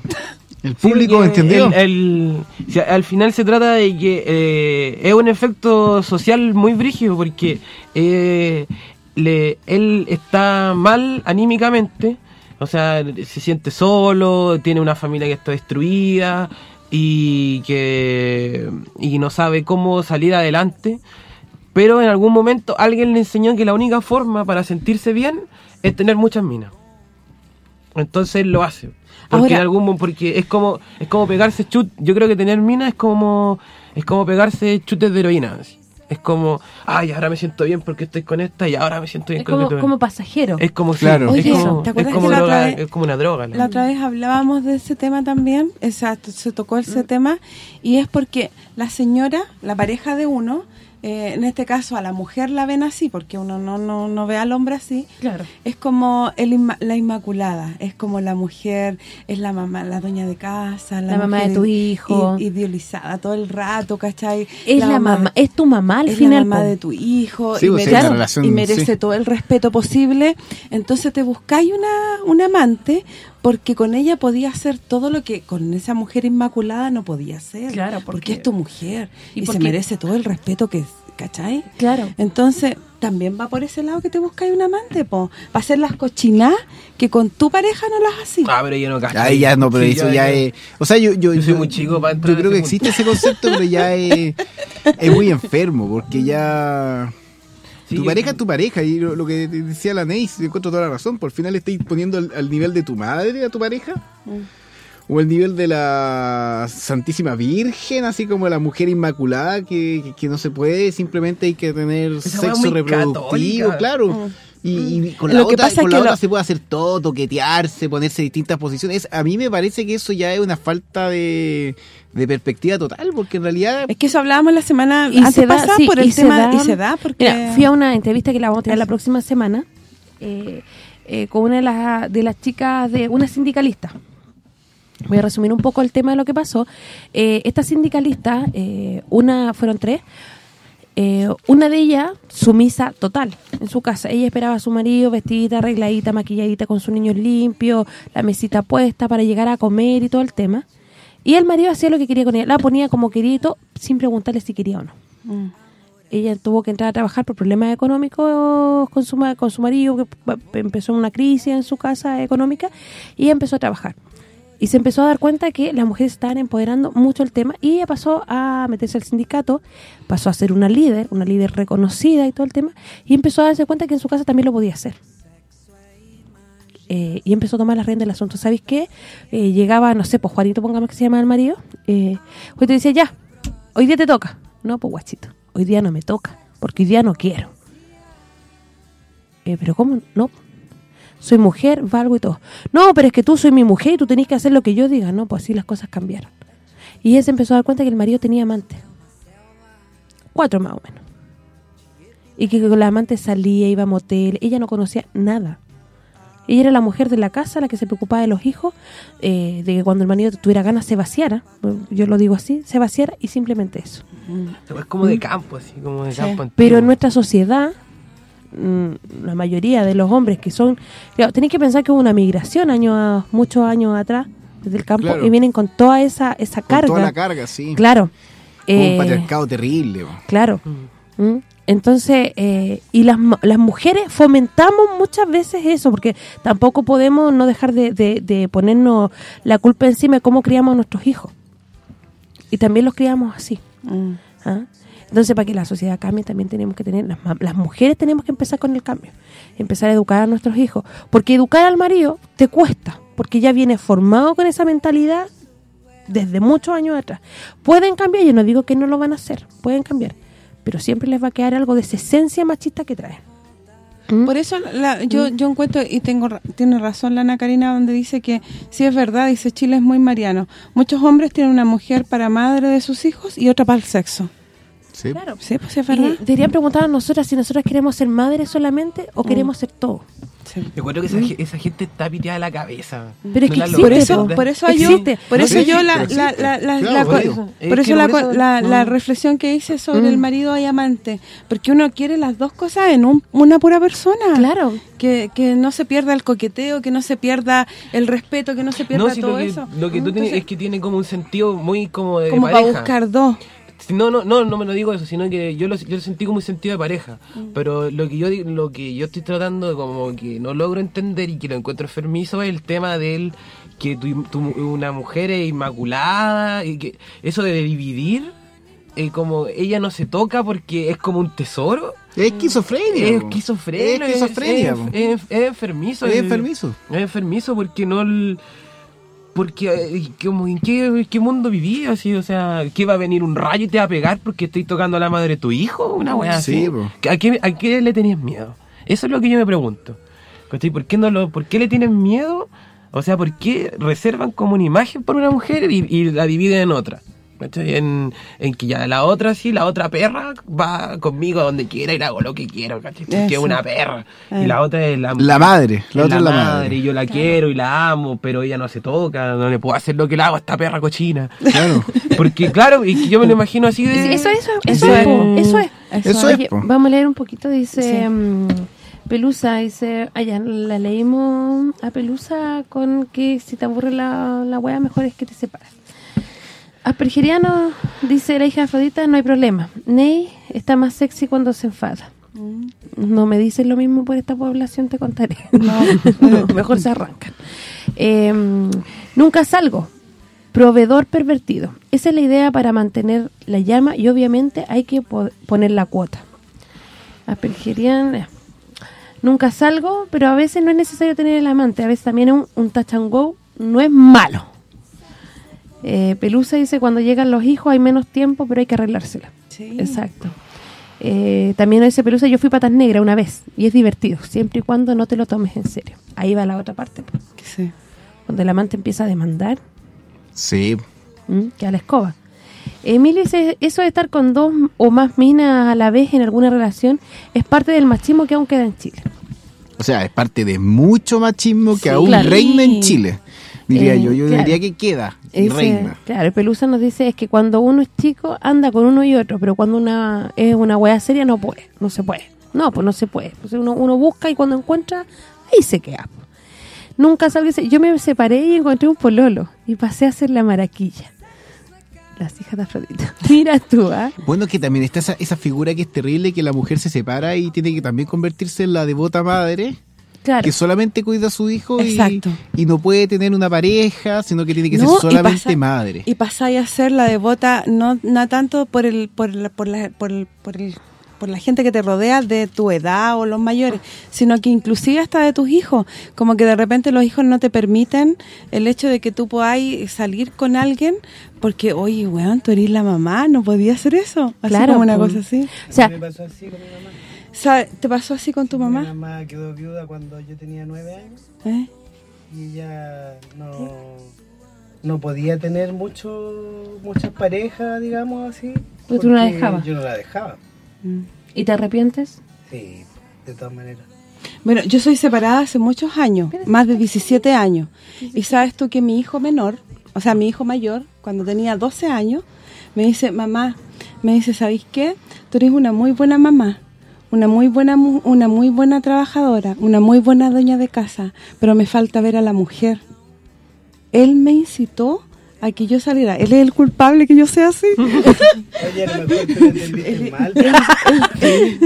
El público Sí, entendió. el- el- o sea, al final se trata de que eh, es un efecto social muy brígido porque eh, le, él está mal anímicamente, o sea, se siente solo, tiene una familia que está destruida y que y no sabe cómo salir adelante. Pero en algún momento alguien le enseñó que la única forma para sentirse bien es tener muchas minas. Entonces lo hace. Porque Ahora- algún mo- porque es como es como pegarse chut, yo creo que tener minas es como es como pegarse chutes de heroína. así. Es como, ay, ahora me siento bien porque estoy con esta y ahora me siento bien Es con como, como pasajero. Es como sí, Claro. es como, ¿te es acuerdas como que la droga, otra vez- es como una droga. la- La otra vez hablábamos de ese tema también, exacto, se tocó ese tema, y es porque la señora, la pareja de uno, eh, en este caso a la mujer la ven así, porque uno no no, no ve al hombre así, Claro. es como el inma- la inmaculada, es como la mujer, es la mamá, la dueña de casa, la, La mamá de tu hijo. idealizada todo el rato, ¿cachai? Es la, mamá, es tu mamá al es final. la mamá po. de tu hijo Sí, y, pues, merece, es una relación, y merece sí. todo el respeto posible. Entonces te buscáis una, una amante porque con ella podía hacer todo lo que con esa mujer inmaculada no podía hacer. Claro, porque, porque- es tu mujer y y, se merece todo el respeto que ¿cachai? Claro. Entonces, también va por ese lado que te buscáis un amante, po. Para hacer las cochinas que con tu pareja no las haces. Ah, pero yo no cacho. Ahí ya no, pero Sí, eso ya es... O sea, yo, yo, Yo soy muy chico para entrar Yo creo que existe ese concepto, pero ya es, es muy enfermo, porque ya... Sí, tu yo- pareja es tu pareja, y lo, lo que decía la Neis, encuentro toda la razón, por final estáis poniendo al, al nivel de tu madre a tu pareja, o el nivel de la Santísima Virgen, así como la mujer inmaculada, que, que- que no se puede, simplemente hay que tener Esa sexo reproductivo, católica. claro. Y, y con la Lo que otra, pasa con es la que otra lo- se puede hacer todo, toquetearse, ponerse en distintas posiciones. A mí me parece que eso ya es una falta de, de perspectiva total, porque en realidad... Es que eso hablábamos la semana Y antes se da, sí, por y el se tema da- y se da porque Mira, fui a una entrevista que la vamos a tener la próxima semana eh, eh, con una de las, de las chicas de una sindicalista. Voy a resumir un poco el tema de lo que pasó. Eh, esta sindicalista, eh, una fueron tres, eh, una de ellas, sumisa total, en su casa. Ella esperaba a su marido vestidita, arregladita, maquilladita, con sus niños limpios, la mesita puesta para llegar a comer y todo el tema. Y el marido hacía lo que quería con ella, la ponía como quería y todo, sin preguntarle si quería o no. Mm. Ella tuvo que entrar a trabajar por problemas económicos con su, con su marido, que empezó una crisis en su casa económica, y ella empezó a trabajar. Y se empezó a dar cuenta que las mujeres estaban empoderando mucho el tema, y ella pasó a meterse al sindicato, pasó a ser una líder, una líder reconocida y todo el tema, y empezó a darse cuenta que en su casa también lo podía hacer. Eh, y empezó a tomar las riendas del asunto. ¿Sabéis qué? Eh, llegaba, no sé, pues Juanito, pongamos que se llama el marido, eh, Juanito decía, ya, hoy día te toca. No, pues guachito, hoy día no me toca, porque hoy día no quiero. Eh, pero ¿cómo? No. Soy mujer, valgo y todo. No, pero es que tú soy mi mujer y tú tenés que hacer lo que yo diga. No, pues así las cosas cambiaron. Y ella se empezó a dar cuenta que el marido tenía amante. Cuatro más o menos. Y que con la amante salía, iba a motel. Ella no conocía nada. Ella era la mujer de la casa, la que se preocupaba de los hijos, eh, de que cuando el marido tuviera ganas se vaciara. Yo lo digo así, se vaciara y simplemente eso. Es como de campo, así, como de Sí. campo antiguo. Pero en nuestra sociedad, la mayoría de los hombres que son... Claro, tenéis que pensar que hubo una migración años a- muchos años atrás desde el campo Claro. y vienen con toda esa esa Con carga. toda la carga, sí. Claro. Eh, un patriarcado terrible. Claro. Mm. ¿Mm? Entonces, eh, y las, las mujeres fomentamos muchas veces eso, porque tampoco podemos no dejar de, de- de ponernos la culpa encima de cómo criamos a nuestros hijos. Y también los criamos así. Mm. ¿ah? Entonces, para que la sociedad cambie, también tenemos que tener, las, las mujeres tenemos que empezar con el cambio, empezar a educar a nuestros hijos, porque educar al marido te cuesta, porque ya viene formado con esa mentalidad desde muchos años atrás. Pueden cambiar, yo no digo que no lo van a hacer, pueden cambiar, pero siempre les va a quedar algo de esa esencia machista que traen. ¿Mm? Por eso la- yo yo encuentro, y tengo tiene razón la Ana Karina, donde dice que sí es verdad, dice Chile es muy mariano. Muchos hombres tienen una mujer para madre de sus hijos y otra para el sexo. Sí. Claro. Sí, pues es Y verdad. deberían preguntar a nosotras si nosotras queremos ser madres solamente o queremos ser todo. Sí. Yo creo que esa, ge- esa gente está piteada de la cabeza. Pero es No que existe, Por eso, por eso yo, por No, eso yo la, pero la, existe. la, la- Claro, la- por eso. Es por que eso la, Mm. reflexión que hice sobre Mm. el marido y amante, porque uno quiere las dos cosas en un- una pura persona. Claro. Que, que no se pierda el coqueteo, que no se pierda el respeto, que no se pierda No, si todo lo que, eso. lo que tú tienes Entonces, es que tiene como un sentido muy como de como para pareja. buscar dos. No, no, no, no me lo digo eso, sino que yo lo, yo lo sentí como un sentido de pareja. Pero lo que yo lo que yo estoy tratando de como que no logro entender y que lo encuentro enfermizo es el tema del que tu, tu- una mujer es inmaculada y que eso de dividir eh, como ella no se toca porque es como un tesoro. Es esquizofrenia. Es esquizofrenia. Es esquizofrenia. Es, es- es enfermizo. Es enfermizo. Es enfermizo porque no... el- porque, eh, como, ¿en qué, qué mundo viví? Así, o sea, ¿qué va a venir un rayo y te va a pegar porque estoy tocando a la madre de tu hijo? Una weá Sí, así. po. ¿A qué, ¿A qué le tenías miedo? Eso es lo que yo me pregunto. ¿Por qué, no lo, ¿Por qué le tienen miedo? O sea, ¿por qué reservan como una imagen por una mujer y, y la dividen en otra? En, en que ya la otra sí, la otra perra va conmigo a donde quiera y le hago lo que quiero, ¿cachai? Es una perra. Eh. Y la otra es la, La madre. La otra es la madre. Y yo la quiero y la amo, pero ella no se toca, no le puedo hacer lo que le hago a esta perra cochina. Claro. Porque claro, y que yo me lo imagino así de... Eso, eso, eso, Eso es, eso es. Eso es, Oye, vamos a leer un poquito, dice Sí. mm, Pelusa, dice, allá la leímos a Pelusa con que si te aburre la, la wea, mejor es que te separas. Aspergeriano, dice la hija de Afrodita, no hay problema. Ney está más sexy cuando se enfada. No me dices lo mismo por esta población, te contaré. No, mejor se arrancan. Eh, nunca salgo. Proveedor pervertido. Esa es la idea para mantener la llama y obviamente hay que po- poner la cuota. Aspergeriana. Nunca salgo, pero a veces no es necesario tener el amante. A veces también un, un touch and go no es malo. Eh, Pelusa dice, cuando llegan los hijos hay menos tiempo, pero hay que arreglársela. Sí. Exacto. Eh, también dice Pelusa, yo fui patas negras una vez y es divertido, siempre y cuando no te lo tomes en serio. Ahí va la otra parte. pues. Sí. Cuando el amante empieza a demandar, Sí. ¿m? que a la escoba. Emilio dice, eso de estar con dos o más minas a la vez en alguna relación es parte del machismo que aún queda en Chile. O sea, es parte de mucho machismo que Sí, aún claro. reina en Chile. Diría Eh, yo. Yo claro. diría que queda y Ese- reina. Claro, Pelusa nos dice es que cuando uno es chico anda con uno y otro, pero cuando una es una wea seria no puede, no se puede. No, pues no se puede. Pues uno, uno busca y cuando encuentra, ahí se queda. Nunca salgo yo me separé y encontré un pololo y pasé a hacer la maraquilla. Las hijas de Afrodita. Mira tú, ¿ah? Bueno, que también está esa, esa figura que es terrible, que la mujer se separa y tiene que también convertirse en la devota madre, Claro. que solamente cuida a su hijo y, no puede tener una pareja, sino que tiene que No, ser y solamente pasa- madre. Y pasáis a ser la devota no, no tanto por el por la, por la, por el, por el- por la gente que te rodea de tu edad o los mayores, sino que inclusive hasta de tus hijos, como que de repente los hijos no te permiten el hecho de que tú podáis salir con alguien porque, oye, weón, tú eres la mamá, no podías hacer eso, así Claro, como una pues. cosa así. O sea, me pasó así con mi mamá. ¿Sabe- ¿Te pasó así con tu Mi mamá? mamá quedó viuda cuando yo tenía nueve años ¿Eh? y ella no, no podía tener mucho, muchas parejas, digamos así. Pero tú no la dejabas. Yo no la dejaba, Mm. ¿Y te arrepientes? sí, de todas maneras. Bueno, yo soy separada hace muchos años, más de 17 años. Y sabes tú que mi hijo menor, o sea, mi hijo mayor, cuando tenía 12 años, me dice, mamá, me dice, ¿sabéis qué? Tú eres una muy buena mamá, una muy buena mu- una muy buena trabajadora, una muy buena dueña de casa, pero me falta ver a la mujer. Él me incitó a que yo saliera. Él es el culpable que yo sea así. Oye, a lo mejor tú lo entendiste mal.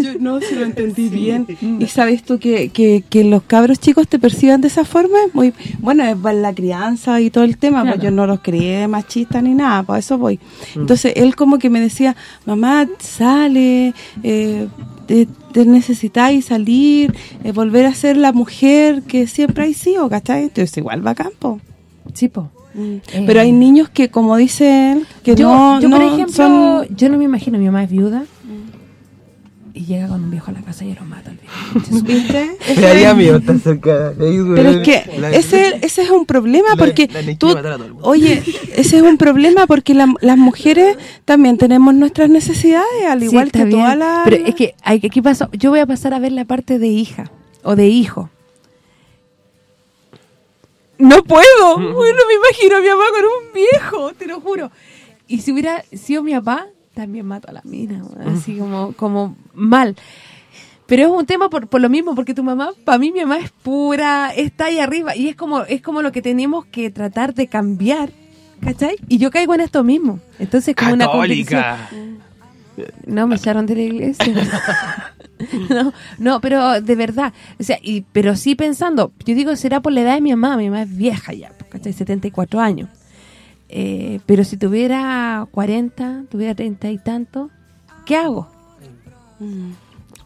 Yo no, si lo entendí bien. Y sabes tú que, que, que los cabros chicos te perciban de esa forma, es muy bueno, es para la crianza y todo el tema, pues Claro. yo no los crié machistas ni nada, por eso voy. Entonces él como que me decía, mamá, sale, eh, te, te necesitáis salir, eh, volver a ser la mujer que siempre hay sido, ¿cachai? Entonces igual va a campo. Sí, po. Pero hay niños que, como dice él, que yo, no, yo, por no ejemplo, son... yo no me imagino, mi mamá es viuda y llega con un viejo a la casa y lo mata al viejo. ¿Viste? Me daría miedo estar cerca de ahí, güey. Pero es que La- ese, ese es un problema la- porque la tú, oye, ese es un problema porque la- las mujeres también tenemos nuestras necesidades, al igual que bien, todas las... Pero es que hay, aquí pasa, yo voy a pasar a ver la parte de hija o de hijo. No puedo, no me imagino a mi mamá con un viejo, te lo juro. Y si hubiera sido mi papá, también mato a la mina, así como como mal. Pero es un tema por, por lo mismo, porque tu mamá, para mí mi mamá es pura, está ahí arriba y es como es como lo que tenemos que tratar de cambiar, ¿cachai? Y yo caigo en esto mismo. Entonces como una competición. Católica. No, me echaron de la iglesia. no, no, pero de verdad. O sea, y, pero sí pensando, yo digo, será por la edad de mi mamá. Mi mamá es vieja ya, ¿cachai? 74 años. Eh, pero si tuviera 40, tuviera 30 y tanto, ¿qué hago?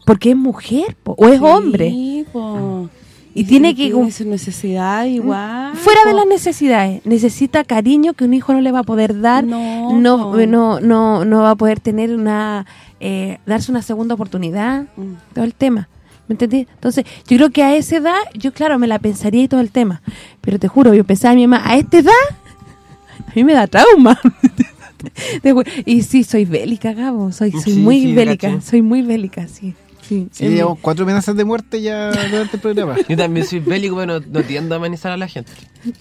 Porque es mujer, po, o es hombre. Po. Y tiene que... tiene su necesidad igual. Fuera de las necesidades, necesita cariño que un hijo no le va a poder dar, No, no, po. no, no, no va a poder tener una, eh, darse una segunda oportunidad, Mm. todo el tema, ¿me entendí? Entonces, yo creo que a esa edad, yo claro, me la pensaría y todo el tema, pero te juro, yo pensaba a mi mamá, a esta edad, mí me da trauma. Y sí, soy bélica, Gabo, soy, soy Sí, muy sí, bélica, soy muy bélica, sí. Sí, Sí, llevamos cuatro amenazas de muerte ya durante el programa. Yo también soy bélico, pero no, no tiendo a amenizar a la gente.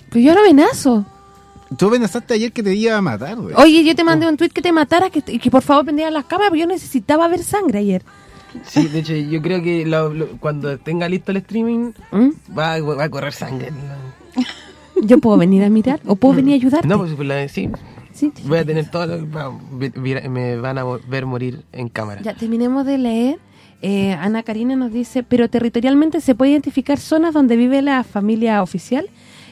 pero yo no amenazo. Tú amenazaste ayer que te iba a matar, güey. Oye, yo te mandé un tweet que te matara que, y que por favor prendieran las cámaras porque yo necesitaba ver sangre ayer. Sí, de hecho, yo creo que lo- lo- cuando tenga listo el streaming, ¿Mm? va, a- va a correr sangre. Yo puedo venir a mirar o puedo venir a ayudarte. No, pues pues, la- sí, Sí. voy a tener todo lo me van a ver morir en cámara. Ya terminemos de leer. Eh, Ana Karina nos dice, pero territorialmente se puede identificar zonas donde vive la familia oficial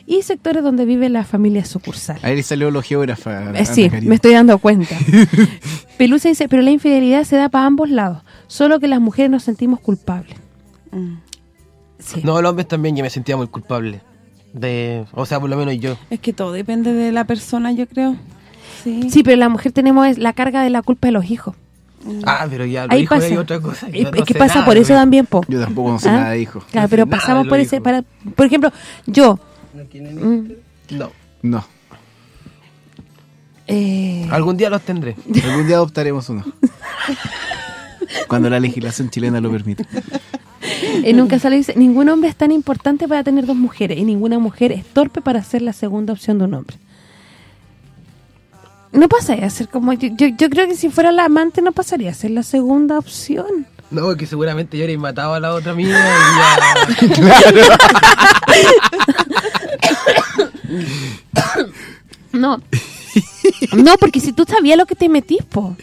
y sectores donde vive la familia sucursal. Ahí le salió los geógrafos. Eh, sí, me estoy dando cuenta. Pelusa dice, pero la infidelidad se da para ambos lados, solo que las mujeres nos sentimos culpables. Mm. Sí. No, los hombres también, yo me sentía muy culpable. De O sea, por lo menos yo. Es que todo depende de la persona, yo creo. Sí. Sí, pero la mujer tenemos es la carga de la culpa de los hijos. Ah, pero ya, lo Ahí dijo pasa. hay otra cosa. Es yo no es que pasa nada, por eso también, po. Yo tampoco no sé ¿Ah? nada de hijo. Claro, No pero pasamos por los ese... hijos. Para, por ejemplo, yo... ¿No tienen mm, No. No. eh, Algún día los tendré. Algún día adoptaremos uno. Cuando la legislación chilena lo permite. En un casal dice, ningún hombre es tan importante para tener dos mujeres y ninguna mujer es torpe para ser la segunda opción de un hombre. No pasaría a ser como... Yo, yo, yo creo que si fuera la amante no pasaría a ser la segunda opción. No, porque seguramente yo habría matado a la otra mía y ya... No. No, porque si tú sabías lo que te metís, po.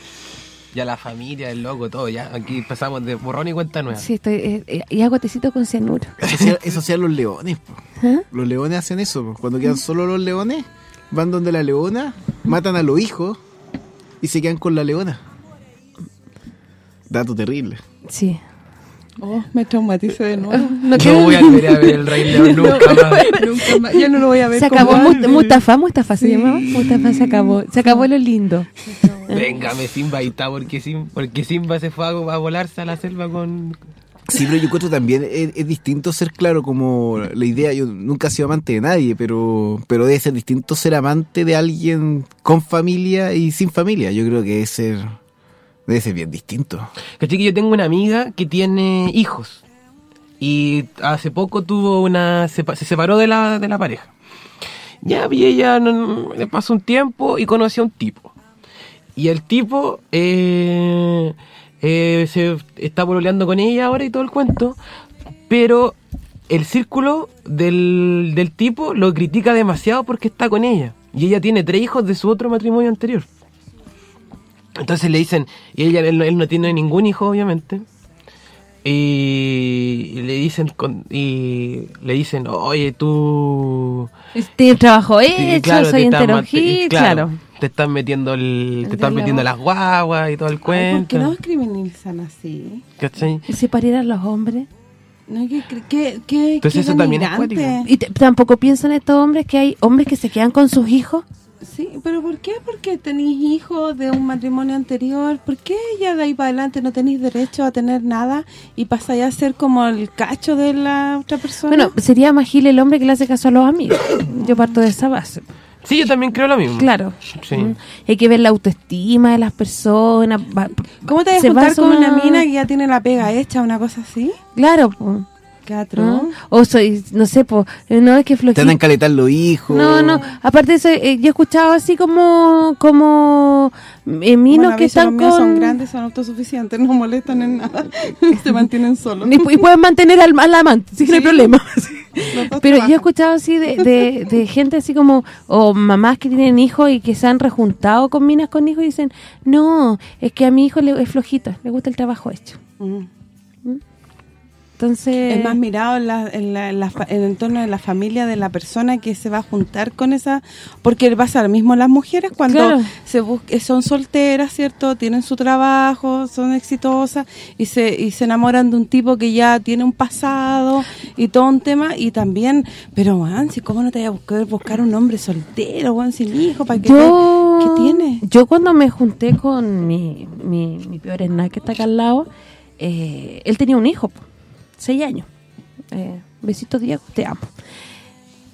Ya la familia, el loco, todo, ya. Aquí pasamos de borrón y cuenta nueva. Sí, estoy... eh, eh, y hago tecito con cianuro. Eso hacían, eso hacían los leones. ¿Ah? Los leones hacen eso. Cuando quedan solo los leones, van donde la leona, matan a los hijos y se quedan con la leona. Dato terrible. Sí. Oh, me traumatice de nuevo. No voy a volver a ver el Rey León nunca más. Nunca más. Yo no lo voy a ver Se acabó. Mustafa, Mustafa se llamaba. Mustafa se acabó. Se acabó lo lindo. Véngame Simba, ahí está, porque Simba, porque Simba se fue a, a volarse a la selva con, Sí, pero yo encuentro también es, es distinto ser claro como la idea, yo nunca he sido amante de nadie, pero pero debe ser distinto ser amante de alguien con familia y sin familia. Yo creo que debe ser debe ser bien distinto. ¿Cachai? Que yo tengo una amiga que tiene hijos. Y hace poco tuvo una. se separó de la, de la pareja. Ya, y ella no- pasó un tiempo y conoció a un tipo. Y el tipo eh, eh, se está pololeando con ella ahora y todo el cuento. Pero el círculo del, del tipo lo critica demasiado porque está con ella. Y ella tiene tres hijos de su otro matrimonio anterior. Entonces le dicen, y ella, él, no- él no tiene ningún hijo, obviamente. Y le dicen, con- y le dicen, oye, tú... Tiene trabajo hecho, claro, soy estás entero mat- gil, claro. Te están metiendo el, te están metiendo las guaguas y todo el Ay, ¿Por qué cuento. no criminalizan así? ¿Cachai? ¿Y se parieran los hombres? No, que, que, que, Entonces que eso también es. ¿Y tampoco piensan estos hombres que hay hombres que se quedan con sus hijos? Sí, pero ¿por qué? Porque tenéis hijos de un matrimonio anterior. ¿Por qué ya de ahí para adelante no tenéis derecho a tener nada y pasáis a ser como el cacho de la otra persona? Bueno, sería más gil el hombre que le hace caso a los amigos. Yo parto de esa base. Sí, yo también creo lo mismo. Claro. Sí. Mm. Hay que ver la autoestima de las personas. va- ¿Cómo te vas a juntar con una mina que ya tiene la pega hecha, una cosa así? Claro, po. ¿Ah? O soy, no sé, po, eh, no es que Te andan flojito. caletar los hijos. No, no, aparte de eso, eh, yo he escuchado así como como eh, minos Bueno, que están los con... son grandes, son autosuficientes, no molestan en nada. Se mantienen solos. Y, pu- y pueden mantener al, al amante, sí que no hay Sí. problema. Pero yo he escuchado así de, de, de gente así como, o mamás que tienen hijos y que se han rejuntado con minas con hijos y dicen, no, es que a mi hijo le es flojito, le gusta el trabajo hecho. Mm. Entonces... Es más mirado en, la, en, la- en la en el entorno de la familia de la persona que se va a juntar con esa... Porque pasa lo mismo las mujeres cuando Claro. se bus- eh, son solteras, ¿cierto? Tienen su trabajo, son exitosas y se y se enamoran de un tipo que ya tiene un pasado y todo un tema. Y también, pero, man, si ¿cómo no te voy a buscar, buscar un hombre soltero, weón, sin hijo? ¿Para que yo, te- ¿Qué tiene? Yo cuando me junté con mi, mi, mi peor que está acá al lado, eh, él tenía un hijo, seis años. Eh, besitos Diego, te amo.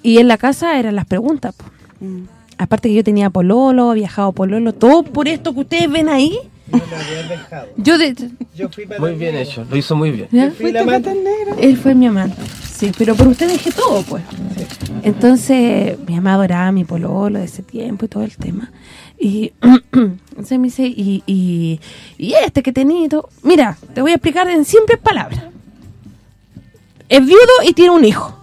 Y en la casa eran las preguntas, po. Mm. aparte que yo tenía pololo, viajado pololo, todo por esto que ustedes ven ahí. No lo había dejado. Yo de, Yo fui para Muy bien hecho, lo hizo muy bien. ¿ya? Fui la amante. Él fue mi amante. Sí, pero por usted dejé todo, pues. Entonces, mi amado era mi pololo de ese tiempo y todo el tema. Y entonces me dice, y, y, y este que tenía. Mira, te voy a explicar en simples palabras. Es viudo y tiene un hijo.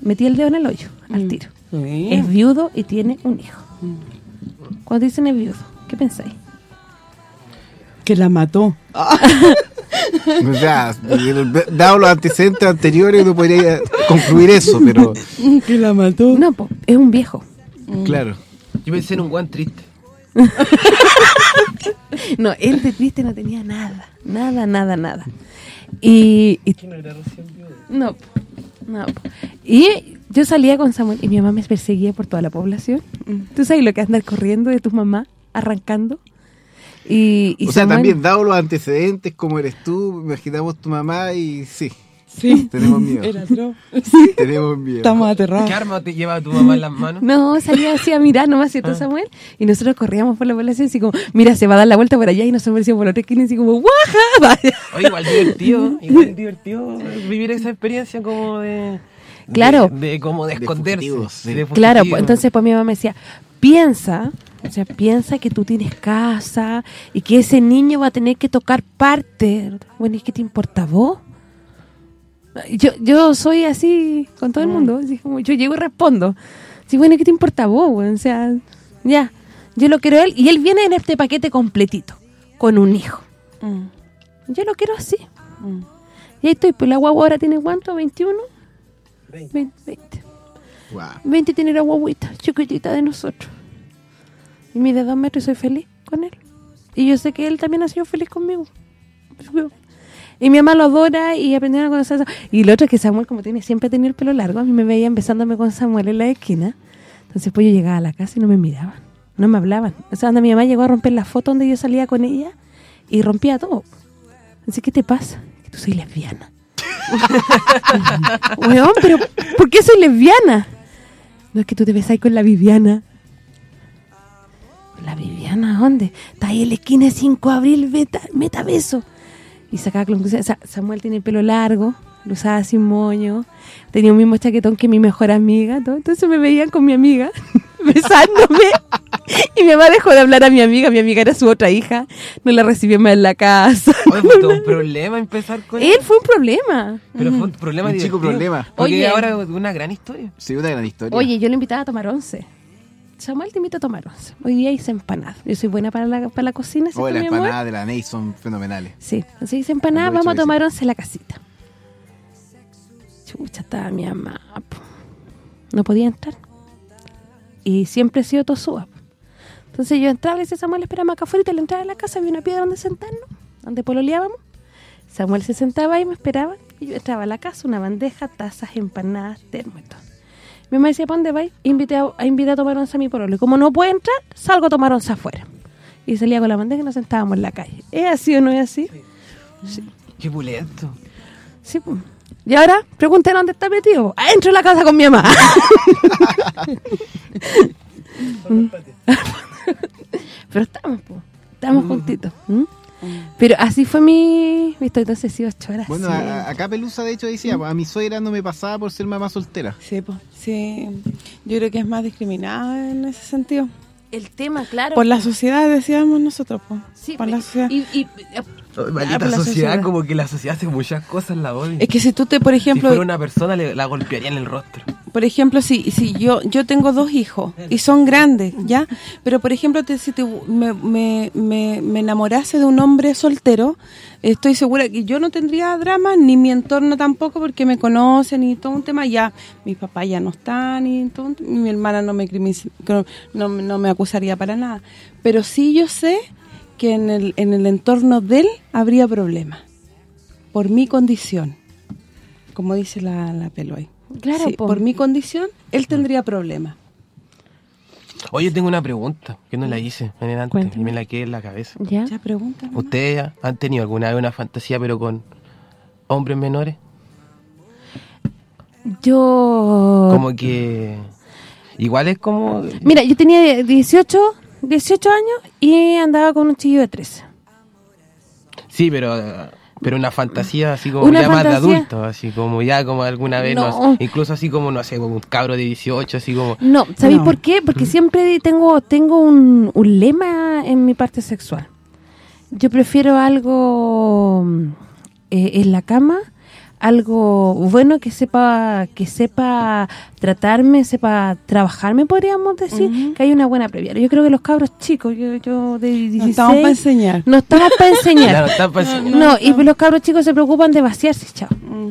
Metí el dedo en el hoyo, al tiro. Sí. Es viudo y tiene un hijo. Cuando dicen es viudo, ¿qué pensáis? Que la mató. O sea, dado los antecedentes anteriores uno podría concluir eso, pero Que la mató. No, po, es un viejo. claro. Yo pensé en un guan triste. No, él de triste no tenía nada, nada, nada, nada. Y, y- no era recién viudo. no. Y yo salía con Samuel y mi mamá me perseguía por toda la población. ¿Tú sabes lo que es andar corriendo de tus mamás, arrancando? Y, y o sea, Samuel- también dado los antecedentes, como eres tú, imaginamos tu mamá y sí, Sí. tenemos miedo. Era atroz. Tenemos miedo. Estamos aterrados. ¿Qué arma te lleva tu mamá en las manos? No, salía así a mirar nomás, ¿cierto, Samuel? Y nosotros corríamos por la población así como, mira, se va a dar la vuelta por allá y nosotros decíamos por la otra esquina así como, ¡guaja! Vaya. Oye, igual divertido, igual divertido vivir esa experiencia como de... Claro. De, de como de De esconderse. fugitivos, sí. de Claro, fugitivos. pues, entonces pues mi mamá me decía, piensa, o sea, piensa que tú tienes casa y que ese niño va a tener que tocar parte. Bueno, ¿y qué te importa vos? Yo yo soy así con todo el mundo, así como yo llego y respondo. Sí, bueno, ¿y qué te importa a vos? güey? O sea, ya, yo lo quiero a él y él viene en este paquete completito, con un hijo. Mm, Yo lo quiero así. mm. Y ahí estoy, pues la guagua ahora tiene ¿cuánto? ¿21? 20. 20. 20. Wow. 20 tiene la guaguita, chiquitita de nosotros. Y mide dos metros y soy feliz con él. Y yo sé que él también ha sido feliz conmigo. Y mi mamá lo adora y aprendieron a conocer eso. Y lo otro es que Samuel, como tiene siempre ha tenido el pelo largo, a mí me veían besándome con Samuel en la esquina. Entonces pues yo llegaba a la casa y no me miraban. No me hablaban. O sea, cuando mi mamá llegó a romper la foto donde yo salía con ella y rompía todo. Así, ¿qué te pasa? que tú soy lesbiana. Weón, pero ¿por qué soy lesbiana? No es que tú te besás con la Viviana. ¿La Viviana dónde? Está ahí en la esquina de 5 de abril, meta beso. Y sacaba conclusiones. Sa- Samuel tiene el pelo largo, lo usaba sin moño, tenía un mismo chaquetón que mi mejor amiga, ¿no? entonces me veían con mi amiga besándome y mi mamá dejó de hablar a mi amiga, mi amiga era su otra hija, no la recibió más en la casa. Oye, fue todo un problema empezar con Él fue un problema. Pero fue un problema Un chico problema. Porque Oye. ahora es una gran historia. Sí, una gran historia. Oye, yo le invitaba a tomar once. Samuel te invito a tomar once. Hoy día hice empanada. Yo soy buena para la, para la cocina, ¿cierto, Oh, las empanadas de la Ney son fenomenales. Sí, así hice empanada, Aprovecho vamos a de tomar once en la casita. Chucha, estaba mi mamá. No podía entrar. Y siempre he sido tosúa. Entonces yo entraba y le decía, Samuel, espérame acá afuera y te le entraba a la casa, había una piedra donde sentarnos, donde pololeábamos. Samuel se sentaba ahí, me esperaba, y yo entraba a la casa, una bandeja, tazas, empanadas, termo y todo. Mi mamá decía, ¿para dónde vais? Invité a, a tomar once a mi pololo. Y como no puede entrar, salgo a tomar once afuera. Y salía con la bandeja y nos sentábamos en la calle. ¿Es así o no es así? Qué pulento. Sí, pues. Y ahora, pregunté dónde está metido. Adentro de la casa con mi mamá. Pero estamos, pues. Estamos juntitos. ¿m? Pero así fue mi, mi historia. Entonces, sí, ocho horas. Bueno, sí. a- a- acá Pelusa de hecho decía, a mi suegra no me pasaba por ser mamá soltera. Sí, pues, sí. Yo creo que es más discriminada en ese sentido. el tema, claro. Por la sociedad, decíamos nosotros, pues. Sí, por la sociedad. y, y- Maldita por la sociedad, sociedad. como que la sociedad hace muchas cosas, la odia. Es que si tú te, por si ejemplo, fuera una persona, le, la golpearía en el rostro. por ejemplo, si, si yo yo tengo dos hijos y son grandes, ¿ya? Pero, por ejemplo, te- si te, me, me, me, me enamorase de un hombre soltero, estoy segura que yo no tendría drama, ni mi entorno tampoco, porque me conocen y todo un tema. Ya, mis papás ya no están y todo un- mi hermana no me, no, no me acusaría para nada. Pero sí yo sé que en el, en el entorno de él habría problemas, por mi condición, como dice la, la Peloy. Claro, Sí, por mi condición, él tendría problemas. Oye, tengo una pregunta que no la hice en el antes Cuéntame. y me la quedé en la cabeza. ¿Ya? Ya pregunta. ¿Ustedes han tenido alguna vez una fantasía pero con hombres menores? Yo... Como que... Igual es como... Mira, yo tenía 18, 18 años y andaba con un chiquillo de 13. Sí, pero... Pero una fantasía así como ya más de adulto, así como ya como alguna vez, no incluso así como, no sé, como un cabro de 18, así como... No, ¿sabéis No. por qué? Porque siempre tengo tengo un, un lema en mi parte sexual. Yo prefiero algo eh, en la cama, algo bueno que sepa que sepa tratarme, sepa trabajarme, podríamos decir, que hay una buena previa. Yo creo que los cabros chicos, yo, yo de 16... No estamos para enseñar. No estamos para enseñar. Claro, está pas- no, y los cabros chicos se preocupan de vaciarse, chao. Mm.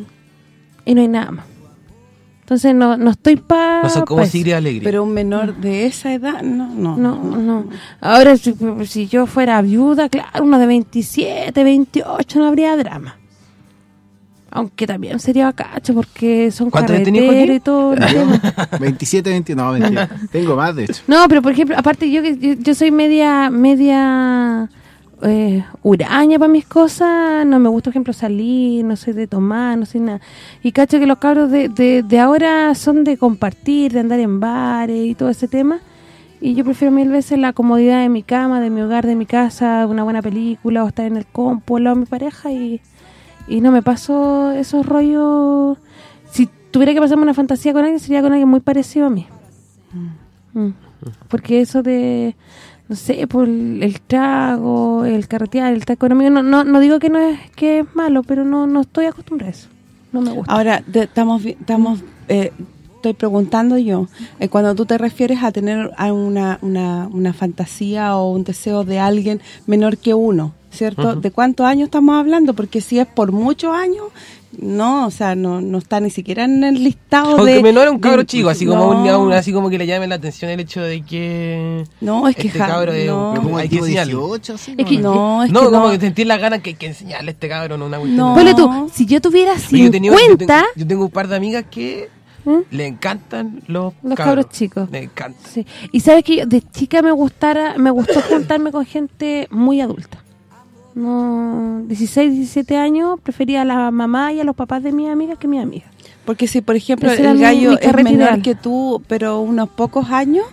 Y no hay nada más. Entonces no, no estoy para... no son como Sigrid Alegre. Pero un menor de esa edad, no, no. No, no. Ahora, si, si yo fuera viuda, claro, uno de 27, 28, no habría drama. Aunque también sería cacho, porque son ¿Cuántos años tenés, carreteros y todo el tema. 27, 29, no, mentira. Tengo más, de hecho. No, pero por ejemplo, aparte yo que yo, yo soy media media eh, huraña para mis cosas, no me gusta, por ejemplo, salir, no soy de tomar, no soy nada. Y cacho que los cabros de, de, de ahora son de compartir, de andar en bares y todo ese tema. Y yo prefiero mil veces la comodidad de mi cama, de mi hogar, de mi casa, una buena película o estar en el compu al lado de mi pareja y, y no me paso esos rollos... Si tuviera que pasarme una fantasía con alguien, sería con alguien muy parecido a mí. Mm. Porque eso de, no sé, por el, trago, el carretear, el trago económico, no, no, no digo que no es que es malo, pero no no estoy acostumbrada a eso. No me gusta. Ahora, estamos, estamos eh, estoy preguntando yo, eh, cuando tú te refieres a tener a una, una, una fantasía o un deseo de alguien menor que uno, ¿cierto? ¿De cuántos años estamos hablando? Porque si es por muchos años, no, o sea, no, no está ni siquiera en el listado Aunque de... menor es un cabro de- chico, así como un- no, un- así como que le llame la atención el hecho de que No, es que... este ja- cabro es no, un- Como hay que tipo enseñarle. 18, así. Es que- no, es no, que como no. que sentir la gana que hay que enseñarle a este cabrón una cuestión. No. Ponle tú, si yo tuviera Pero yo, he tenido- 50, yo, tengo, yo tengo un par de amigas que ¿eh? le encantan los, Los cabros chicos. Le encantan. Sí. Y sabes que yo de chica me gustara, me gustó juntarme con gente muy adulta. No, 16, 17 años, prefería a la mamá y a los papás de mis amigas que mis amigas. Porque si, por ejemplo, Ese el mi- gallo mi es menor ideal. que tú, pero unos pocos años,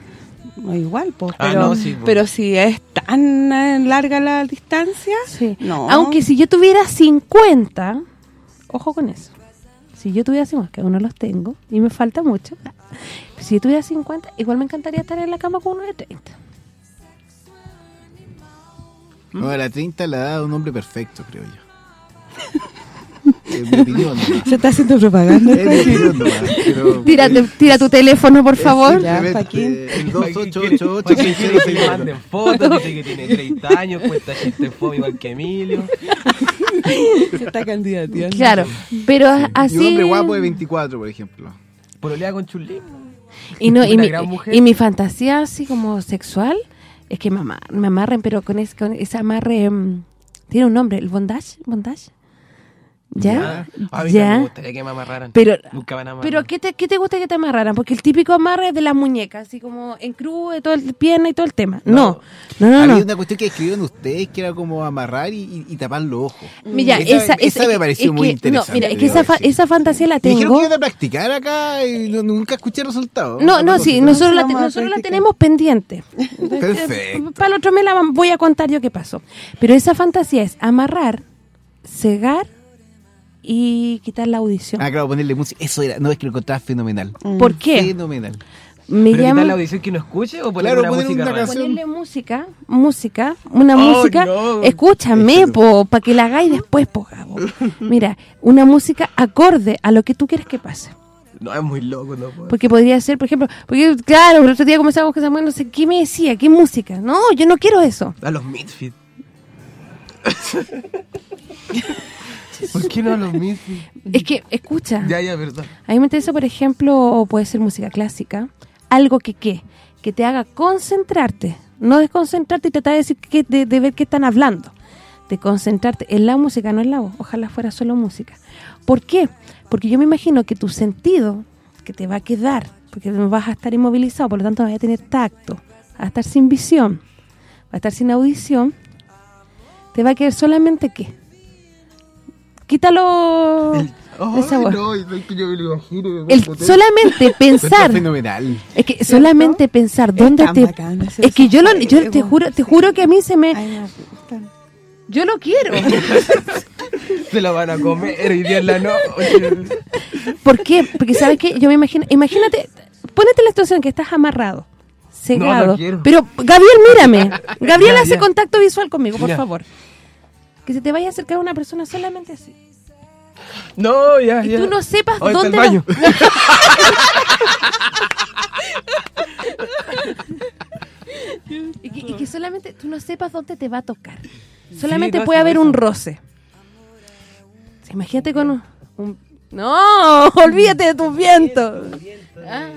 no igual, pues. Ah, Pero, no, sí, po. pero si es tan eh, larga la distancia, Sí. No. Aunque si yo tuviera 50, ojo con eso. Si yo tuviera 50, que aún no los tengo, y me falta mucho. Si yo tuviera 50, igual me encantaría estar en la cama con uno de 30. No, a la 30 la de un hombre perfecto, creo yo. Es mi opinión se está haciendo propaganda. Es mi opinión nomás, pero- Tírate, tira tu teléfono, por favor. Ya, Joaquín. El ¿Para qué quiere- 2888 para qué quiere que le manden fotos? Dice que tiene 30 años, cuenta chiste fome igual que Emilio. se está candidateando. Claro, pero así... Y un hombre guapo de 24, por ejemplo. Pololea con Chulín. Y no y mi, gran mujer. y mi fantasía así como sexual es que me, ama- me pero con, es, con ese amarre... mm, tiene un nombre, el bondage, bondage. ¿Ya? A mí ¿Ya? me gustaría que me amarraran. Pero, Nunca van a amarrar. pero ¿qué te, ¿qué te gusta que te amarraran? Porque el típico amarre es de las muñecas, así como en cruz, de todo el pierna y todo el tema. No, no, no, Había no. una cuestión que escribieron ustedes que era como amarrar y, y- y tapar los ojos. Mira, esa, esa, esa me pareció es muy que- interesante. No, mira, es que esa, fa- esa fantasía la Me dijeron tengo. que iban a practicar acá y no- nunca escuché resultados. No, no, sí, no nosotros, la, te- nosotros la tenemos pendiente. Perfecto. Para el otro mes la voy a contar yo qué pasó. Pero esa fantasía es amarrar, cegar y quitar la audición. Ah, claro, ponerle música. Eso era, no, es que lo encontraba fenomenal. ¿Por qué? Fenomenal. Me ¿Pero llama quitar la audición que no escuche o poner Claro, una poner música una ponerle música, música, una Oh, música, no. escúchame, po, para que la hagáis después, po, Gabo. Mira, una música acorde a lo que tú quieres que pase. No, es muy loco, no puedo. Porque podría ser, por ejemplo, porque claro, el otro día comenzamos con Samuel, no sé, ¿qué me decía? ¿Qué música? No, yo no quiero eso. A los Misfits. ¿Por qué no a los Misfits? Es que, escucha, Ya, ya, verdad. a mí me interesa, por ejemplo, puede ser música clásica, algo que qué, que te haga concentrarte, no desconcentrarte y tratar de decir que, de, de ver qué están hablando, de concentrarte en la música, no en la voz, ojalá fuera solo música. ¿Por qué? Porque yo me imagino que tu sentido, que te va a quedar, porque no vas a estar inmovilizado, por lo tanto vas a tener tacto, vas a estar sin visión, vas a estar sin audición, te va a quedar solamente qué. Quítalo esa voz. no, es que yo me lo imagino. El solamente pensar, es que solamente pensar dónde te es que yo lo, yo te juro, te juro que a mí se me Ay, yo lo quiero. Se la van a comer hoy día en la noche. ¿Por qué? Porque sabes qué, yo me imagino, imagínate, ponete la situación que estás amarrado, cegado. no quiero. Pero Gabriel, mírame. Gabriel Ya, hace ya. contacto visual conmigo, por Ya. favor. Que se te vaya a acercar una persona solamente así. No, ya, Y ya. tú no sepas está dónde el baño. Y que, y que solamente tú no sepas dónde te va a tocar. Solamente no, puede haber eso. un roce. Imagínate con un, un- No, olvídate de tus vientos. Ah,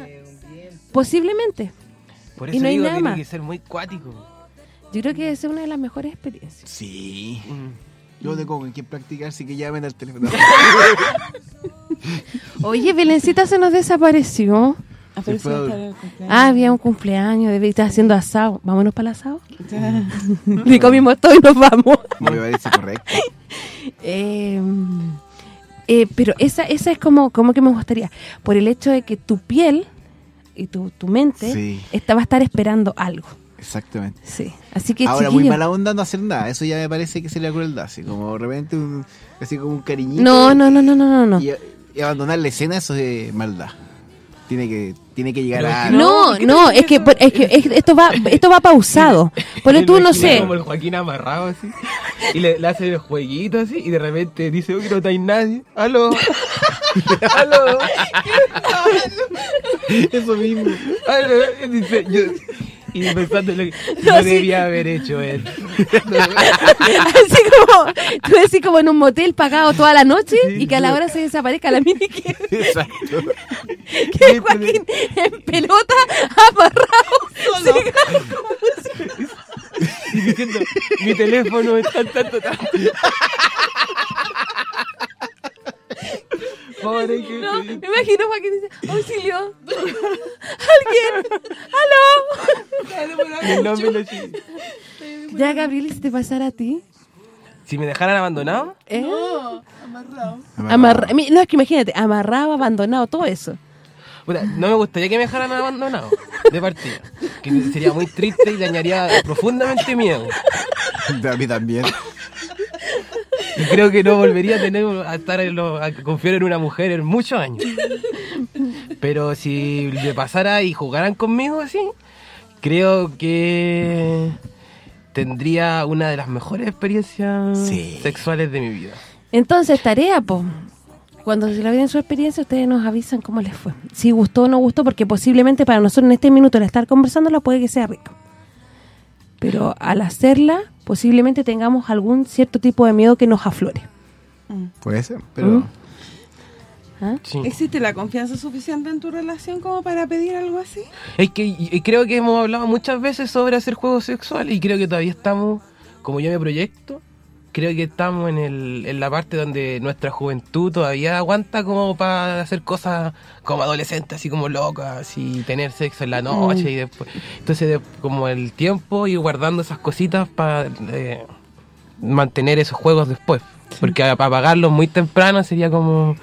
posiblemente. Por Y eso no hay digo, nada tiene más. que ser muy cuático. Yo creo que esa es una de las mejores experiencias. Sí. Mm. Yo tengo con quién practicar, así que llamen al teléfono. Oye, Belencita se nos desapareció. Ah, pero Sí, sí va a puedo- estar el cumpleaños. Ah, había un cumpleaños, debe estar haciendo asado. Vámonos para el asado. Y comimos todo y nos vamos. Me parece correcto. Eh, eh, pero esa esa es como como que me gustaría. Por el hecho de que tu piel y tu, tu mente Sí. esta va a estar esperando algo. Exactamente. Sí. Así que, Ahora, muy mala onda no hacer nada. Eso ya me parece que sería crueldad. Así como de repente, un, así como un cariñito. No, no, no, no, no, no. no. Y, y abandonar la escena, eso es maldad. Tiene que, tiene que llegar a... No, ¿por qué no, es que, es que es- esto va esto va pausado. Ponle tú, no sé. Como el Joaquín amarrado así. Y le, le hace el jueguito así. Y de repente dice, oh, que no hay nadie. ¡Aló! ¡Aló! Eso mismo. ¡Aló! Dice, yo... Y pensando en lo que no debía haber hecho él. Así como, tú decís como en un motel pagado toda la noche y que a la hora se desaparezca la mini que, Exacto. que Joaquín en pelota amarrado. Y diciendo, mi teléfono es tan, tanto, que... No, me imagino Joaquín dice, auxilio. Alguien, aló. El nombre lo. Ya, Gabriel, ¿y si te pasara a ti? Si me dejaran abandonado, ¿Eh? Amarra- mi- no, es que imagínate, amarrado, abandonado, todo eso. puta, no me gustaría que me dejaran abandonado de partida. Que sería muy triste y dañaría profundamente mi ego. A mí también. Y creo que no volvería a tener a estar en lo- a confiar en una mujer en muchos años. Pero si me pasara y jugaran conmigo así, creo que tendría una de las mejores experiencias Sí. sexuales de mi vida. Entonces, tarea, pues. Cuando se la vienen su experiencia, ustedes nos avisan cómo les fue. Si gustó o no gustó, porque posiblemente para nosotros en este minuto el estar conversándola puede que sea rico. Pero al hacerla, posiblemente tengamos algún cierto tipo de miedo que nos aflore. Puede ser, pero... ¿Mm? ¿Ah? Sí. ¿Existe la confianza suficiente en tu relación como para pedir algo así? Es que y- creo que hemos hablado muchas veces sobre hacer juegos sexuales y creo que todavía estamos, como yo me proyecto, creo que estamos en, el, en la parte donde nuestra juventud todavía aguanta como para hacer cosas como adolescentes, así como locas, y tener sexo en la noche y después. Entonces, de- como el tiempo y guardando esas cositas para mantener esos juegos después. Porque a- apagarlos muy temprano sería como...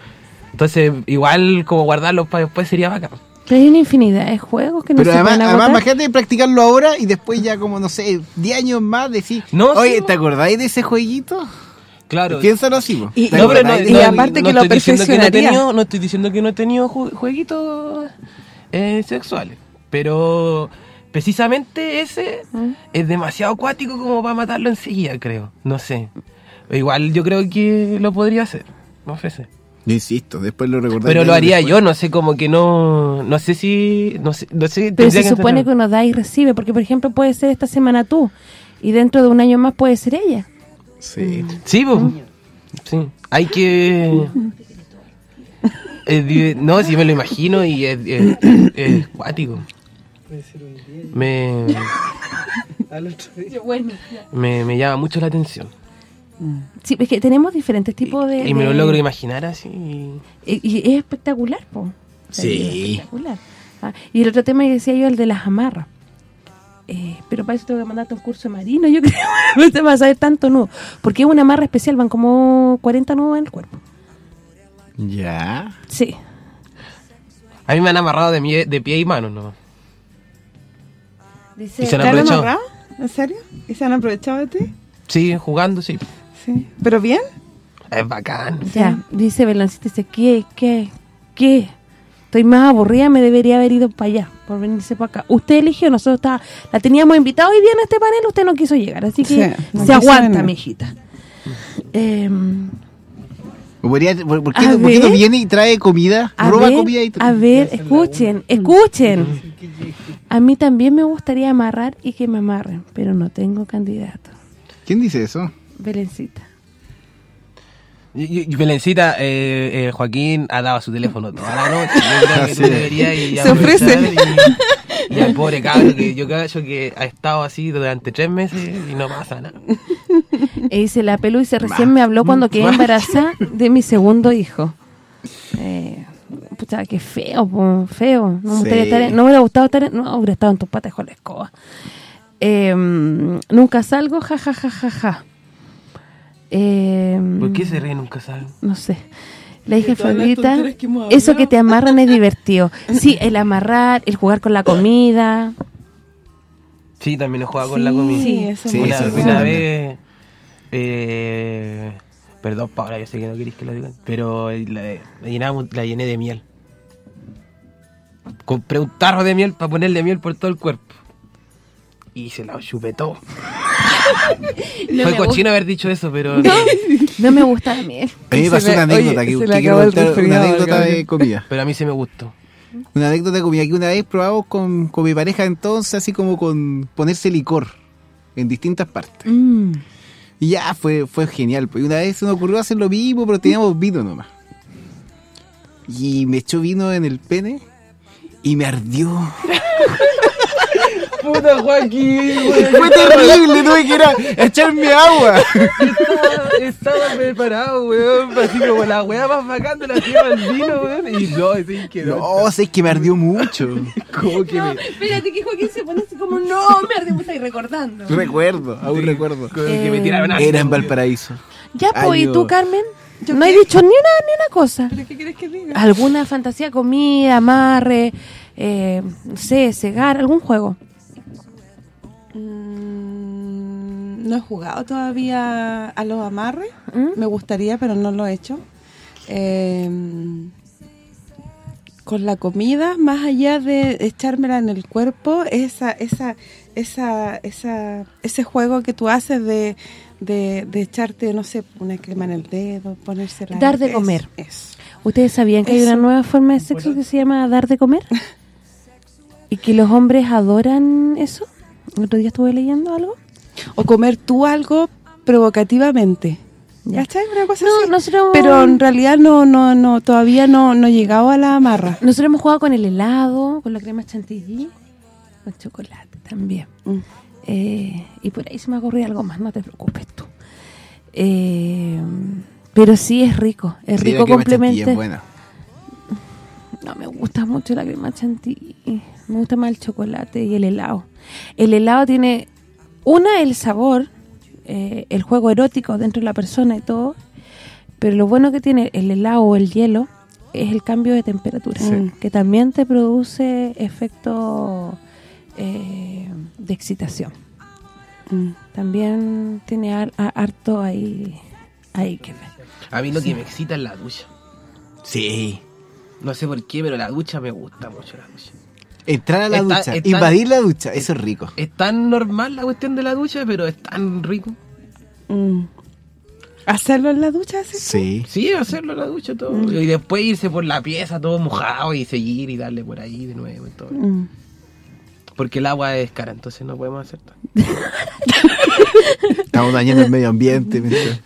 Entonces, igual como guardarlos para después sería bacán. Pero hay una infinidad de juegos que no Pero se además, pueden además, imagínate practicarlo ahora y después ya como, no sé, 10 años más decir, No, oye, sí, ¿te acordáis de ese jueguito? Claro. Piénsalo así, po. Y- ¿Te No, pero no, y no- aparte no que lo estoy diciendo que no he perfeccionaría. tenido- no estoy diciendo que no he tenido ju- jueguitos eh, sexuales, pero precisamente ese ¿Mm? es demasiado acuático como para matarlo enseguida, creo. No sé. Igual yo creo que lo podría hacer. No sé. Yo insisto, después lo recordáis. Pero lo haría después. yo, no sé, como que no. No sé si. No sé, no sé, Pero se que supone que uno da y recibe, porque por ejemplo puede ser esta semana tú y dentro de un año más puede ser ella. Sí. Sí, pues. Sí. Hay que. no, si me lo imagino y es, es, es cuático. Puede ser un día Me, y al otro día. me, me llama mucho la atención. Sí, es que tenemos diferentes tipos de... y me lo de- logro imaginar así. y- es espectacular, po. O sea, Sí. es espectacular. Ah, y el otro tema que decía yo, el de las amarras. Eh, pero para eso tengo que mandarte un curso de marino, yo creo. no te vas a saber tanto nudo. Porque es una amarra especial, van como 40 nudos en el cuerpo. Ya. Sí. A mí me han amarrado de, mie- de pie y manos, ¿no? Dice, ¿Y se han ¿Te han aprovechado? amarrado? ¿En serio? ¿Y se han aprovechado de ti? Sí, jugando, sí. Sí. ¿Pero bien? Es bacán. Ya, dice Beloncito, dice, ¿qué, qué, qué? Estoy más aburrida, me debería haber ido para allá, por venirse para acá. Usted eligió, nosotros está, la teníamos invitada hoy día en este panel, usted no quiso llegar, así que Sí, no se aguanta, venir. mijita. Eh, ¿O podría- ¿Por, qué, no- por qué no ver. viene y trae comida? a Roba ver, comida y a ver, escuchen, escuchen. A mí también me gustaría amarrar y que me amarren, pero no tengo candidato. ¿Quién dice eso? Belencita. Y, y- y Belencita, eh, eh, Joaquín ha dado su teléfono toda la noche. Yo creo que tú deberías a Se ofrece. Y, y al pobre cabro que yo creo que ha estado así durante tres meses y no pasa nada. E dice la pelu dice, recién me habló cuando quedé embarazada de mi segundo hijo. Eh, pucha, qué feo, po, feo. No me, gustaría Sí. estar en- no me hubiera gustado estar en, no, hubiera estado en tus patas con la escoba. Eh, nunca salgo, ja, ja, ja, ja, ja. Eh, ¿Por qué se ríe nunca sabe? No sé. La que hemos eso que te amarran es divertido. Sí, el amarrar, el jugar con la comida. Sí, también he jugado con la comida. Sí, eso Sí, me una, eso sí vez, eh, perdón Paula, yo sé que no queréis que lo digan, pero la, la llenamos- la llené de miel. Compré un tarro de miel para ponerle miel por todo el cuerpo. Y se la chupé todo. No Fue cochino haber dicho eso, pero... No me gusta la miel. A mí me pasó una anécdota oye, que, que quiero contar, una anécdota cabrón. de comida. Pero a mí se me gustó. Una anécdota de comida que una vez probamos con, con mi pareja entonces, así como con ponerse licor en distintas partes. Mm. Y ya fue, fue genial. pues. Y una vez se nos ocurrió hacer lo mismo, pero teníamos vino nomás. Y me echó vino en el pene y me ardió. Puta Joaquín. Fue terrible, tuve que ir a echarme agua. Estaba, estaba preparado, weón. Así como la weá más bacán de la tierra del vino, weón. Y no, sí que No, sé que me ardió mucho. Como que No, me, espérate que Joaquín se pone así como, no, me arde, me estáis recordando. Recuerdo, aún recuerdo. como que me tiraron algo, Era en. Valparaíso. Ya, pues, ¿y tú, Carmen? No he dicho ni una, ni una cosa. ¿Pero qué quieres que diga? ¿Alguna fantasía, comida, amarre, eh, no sé, cegar, algún juego? Mm, no he jugado todavía a los amarres. ¿Mm? Me gustaría, pero no lo he hecho. Eh, con la comida, más allá de echármela en el cuerpo, esa esa esa esa ese juego que tú haces de, de, de echarte, no sé, una crema en el dedo, ponérsela... Dar de comer. Eso. ¿Ustedes sabían que hay una nueva forma de sexo que se llama dar de comer? ¿Y que los hombres adoran eso? El otro día estuve leyendo algo. O comer tú algo provocativamente. Ya. ¿Cachai? Una cosa No, así. nosotros- Pero en realidad no no no todavía no no he llegado a la amarra. Nosotros hemos jugado con el helado, con la crema chantilly, con chocolate también. Mm. Eh, y por ahí se me ha ocurrido algo más, no te preocupes tú. Eh, pero sí es rico, es Sí, la rico crema chantilly complemento. es buena. No me gusta mucho la crema chantilly. Me gusta más el chocolate y el helado. El helado tiene, una, el sabor, eh, el juego erótico dentro de la persona y todo. Pero lo bueno que tiene el helado o el hielo es el cambio de temperatura. Sí. Que también te produce efecto eh, de excitación. Mm. También tiene a- harto ahí, ahí que ver. A mí lo que me excita es la ducha. Sí. No sé por qué, pero la ducha me gusta mucho la ducha. Entrar a la Está- ducha, está- invadir la ducha, eso es rico. Es tan normal la cuestión de la ducha, pero es tan rico. Mm. ¿Hacerlo en la ducha? ¿sí? Sí. Sí, hacerlo en la ducha todo. Mm. Y después irse por la pieza todo mojado y seguir y darle por ahí de nuevo y todo. Mm. Porque el agua es cara, entonces no podemos hacer tanto. Estamos dañando el medio ambiente. mientras-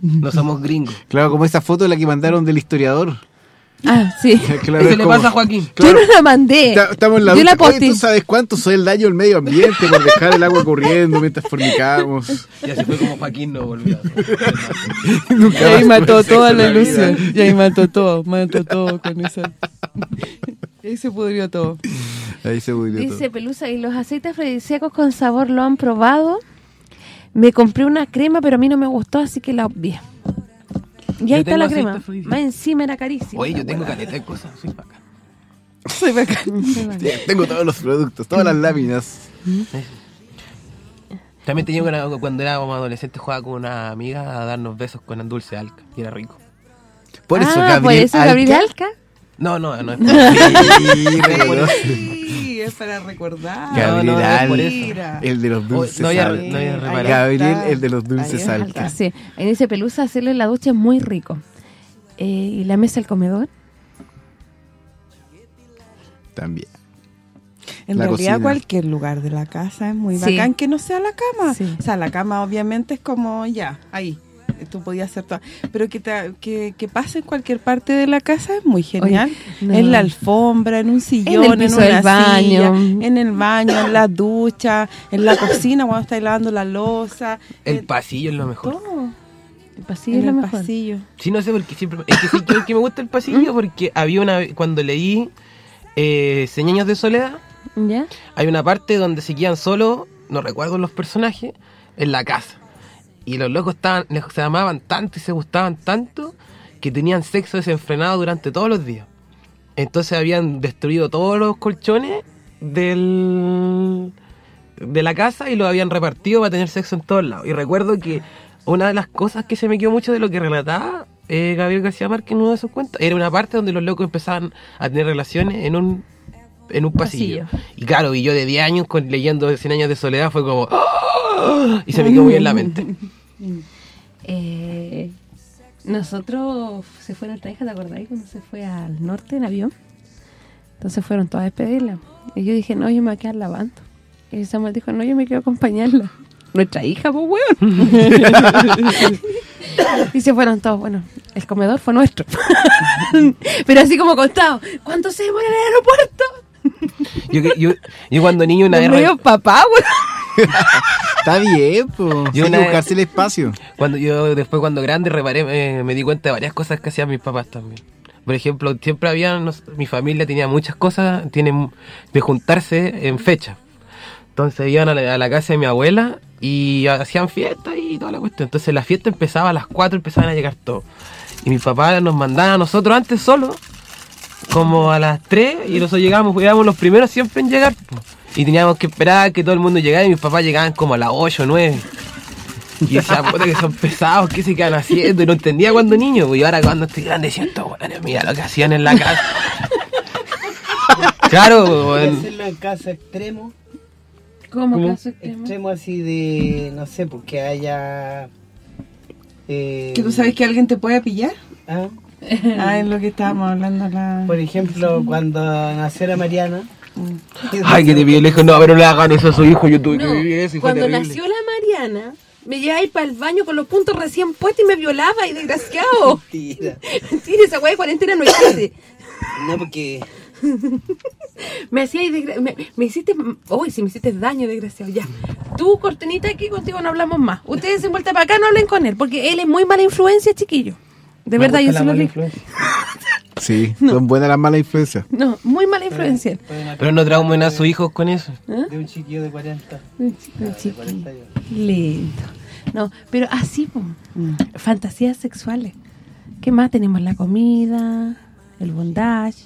No somos gringos. Claro, como esa foto la que mandaron del historiador. Ah, sí. Claro, es le como- pasa a Joaquín. Yo no la mandé. Está- Estamos en la Yo la posté. ¿tú sabes cuánto soy el daño al medio ambiente por dejar el agua corriendo mientras fornicamos? Y así fue como Joaquín no volvió. Y ahí mató toda la ilusión. Y ahí mató todo, mató todo con eso. Y ahí se pudrió todo. Ahí se todo. Dice Pelusa, ¿y los aceites afrodisíacos con sabor lo han probado? Me compré una crema, pero a mí no me gustó, así que la obvié. Y ahí está la crema. Más encima era carísima. Oye, yo tengo caleta de cosas, soy bacán. Soy bacán. Sí, Tengo todos los productos, todas las láminas. También tenía una, cuando éramos adolescentes jugaba con una amiga a darnos besos con dulce alca y era rico. Por eso ah, Gabriel por eso Gabriel Alca- Alca. No, no, no es Sí, pero- Sí, es para recordar. Gabriel no, no, el de los dulces no. Gabriel, el de los dulces. Alca, sí. Ahí dice Pelusa, hacerlo en la ducha es muy rico. Eh, ¿Y la mesa del comedor? También. En La realidad cocina. cualquier lugar de la casa es muy Sí. bacán que no sea la cama. Sí. O sea, la cama obviamente es como ya, ahí. Tú podías hacer todo. Pero que, te- que, que pase en cualquier parte de la casa es muy genial. no. En la alfombra, en un sillón, en, piso una del baño. silla, en el baño, en la ducha, en la cocina cuando estás lavando la losa. El pasillo es lo mejor. todo. El pasillo en es lo el mejor. pasillo. Sí, no sé por qué siempre. Es que sí creo que me gusta el pasillo porque había una. Cuando leí eh, Cien años de soledad, ¿Ya? hay una parte donde se quedan solos, no recuerdo los personajes, en la casa. Y los locos estaban, se amaban tanto y se gustaban tanto que tenían sexo desenfrenado durante todos los días. Entonces habían destruido todos los colchones del de la casa y los habían repartido para tener sexo en todos lados. Y recuerdo que una de las cosas que se me quedó mucho de lo que relataba eh, Gabriel García Márquez en uno de sus cuentos era una parte donde los locos empezaban a tener relaciones en un en un pasillo. Pasillo. Y claro, y yo de 10 años con, leyendo 100 años de soledad fue como ¡ah! y se me quedó muy en la mente. Eh, nosotros se fue nuestra hija, ¿te acordáis? Cuando se fue al norte en avión. Entonces fueron todas a despedirla. Y yo dije, no, yo me voy a quedar lavando. Y Samuel dijo, no, yo me quiero acompañarla. Nuestra hija, pues, weón. y se fueron todos. Bueno, el comedor fue nuestro. Pero así como contado. ¿Cuánto se demora en el aeropuerto? Yo, yo, yo cuando niño una vez... papá, weón. Está bien, pues. Yo una- buscarse el espacio. Cuando yo después cuando grande reparé, eh, me di cuenta de varias cosas que hacían mis papás también. Por ejemplo, siempre había, no sé, mi familia tenía muchas cosas, tienen de juntarse en fecha. Entonces iban a la, a la casa de mi abuela y hacían fiesta y toda la cuestión. Entonces la fiesta empezaba a las 4, empezaban a llegar todos. Y mi papá nos mandaba a nosotros antes solo, como a las 3, y nosotros llegábamos, éramos los primeros siempre en llegar. po. Y teníamos que esperar que todo el mundo llegara y mis papás llegaban como a las 8 o 9. Y decía, puta que son pesados, ¿qué se quedan haciendo? Y no entendía cuando niño, pues, y ahora cuando estoy grande siento, bueno, mira lo que hacían en la casa. claro, hacerlo en caso extremo. ¿Cómo ¿Cómo? caso extremo? Extremo así de, no sé, porque haya... eh, ¿Que tú sabes que alguien te puede pillar? ah, Ah, es lo que estábamos hablando la... Por ejemplo, cuando nació la Mariana. Ay, que te pide lejos, no, pero no le hagan eso a su hijo, yo tuve No, que vivir eso y fue cuando nació la Mariana, me llevaba ahí para el baño con los puntos recién puestos y me violaba, y desgraciado. Mentira. Mentira, esa weá de cuarentena no existe. No, porque Me hacía me, me hiciste, uy, si me hiciste daño, desgraciado, ya. Tú, cortenita, aquí contigo no hablamos más. Ustedes en vuelta para acá no hablen con él, porque él es muy mala influencia, chiquillo. De Me verdad, yo la se lo mala digo. influencia. Sí, son buenas las malas influencias. No, muy mala influencia. Pero no traumen a sus hijos con eso. de un chiquillo de 40. Un chico, un de chiquillo. 40 años. Lindo. No, pero así, po. fantasías sexuales. ¿Qué más? Tenemos la comida, el bondage,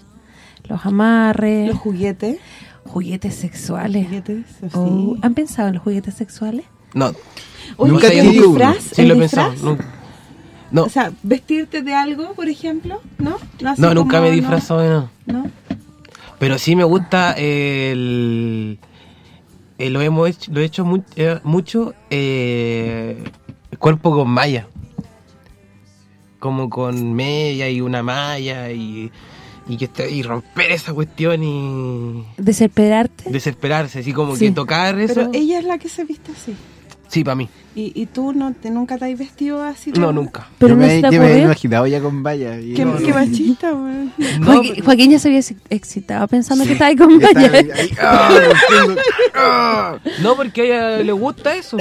los amarres, Los juguetes. juguetes sexuales. Juguetes. Oh, ¿Han pensado en los juguetes sexuales? No, Oye, Nunca ¿y he uno. disfraz? sí ¿El lo he pensado. nunca. No, O sea, vestirte de algo, por ejemplo, ¿no? así no, nunca como, me he no, de nada. ¿No? Pero sí me gusta el... eh, lo hemos hecho, lo he hecho mu- eh, mucho eh, el cuerpo con malla. Como con media y una malla y, y, que y romper esa cuestión y ¿Desesperarte? desesperarse, así como Sí. que tocar eso. Pero ella es la que se viste así. Sí, para mí. ¿Y, y tú no te, nunca te has vestido así? No, de- nunca. Pero yo no me, yo me he imaginado ya con vallas. Qué, no, qué no. machista, weón. No, Joaquín, ya se había ex- excitado pensando que estaba ahí con ah, no entiendo. Ah. No, porque a ella le gusta eso.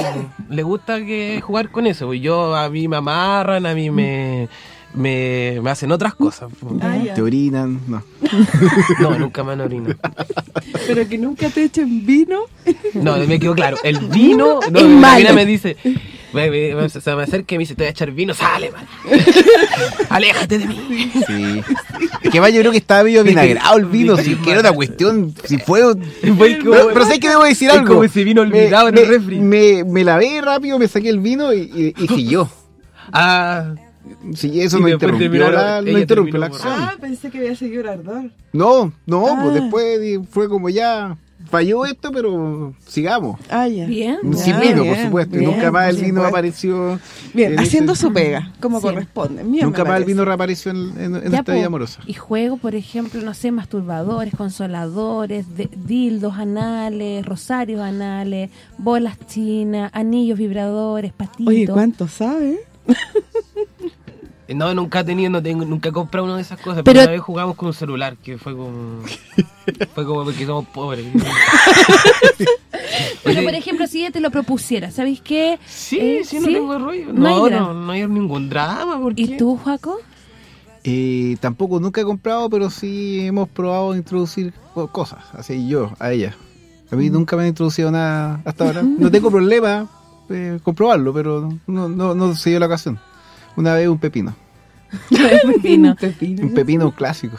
Le gusta que jugar con eso. Yo a mí me amarran, a mí me, me, me hacen otras cosas. Ah, ya. Te orinan, no. No, nunca me han orinado. Pero que nunca te echen vino. No, me quedó claro. El vino, no, Es mi malo. mina me dice, me, me- me- se me acerca y me dice, te voy a echar vino, sale, man. Aléjate de mí. Sí. Es que va, yo creo que estaba medio vinagrado el vino, si que era una cuestión, si fue... Fue como- Pero, pero sé que debo decir es algo. como ese vino olvidado en me, el refri. Me, me lavé rápido, me saqué el vino y, y, y siguió. Ah, Sí, eso Y no después interrumpió la, no ella interrumpió la terminó acción. Ah, pensé que había seguido el ardor. No, no, Ah. pues después di- fue como ya falló esto, pero sigamos. Ah, ya. Bien. Sin Ya, vino, por bien, supuesto. y bien, nunca más el por vino supuesto. apareció. Bien, en haciendo ese- su pega, como Sí. corresponde. Bien, Nunca más el vino reapareció en, po. vida amorosa. Y juego, por ejemplo, no sé, masturbadores, consoladores, de- dildos anales, rosarios anales, bolas chinas, anillos vibradores, patitos. Oye, ¿cuánto sabe? no, nunca he tenido, no tengo, nunca he comprado una de esas cosas. Pero- una vez jugamos con un celular, que fue como... fue como porque somos pobres. Pero, por ejemplo, si ella te lo propusiera, ¿sabéis qué? Sí, Eh, sí, no tengo rollo. No No, no, no hay ningún drama. ¿por ¿Y qué? tú, Joaco? Eh, tampoco nunca he comprado, pero sí hemos probado introducir co- cosas, así yo, a ella. A Mm. mí nunca me han introducido nada hasta ahora. No tengo problema eh, comprobarlo, pero no, no, no se dio la ocasión. Una vez un pepino, Pepino. un pepino clásico.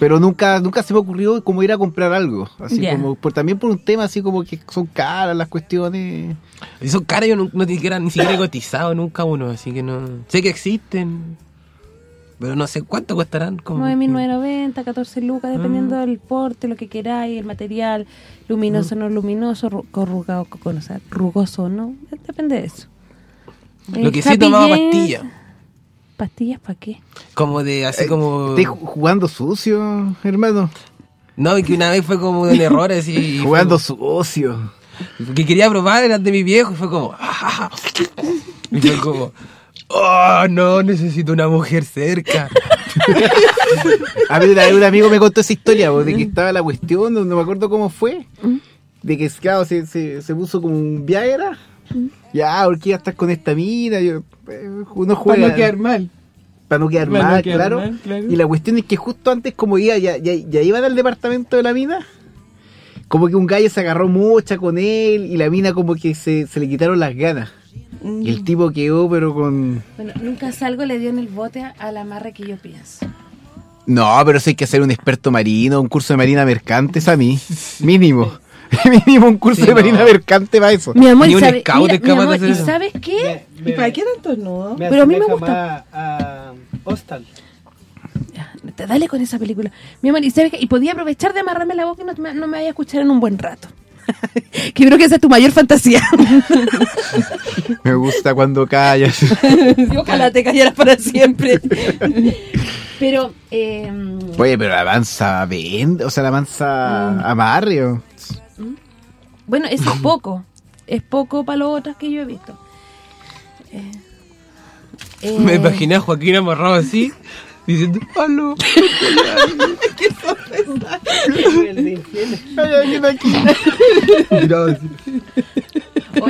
Pero nunca nunca se me ocurrió como ir a comprar algo, así como por también por un tema así como que son caras las cuestiones. Y son caras, yo no, no siquiera, ni siquiera he cotizado nunca uno, así que no... Sé que existen, pero no sé cuánto costarán. Como 9.990, 14 lucas, dependiendo Mm. del porte, lo que queráis, el material, luminoso o no luminoso, ru- corrugado, co- o sea, rugoso o no, depende de eso. Lo que sí tomaba pastillas. ¿Pastillas para qué? Como de, así Eh, como... ¿Estás ju- jugando sucio, hermano? No, y que una vez fue como un error así. y Jugando fue sucio. Que quería probar, eran de mi viejo, y fue como... Y fue como... Oh, no, necesito una mujer cerca. A mí un amigo me contó esa historia, de que estaba la cuestión, no, no me acuerdo cómo fue, de que claro, se, se, se puso como un Viagra. Ya, ¿por qué ya estás con esta mina? Yo, eh, uno juega. Para no quedar mal. para no quedar Para no mal, quedar claro. mal, claro. Y la cuestión es que justo antes, como iba, ya, ya, ya iban al departamento de la mina, como que un gallo se agarró mucha con él y la mina como que se, se le quitaron las ganas. Y el tipo quedó, pero con... Bueno, nunca salgo le dio en el bote a la amarre que yo pienso. No, pero eso hay que ser un experto marino, un curso de marina mercantes a mí. Mínimo. Mínimo un curso Sí, de no. marina mercante para eso. Mi amor, Ni ¿y un sabe- scout mira, es mi de amor, hacer ¿y eso. sabes qué? Me- ¿Y para qué tantos nudos? me Pero a mí me asemeja gusta. más A, Hostal. Ya, te- dale con esa película. Mi amor, ¿y sabes qué? Y podía aprovechar de amarrarme la boca y no, me- no me vaya a escuchar en un buen rato. que creo que esa es tu mayor fantasía. Me gusta cuando callas. y ojalá te callaras para siempre. Pero, eh, Oye, pero la mansa vende, o sea, la mansa amarre. o- bueno, eso es poco. Es poco para los otros que yo he visto. Eh, eh, Me imaginé a Joaquín amarrado así, diciendo, ¡Aló! De infieles. Hay alguien aquí. Miraba así.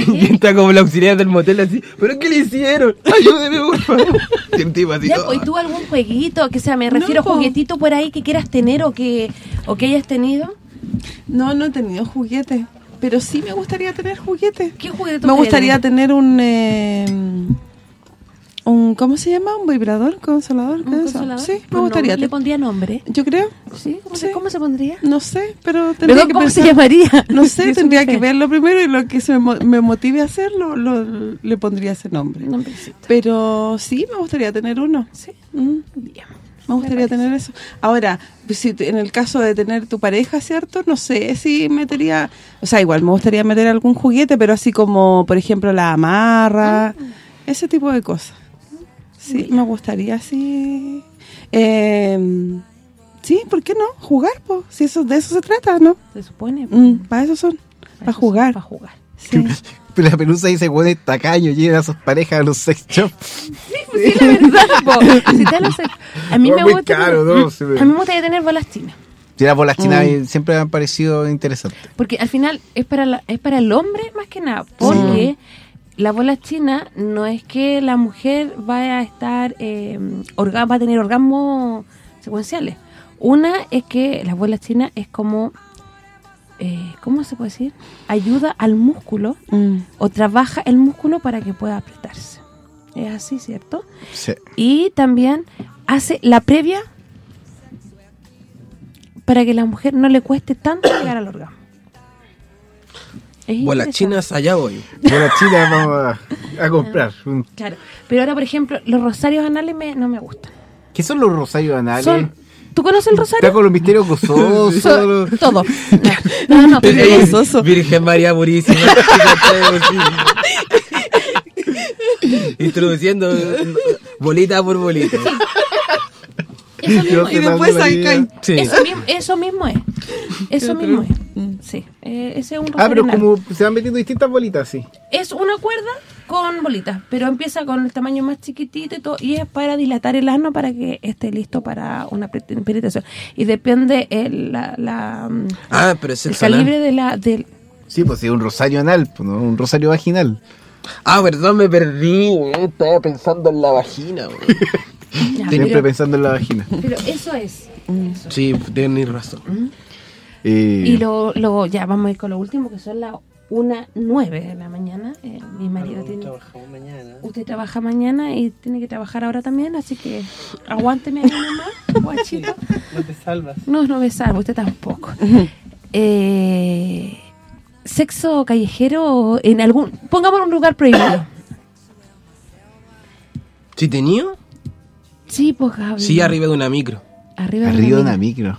Y está como la auxiliar del motel así, ¿pero qué le hicieron? Ayúdeme, por favor. Así ya, pues, ¿y tú algún jueguito? Que sea, me refiero a po. juguetito por ahí que quieras tener o que, o que hayas tenido. No, no he tenido juguetes. Pero sí me gustaría tener juguetes. ¿Qué juguete Me gustaría tener un... eh, un ¿Cómo se llama? ¿Un vibrador? ¿Consolador? ¿Qué ¿Un es eso? consolador? Sí, me Pues gustaría. ¿Le pondría nombre? Yo creo. ¿Sí? ¿Cómo, Sí. Se, ¿Cómo se pondría? No sé, pero tendría Perdón, que ¿cómo se llamaría? No sé, tendría que verlo primero y lo que se me, mo- me motive a hacerlo, lo, le pondría ese nombre. Nombrecito. Pero sí, me gustaría tener uno. Sí. Mm, Bien. Me gustaría tener eso. Ahora, si en el caso de tener tu pareja, ¿cierto? No sé si metería... O sea, igual me gustaría meter algún juguete, pero así como, por ejemplo, la amarra, ese tipo de cosas. Sí, me gustaría así... Eh, sí, ¿por qué no? Jugar, pues. Si eso, de eso se trata, ¿no? Se supone. Mm, para eso son, para jugar. Para jugar. Sí. La pelusa dice, bueno, es tacaño, lleva a sus parejas a los sex shops. Sí, la verdad, po. Si te lo sé. A mí me gusta caro, tener- ¿no? Sí, A mí me gustaría tener bolas chinas. Y las bolas chinas Mm. siempre me han parecido interesantes. Porque al final es para la- es para el hombre más que nada. Porque la bola china no es que la mujer vaya a estar, eh, orga- va a tener orgasmos secuenciales. Una es que la bola china es como, eh, ¿cómo se puede decir? Ayuda al músculo Mm. o trabaja el músculo para que pueda apretarse. Es así, ¿cierto? Sí. Y también hace la previa para que la mujer no le cueste tanto llegar al orgasmo. Bolas chinas, allá voy. Bolas chinas vamos a, a comprar. Claro. Pero ahora, por ejemplo, los rosarios anales me, no me gustan. ¿Qué son los rosarios anales? Son, ¿Tú conoces el Está rosario? con los misterios gozosos. So- todo. No, no, Eh, es- gozoso. Virgen María Purísima. Introduciendo eh, bolita por bolita. Eso mismo Dios es. Y después sacan... Sí. Eso mismo, eso mismo es. Eso mismo es. Sí. Eh, ese es un rosario Ah, pero como se van metiendo distintas bolitas, sí. Es una cuerda con bolitas, pero empieza con el tamaño más chiquitito y todo, y es para dilatar el ano para que esté listo para una penetración. Y depende el, la, la, mm, Ah, pero es el anal. calibre de la del Sí, pues sí, un rosario anal, pues, ¿no? un rosario vaginal. Ah, perdón, me perdí, weón. Estaba pensando en la vagina, weón. Ya, Siempre pero, pensando en la vagina. pero eso es. Eso. Sí, tienes razón. Eh, Y lo ya vamos a ir con lo último que son las una nueve de la mañana. Eh, mi marido tiene mañana. usted trabaja mañana y tiene que trabajar ahora también, así que aguánteme ahí nomás, guachito. No te salvas. No, no me salvo, usted tampoco. eh, sexo callejero en algún... Pongamos un lugar prohibido. ¿Sí tenía? Sí, pues Gaby. Sí, arriba de una micro. Arriba, de, arriba de una, micro.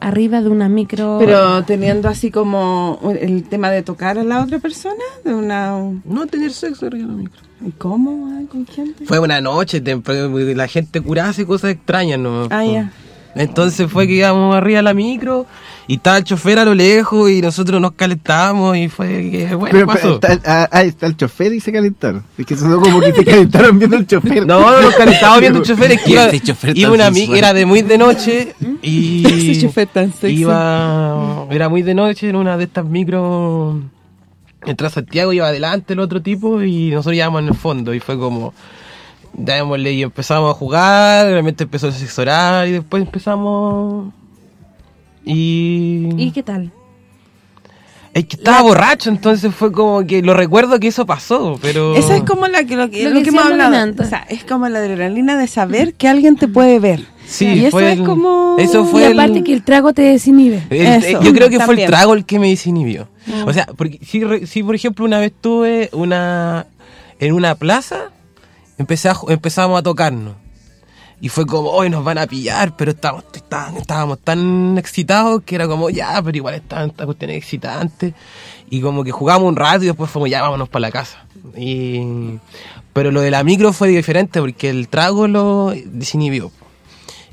Arriba de una micro. Pero teniendo así como el tema de tocar a la otra persona, de una... No tener sexo arriba de una micro. ¿Y ¿Cómo? ah? ¿Con quién? te- Fue una noche, la gente curada hace cosas extrañas, ¿no? Ah, ya. Entonces fue que íbamos arriba a la micro y estaba el chofer a lo lejos y nosotros nos calentábamos y fue que bueno Pero, pasó. pero está, ah, está el chofer y se calentaron. Es que sonó como que se calentaron viendo el chofer. No, no nos calentábamos viendo el chofer, es que iba, Ese chofer iba tan una amiga, sensual. era de muy de noche y Ese chofer tan sexy. iba, era muy de noche en una de estas micro entró a Santiago, iba adelante el otro tipo y nosotros íbamos en el fondo y fue como démosle y empezamos a jugar, realmente empezó a asesorar y después empezamos y, ¿Y qué tal? es que estaba borracho, entonces fue como que lo recuerdo que eso pasó, pero Esa es como la que, lo que, Lo lo que que hemos decíamos hablado. antes. O sea, es como la adrenalina de saber que alguien te puede ver. Sí, y eso fue es como... eso fue y el- aparte que el trago te desinhibe. El- Eso, yo creo que fue el trago el que me desinhibió. O sea, porque si, re- si, por ejemplo una vez tuve una en una plaza, empecé a empezamos a tocarnos. Y fue como, hoy nos van a pillar, pero estábamos, estaban- estábamos tan excitados que era como, ya, pero igual estaban estas cuestiones excitantes. Y como que jugamos un rato y después fuimos, ya, vámonos para la casa. Y, pero lo de la micro fue diferente porque el trago lo desinhibió.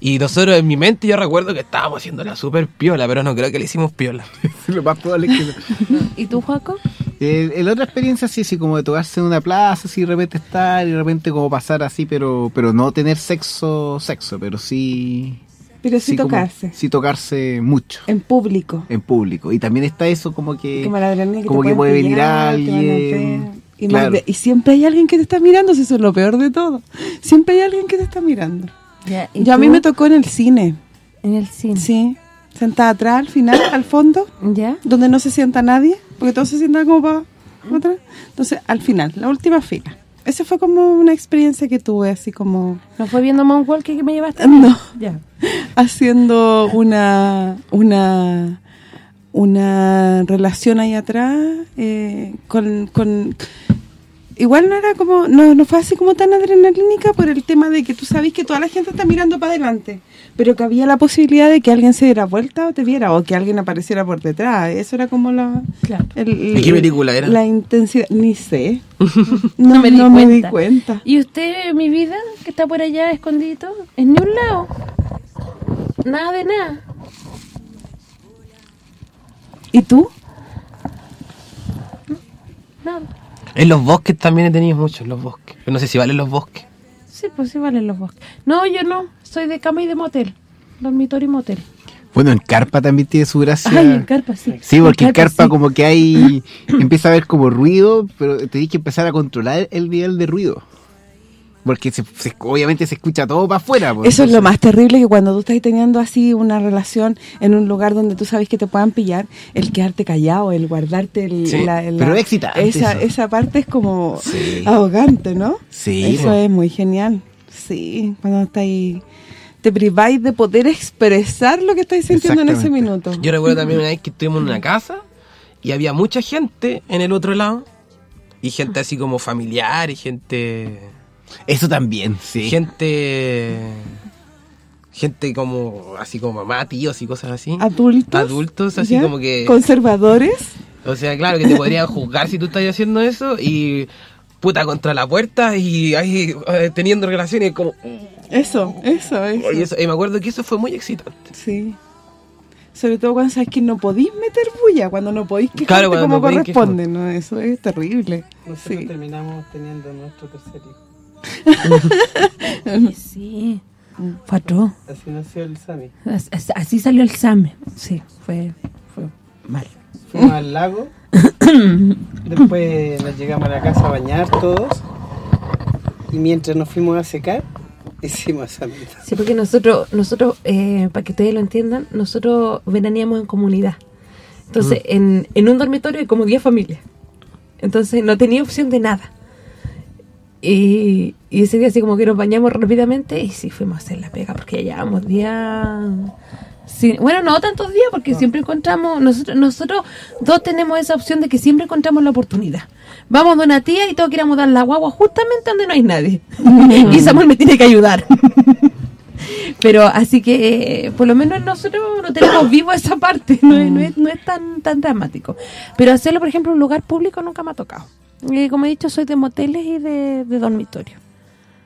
Y nosotros en mi mente yo recuerdo que estábamos haciendo la super piola, pero no creo que le hicimos piola. Lo más probable es que no. ¿Y tú, Joaco? Eh, en otra experiencia sí, sí, como de tocarse en una plaza, así de repente estar y de repente como pasar así, pero pero no tener sexo, sexo, pero sí... Pero sí, tocarse. sí tocarse mucho En público. en público. Y también está eso como que... Como la que como que puede venir alguien. Y, Claro. más de- y siempre hay alguien que te está mirando, si eso es lo peor de todo. Siempre hay alguien que te está mirando. Ya, ¿y Yo a mí me tocó en el cine, En el cine. sí. Sentada atrás, al final, al fondo, ¿Ya? donde no se sienta nadie, porque todos se sientan como para atrás. Entonces, al final, la última fila. Esa fue como una experiencia que tuve, así como... ¿No fue viendo Moonwalker que me llevaste? No, Ya. haciendo una una una relación ahí atrás eh, con, con igual no era como no, no fue así como tan adrenalínica por el tema de que tú sabes que toda la gente está mirando para adelante pero que había la posibilidad de que alguien se diera vuelta o te viera o que alguien apareciera por detrás eso era como la Claro. el- ¿De qué película era? la intensidad ni sé no, No me di no me di cuenta. ¿Y usted, mi vida, que está por allá escondidito? En ni un lado. Nada de nada. ¿y tú? Nada. En los bosques también he tenido mucho, en los bosques. Pero no sé si valen los bosques. Sí, pues sí valen los bosques. No, yo no. Soy de cama y de motel. Dormitorio y motel. Bueno, en carpa también tiene su gracia. Ay, en carpa, sí. Sí, porque en carpa sí. como que hay... empieza a haber como ruido, pero tenés que empezar a controlar el nivel de ruido. Porque se- se- obviamente se escucha todo para afuera. pues, Eso es lo más terrible que cuando tú estás teniendo así una relación en un lugar donde tú sabes que te puedan pillar, el quedarte callado, el guardarte el, Sí, la, la- pero excitante esa, eso. esa parte es como Sí. ahogante, ¿no? Sí, Eso pues. es muy genial. Sí, cuando estáis te priváis de poder expresar lo que estáis sintiendo en ese minuto. Yo recuerdo también una vez que estuvimos en una casa y había mucha gente en el otro lado. Y gente así como familiar y gente... Eso también, sí. Gente... Gente como... Así como mamá, tíos y cosas así. Adultos. Adultos, así ¿ya? como que... Conservadores. O sea, claro, que te podrían juzgar si tú estás haciendo eso y puta contra la puerta y ahí eh, teniendo relaciones como... Eso, eso, eso. Y, eso- y me acuerdo que eso fue muy excitante. Sí. Sobre todo cuando sabes que no podís meter bulla, cuando no podís quejarte Claro, como no corresponde, ¿no? Eso es terrible. Nosotros Sí. terminamos teniendo nuestro tercer hijo. Sí. Fue atroz. Así nació el Sami. As- as- Así salió el SAME. Sí, fue, fue mal. Fuimos al lago. Después nos llegamos a la casa a bañar todos. Y mientras nos fuimos a secar, hicimos Sami. Sí, porque nosotros, nosotros eh, para que ustedes lo entiendan, nosotros veraneamos en comunidad. Entonces, en, en un dormitorio hay como 10 familias. Entonces, no tenía opción de nada. Y, y ese día así como que nos bañamos rápidamente y sí fuimos a hacer la pega porque ya llevábamos días... sí, bueno, no tantos días porque siempre encontramos... Nosotros nosotros dos tenemos esa opción de que siempre encontramos la oportunidad. Vamos de una tía y tengo que ir a mudar la guagua justamente donde no hay nadie. y Samuel me tiene que ayudar. Pero así que eh, por lo menos nosotros no tenemos vivo esa parte, no es, no es, no es tan tan dramático. Pero hacerlo, por ejemplo, en un lugar público nunca me ha tocado. Como he dicho, soy de moteles y de, de dormitorio.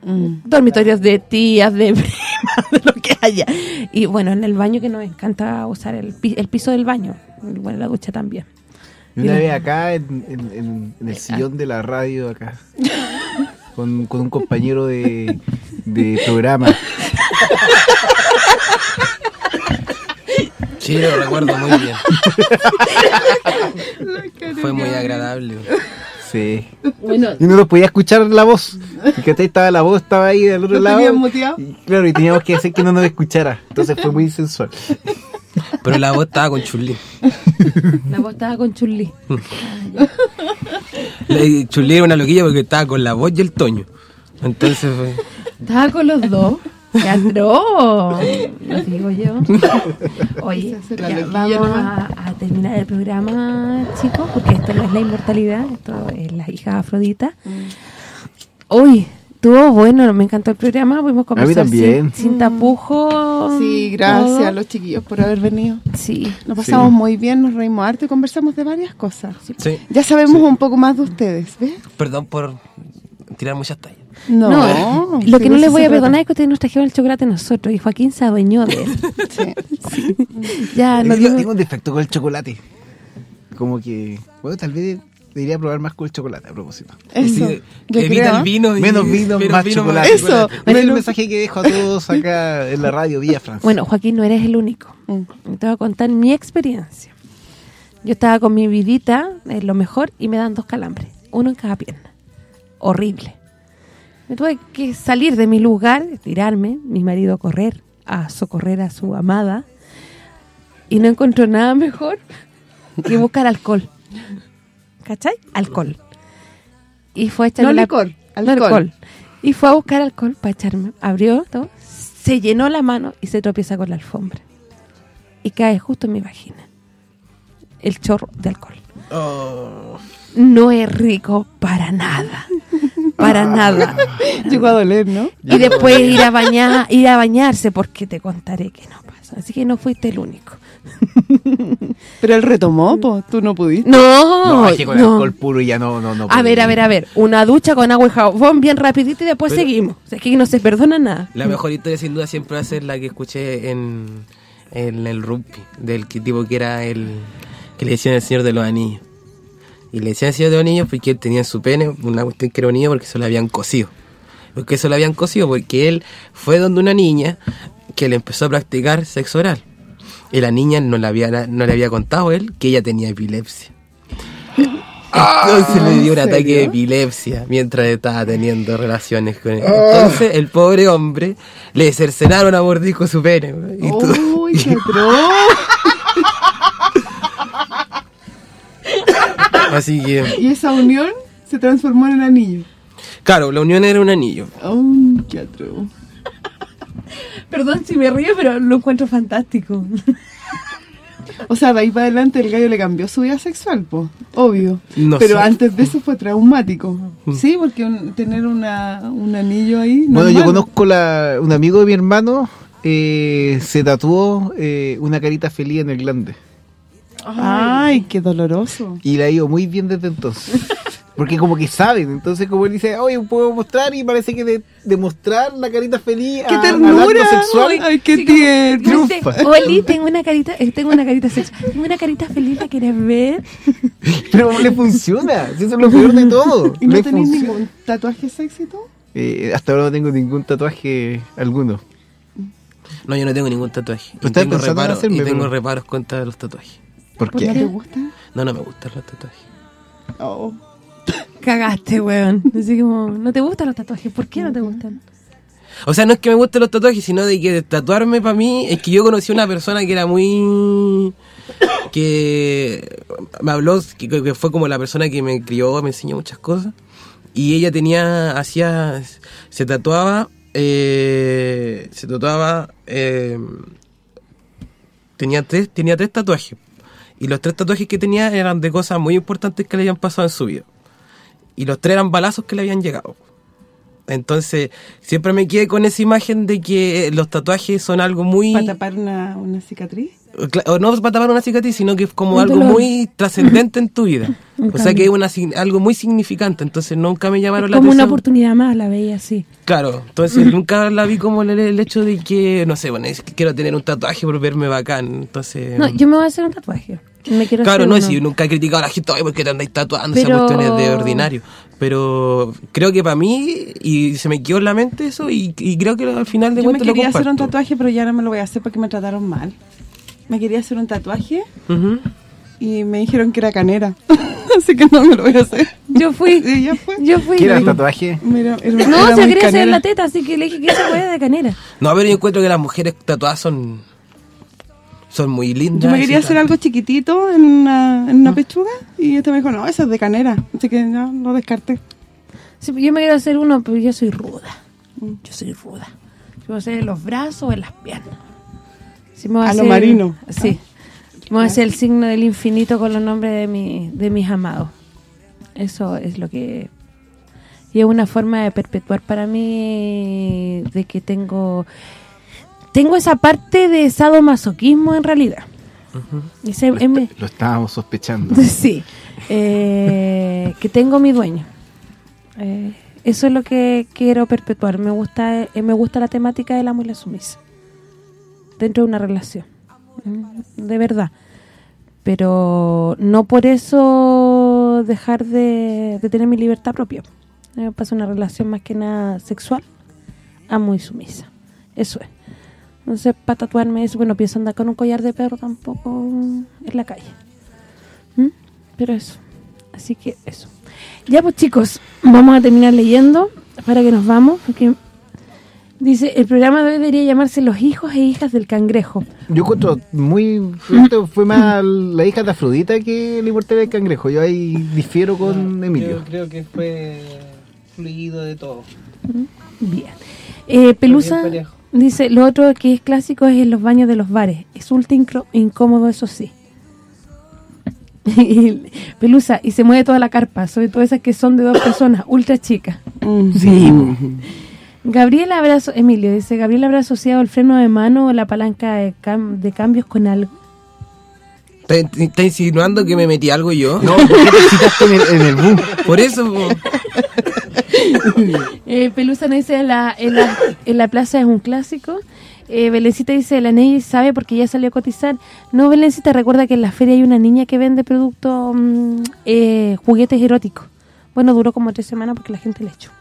Mm. dormitorios de tías, de primas, de lo que haya. Y bueno, en el baño que nos encanta usar el, pi- el piso del baño. Bueno, la ducha también. Y Una vez acá, en, en- en- en el sillón de la radio acá, con, con un compañero de, de programa. Sí, lo recuerdo muy bien. Fue muy agradable. Sí. Bueno, Y no nos podía escuchar la voz. Porque estaba la voz, estaba ahí del otro ¿Lo lado. muteado? Y, claro, y teníamos que hacer que no nos escuchara. Entonces fue muy sensual. Pero la voz estaba con Chulí. la voz estaba con Chulí. Chulí era una loquilla porque estaba con la voz y el toño. Entonces fue... Estaba con los dos. ¡Qué atroz! Lo digo yo. Oye, ya, vamos a, a terminar el programa, chicos, porque esto no es la inmortalidad, esto es la hija Afrodita. Uy, estuvo bueno, me encantó el programa, pudimos conversar también. Sin, sin tapujos. Sí, gracias todo. a los chiquillos por haber venido. Sí, Nos pasamos muy bien, nos reímos harto y conversamos de varias cosas. Sí. Ya sabemos un poco más de ustedes, ¿ves? Perdón por tirar muchas tallas. No, lo que no les voy a perdonar es que ustedes nos trajeron el chocolate a nosotros y Joaquín se adueñó de él. Sí. Ya, nos tengo un defecto con el chocolate. Como que, bueno, tal vez debería probar más con el chocolate a propósito. Eso, Sí, yo evita creo. el vino y Menos vino, menos más vino, chocolate. Eso. Ese es el Bueno. mensaje que dejo a todos acá en la radio Villa Francia. Bueno, Joaquín, no eres el único. Mm. Te voy a contar mi experiencia. Yo estaba con mi vidita, es lo mejor, y me dan dos calambres, uno en cada pierna. Horrible. Me tuve que salir de mi lugar, tirarme, mi marido correr, a socorrer a su amada, y no encontró nada mejor que buscar alcohol. ¿Cachai? Alcohol. Y fue a echarle No la- licor, no, alcohol. Y fue a buscar alcohol para echarme. Abrió todo, se llenó la mano y se tropieza con la alfombra. Y cae justo en mi vagina. El chorro de alcohol. Oh. No es rico para nada. Para nada. Llegó a doler, ¿no? Y después ir a bañar, ir a bañarse porque te contaré que no pasa. Así que no fuiste el único. Pero él retomó, pues, tú no pudiste. No, no, es que con no. alcohol puro ya no, no, no. A ver, a ver, a ver. Una ducha con agua y jabón bien rapidito y después seguimos. O sea, es que no se perdona nada. La mejor historia sin duda siempre va a ser la que escuché en, en el rugby, del que tipo que era el que le decían el señor de los anillos. Y le decían el señor de los anillos porque él tenía en su pene una cuestión que era un niño porque se lo habían cosido. Porque se lo habían cosido porque él fue donde una niña que le empezó a practicar sexo oral. Y la niña no le había, no le había contado a él que ella tenía epilepsia. Entonces le dio un ¿en ataque de epilepsia mientras estaba teniendo relaciones con él. Entonces el pobre hombre le cercenaron a mordisco su pene. Y ¡Uy, qué atroz! Así que, Y esa unión se transformó en anillo. claro, la unión era un anillo. ¡Uy, qué atroz! Perdón si me río, pero lo encuentro fantástico. O sea, de ahí para adelante el gallo le cambió su vida sexual, pues, obvio. No Pero sé. antes de eso fue traumático. Sí, porque un- tener una, un anillo ahí. Bueno, yo conozco la, un amigo de mi hermano, eh, se tatuó eh, una carita feliz en el glande. Ay, qué doloroso. Y le ha ido muy bien desde entonces. Porque como que saben, entonces como él dice, oye, puedo mostrar y parece que de, demostrar la carita feliz ¡Qué a- ternura! acto sexual. Ay, qué Sí, tierno. no sé, Oli, tengo una carita, eh, tengo una carita sexual. Tengo una carita feliz, ¿la quieres ver? Pero le funciona, si eso es lo peor de todo. ¿Y no Le tenés funciona. ningún tatuaje sexy tú? Eh, hasta ahora no tengo ningún tatuaje alguno. No, yo no tengo ningún tatuaje. ¿Tú Y estás tengo, pensando en reparos, hacerme, y tengo pero- reparos contra los tatuajes. ¿Por ¿Por qué no qué? te gusta? No, no me gustan los tatuajes. Oh. Cagaste, weón. Así como, ¿no te gustan los tatuajes? ¿Por qué no te gustan? O sea, no es que me gusten los tatuajes, sino de que tatuarme para mí es que yo conocí a una persona que era muy... que me habló, que, que fue como la persona que me crió, me enseñó muchas cosas. Y ella tenía, hacía, se tatuaba, eh, se tatuaba, eh, tenía tres, tenía tres tatuajes. Y los tres tatuajes que tenía eran de cosas muy importantes que le habían pasado en su vida. Y los tres eran balazos que le habían llegado. Entonces, siempre me quedé con esa imagen de que los tatuajes son algo muy... ¿Para tapar una, una cicatriz? O no para tapar una cicatriz, sino que es como algo dolor. muy trascendente en tu vida. O sea que es una, algo muy significante, entonces nunca me llamaron Es la como una atención. oportunidad más, la veía así. Claro, entonces nunca la vi como el, el hecho de que, no sé, bueno, es que quiero tener un tatuaje por verme bacán, entonces... No, yo me voy a hacer un tatuaje. Me quiero Claro, no, uno. si nunca he criticado a la gente, ay, ¿por qué te andáis tatuando Pero- esas cuestiones de ordinario? Pero creo que para mí, y se me quedó en la mente eso, y, y creo que al final de Yo me quería hacer un tatuaje, pero ya no me lo voy a hacer porque me trataron mal. Me quería hacer un tatuaje y me dijeron que era canera. Así que no me lo voy a hacer. Yo fui. Sí, ya fue. Yo fui. ¿Qué era el tatuaje? Mira, era- No, era se quería hacer la teta, así que le dije que esa fue de canera. No, pero yo encuentro que las mujeres tatuadas son son muy lindas. Yo me quería hacer algo chiquitito en una, en una pechuga y este me dijo, no, eso es de canera. Así que no, lo descarté. Sí, yo me quiero hacer uno, pero yo soy ruda. Yo soy ruda. Yo voy a hacer en los brazos o en las piernas. Sí, me voy A lo hacer- marino. Sí. Me voy a hacer el signo del infinito con los nombres de, mi, de mis amados. Eso es lo que... Y es una forma de perpetuar para mí de que tengo... Tengo esa parte de sadomasoquismo en realidad. Ese- Lo, estábamos sospechando. Sí, eh, que tengo mi dueño. Eh, eso es lo que quiero perpetuar. Me gusta eh, me gusta la temática del amo y la sumisa. Dentro de una relación. De verdad. Pero no por eso dejar de, de tener mi libertad propia. Me pasa una relación más que nada sexual, amo y sumisa. Eso es. Entonces, para tatuarme eso, bueno, pienso andar con un collar de perro tampoco en la calle. ¿Mm? Pero eso. Así que eso. Ya pues chicos, vamos a terminar leyendo para que nos vamos. Porque dice, el programa de hoy debería llamarse Los hijos e hijas del cangrejo. Yo encuentro muy... esto fue más la hija de Afrodita que la inmortalidad del cangrejo. Yo ahí difiero con Emilio. Yo creo que fue fluido de todo. Bien. Eh, Pelusa Bien. Dice, lo otro que es clásico es en los baños de los bares. Es ultra incómodo, eso sí. Y Pelusa, y se mueve toda la carpa, sobre todo esas que son de dos personas, ultra chicas. Sí, Gabriel habrá, aso- Emilio dice, Gabriel habrá asociado el freno de mano o la palanca de, cam- de cambios con algo. ¿Está, está insinuando que me metí algo yo? No, ¿por qué te excitaste en el, en el boom? Por eso. Eh, Pelusa nos dice, en la, en, la, en la plaza es un clásico. Eh, Belencita dice, la Ney sabe porque ya salió a cotizar. No, Belencita, recuerda que en la feria hay una niña que vende productos, mm, eh, juguetes eróticos. Bueno, duró como tres semanas porque la gente le echó.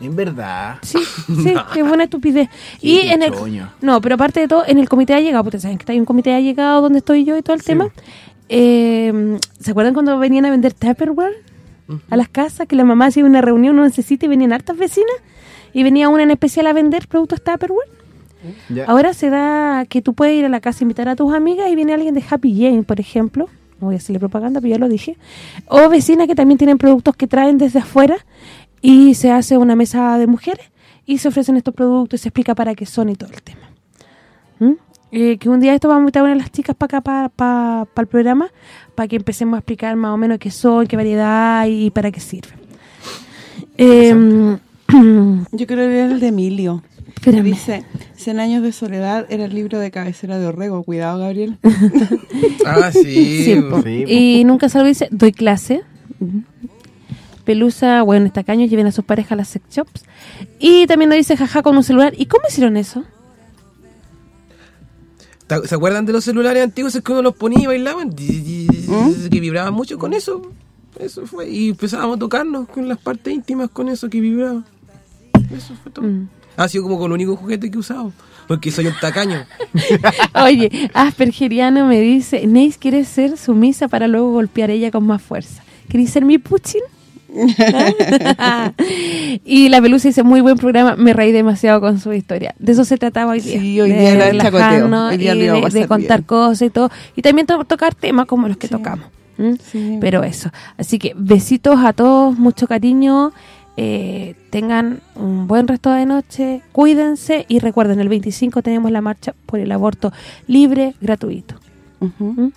En verdad. Sí, sí, qué buena estupidez. Y Qué en el choño. No, pero aparte de todo, en el comité ha llegado, porque saben que hay un comité ha llegado donde estoy yo y todo el tema. Eh, ¿Se acuerdan cuando venían a vender Tupperware a las casas? Que la mamá hacía una reunión, no necesita y venían hartas vecinas y venía una en especial a vender productos Tupperware. Ya. Ahora se da que tú puedes ir a la casa a invitar a tus amigas y viene alguien de Happy Jane, por ejemplo. No voy a hacerle propaganda, pero ya lo dije. O vecinas que también tienen productos que traen desde afuera y se hace una mesa de mujeres y se ofrecen estos productos y se explica para qué son y todo el tema. ¿Mm? Eh, que un día esto vamos a invitar a una de las chicas para acá, para el programa, para que empecemos a explicar más o menos qué son, qué variedad y para qué sirven. Eh, Yo creo que era el de Emilio. Espérame. dice, 100 años de soledad era el libro de cabecera de Orrego. Cuidado, Gabriel. Ah, sí. Sí, y nunca salgo dice, doy clase. Pelusa, bueno, tacaños lleven a sus parejas a las sex shops. Y también nos dice, jaja, con un celular. ¿Y cómo hicieron eso? ¿Ta- ¿Se acuerdan de los celulares antiguos? Es que uno los ponía y bailaban. Que vibraban mucho con eso. Eso fue. Y empezábamos a tocarnos con las partes íntimas con eso que vibraba. Eso fue todo. Mm. Ha sido como con el único juguete que he usado. Porque soy un tacaño. Oye, Aspergeriano me dice, Neis quiere ser sumisa para luego golpear ella con más fuerza. ¿Querés ser mi Putin? y la pelusa dice, muy buen programa, me reí demasiado con su historia. De eso se trataba hoy día. Sí, hoy de día chacoteo. relajarnos Hoy día y lo íbamos de, de contar bien. cosas y todo. Y también to- tocar temas como los que Sí. tocamos. Pero eso. Así que besitos a todos, mucho cariño. eh, tengan un buen resto de noche, cuídense y recuerden, el 25 tenemos la marcha por el aborto libre, gratuito. ¿Mm?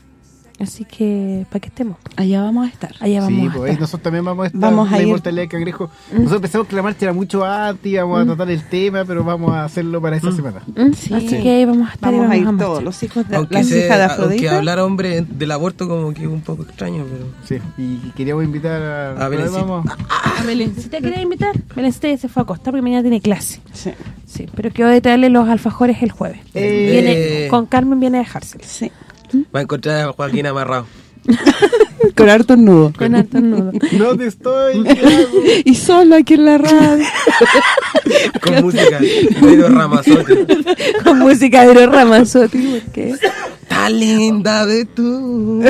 Así que, para que estemos. Allá vamos a estar. Allá vamos Sí, a pues estar. nosotros también vamos a estar. Vamos a la ir. inmortalidad del cangrejo. Nosotros pensamos que la marcha era mucho antes, íbamos a tratar el tema, pero vamos a hacerlo para esa semana. ¿Mm? Sí. Así que ahí vamos a estar y Vamos a ir marchar. todos, los hijos de, Aunque, las se- hijas de aunque Afrodita. hablar hombre del aborto como que es un poco extraño, pero... Sí, y queríamos invitar a... A Belencita. vamos. A Belencita quería invitar. Belencita se fue a acostar porque mañana tiene clase. Sí, Sí, pero de traerle los alfajores el jueves. Eh. Viene, con Carmen viene a dejárselos. sí. Va a encontrar a Joaquín amarrado. Con harto nudo. Con harto nudo. ¿Dónde estoy? ¿Qué hago? Y solo aquí en la radio. Con música de Ramazotti. con música de los Ramazotti. porque... Tan linda de tú.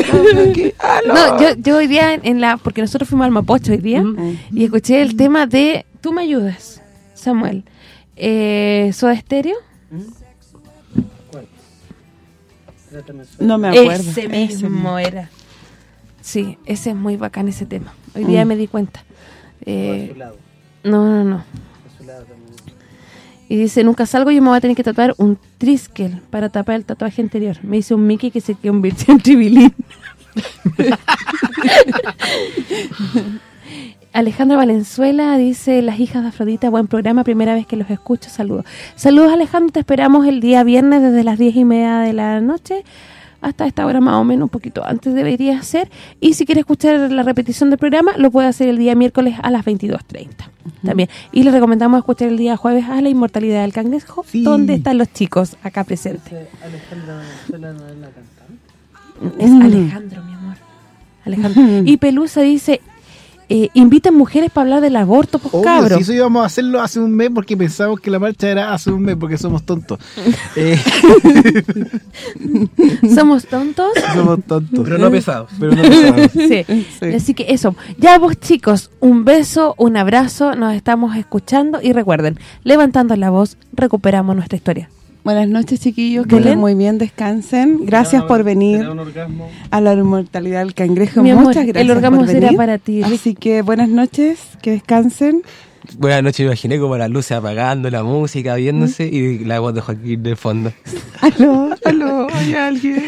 No, yo, yo hoy día en, la... Porque nosotros fuimos al Mapocho hoy día. Y escuché el tema de... Tú me ayudas, Samuel. Eh, ¿Soda Estéreo? No me acuerdo. Ese mismo era. Sí, ese es muy bacán ese tema. Hoy día me di cuenta. A Eh, su no, no, no. A su lado también. Y dice, nunca salgo y me voy a tener que tatuar un triskel para tapar el tatuaje anterior. Me hice un Mickey que se convirtió en tribilín. Alejandra Valenzuela dice, las hijas de Afrodita, buen programa, primera vez que los escucho, saludos. Saludos Alejandro, te esperamos el día viernes desde las diez y media de la noche hasta esta hora más o menos, un poquito antes debería ser. Y si quieres escuchar la repetición del programa, lo puede hacer el día miércoles a las 22.30 también. Y le recomendamos escuchar el día jueves a La Inmortalidad del Cangrejo, Sí. donde están los chicos acá presentes. Ese Alejandra Venezuela no es la cantante. Es Mm. Alejandro, mi amor. Alejandro. Y Pelusa dice, eh, inviten mujeres para hablar del aborto, pues cabros. si eso íbamos a hacerlo hace un mes porque pensamos que la marcha era hace un mes porque somos tontos. Eh, Somos tontos. somos tontos. Pero no pesados. Pero no pesados. Sí. Así que eso. Ya vos chicos, un beso, un abrazo, nos estamos escuchando y recuerden, levantando la voz, recuperamos nuestra historia. Buenas noches, chiquillos. Que estén muy bien, descansen. Gracias por venir a la inmortalidad del cangrejo. Mi amor, Muchas gracias el orgasmo por será venir. para ti. Así que buenas noches, que descansen. Buenas noches, imaginé como las luces apagando, la música viéndose y la voz de Joaquín de fondo. Aló, aló, hay alguien.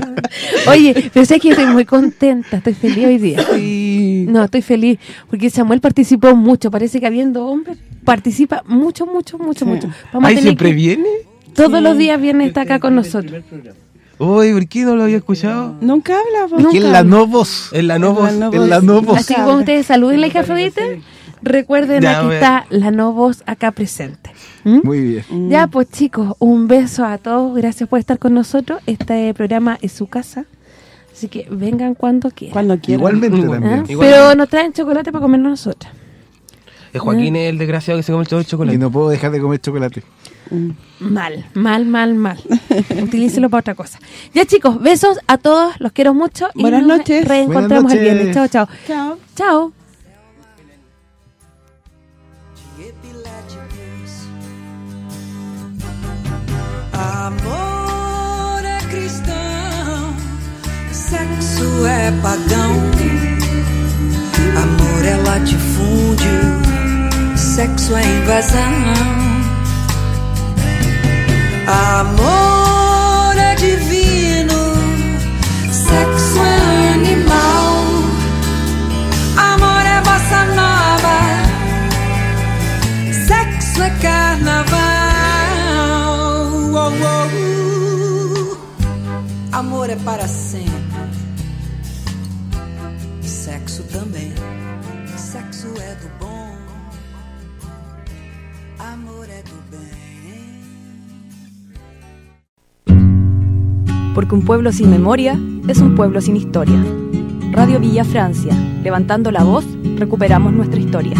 Oye, pero sé que estoy muy contenta, estoy feliz hoy día. Sí. No, estoy feliz porque Samuel participó mucho, parece que habiendo hombres participa mucho, mucho, mucho, Sí. mucho. Vamos a Ay, tener siempre que- viene. Todos los días viene está acá con nosotros. Uy, ¿por qué no lo había escuchado? Nunca. ¿Quién es la Novos? En la Novos. En la En la Novos. Así que cuando ustedes saluden la hija Afrodita, recuerden Ya, aquí está la Novos acá presente. ¿Mm? Muy bien. Ya, pues chicos, un beso a todos. Gracias por estar con nosotros. Este programa es su casa. Así que vengan cuando quieran. Cuando quieran. Igualmente Igual. también. ¿Ah? Pero nos traen chocolate para comernos nosotros. El Joaquín es el desgraciado que se come todo el Y chocolate. no puedo dejar de comer chocolate. Mal, mal, mal, mal. Utilícelo para otra cosa. Ya chicos, besos a todos, los quiero mucho. y Buenas nos noches. Reencontramos el viernes. Chao, chao. Chao. Chao. Amor é cristão, sexo é pagão. Amor é latifúndio, sexo é invasão. Amor Amor para sempre. Sexo também. Sexo é do bom. Amor é do bem. Porque un pueblo sin memoria es un pueblo sin historia. Radio Villa Francia, levantando la voz, recuperamos nuestra historia.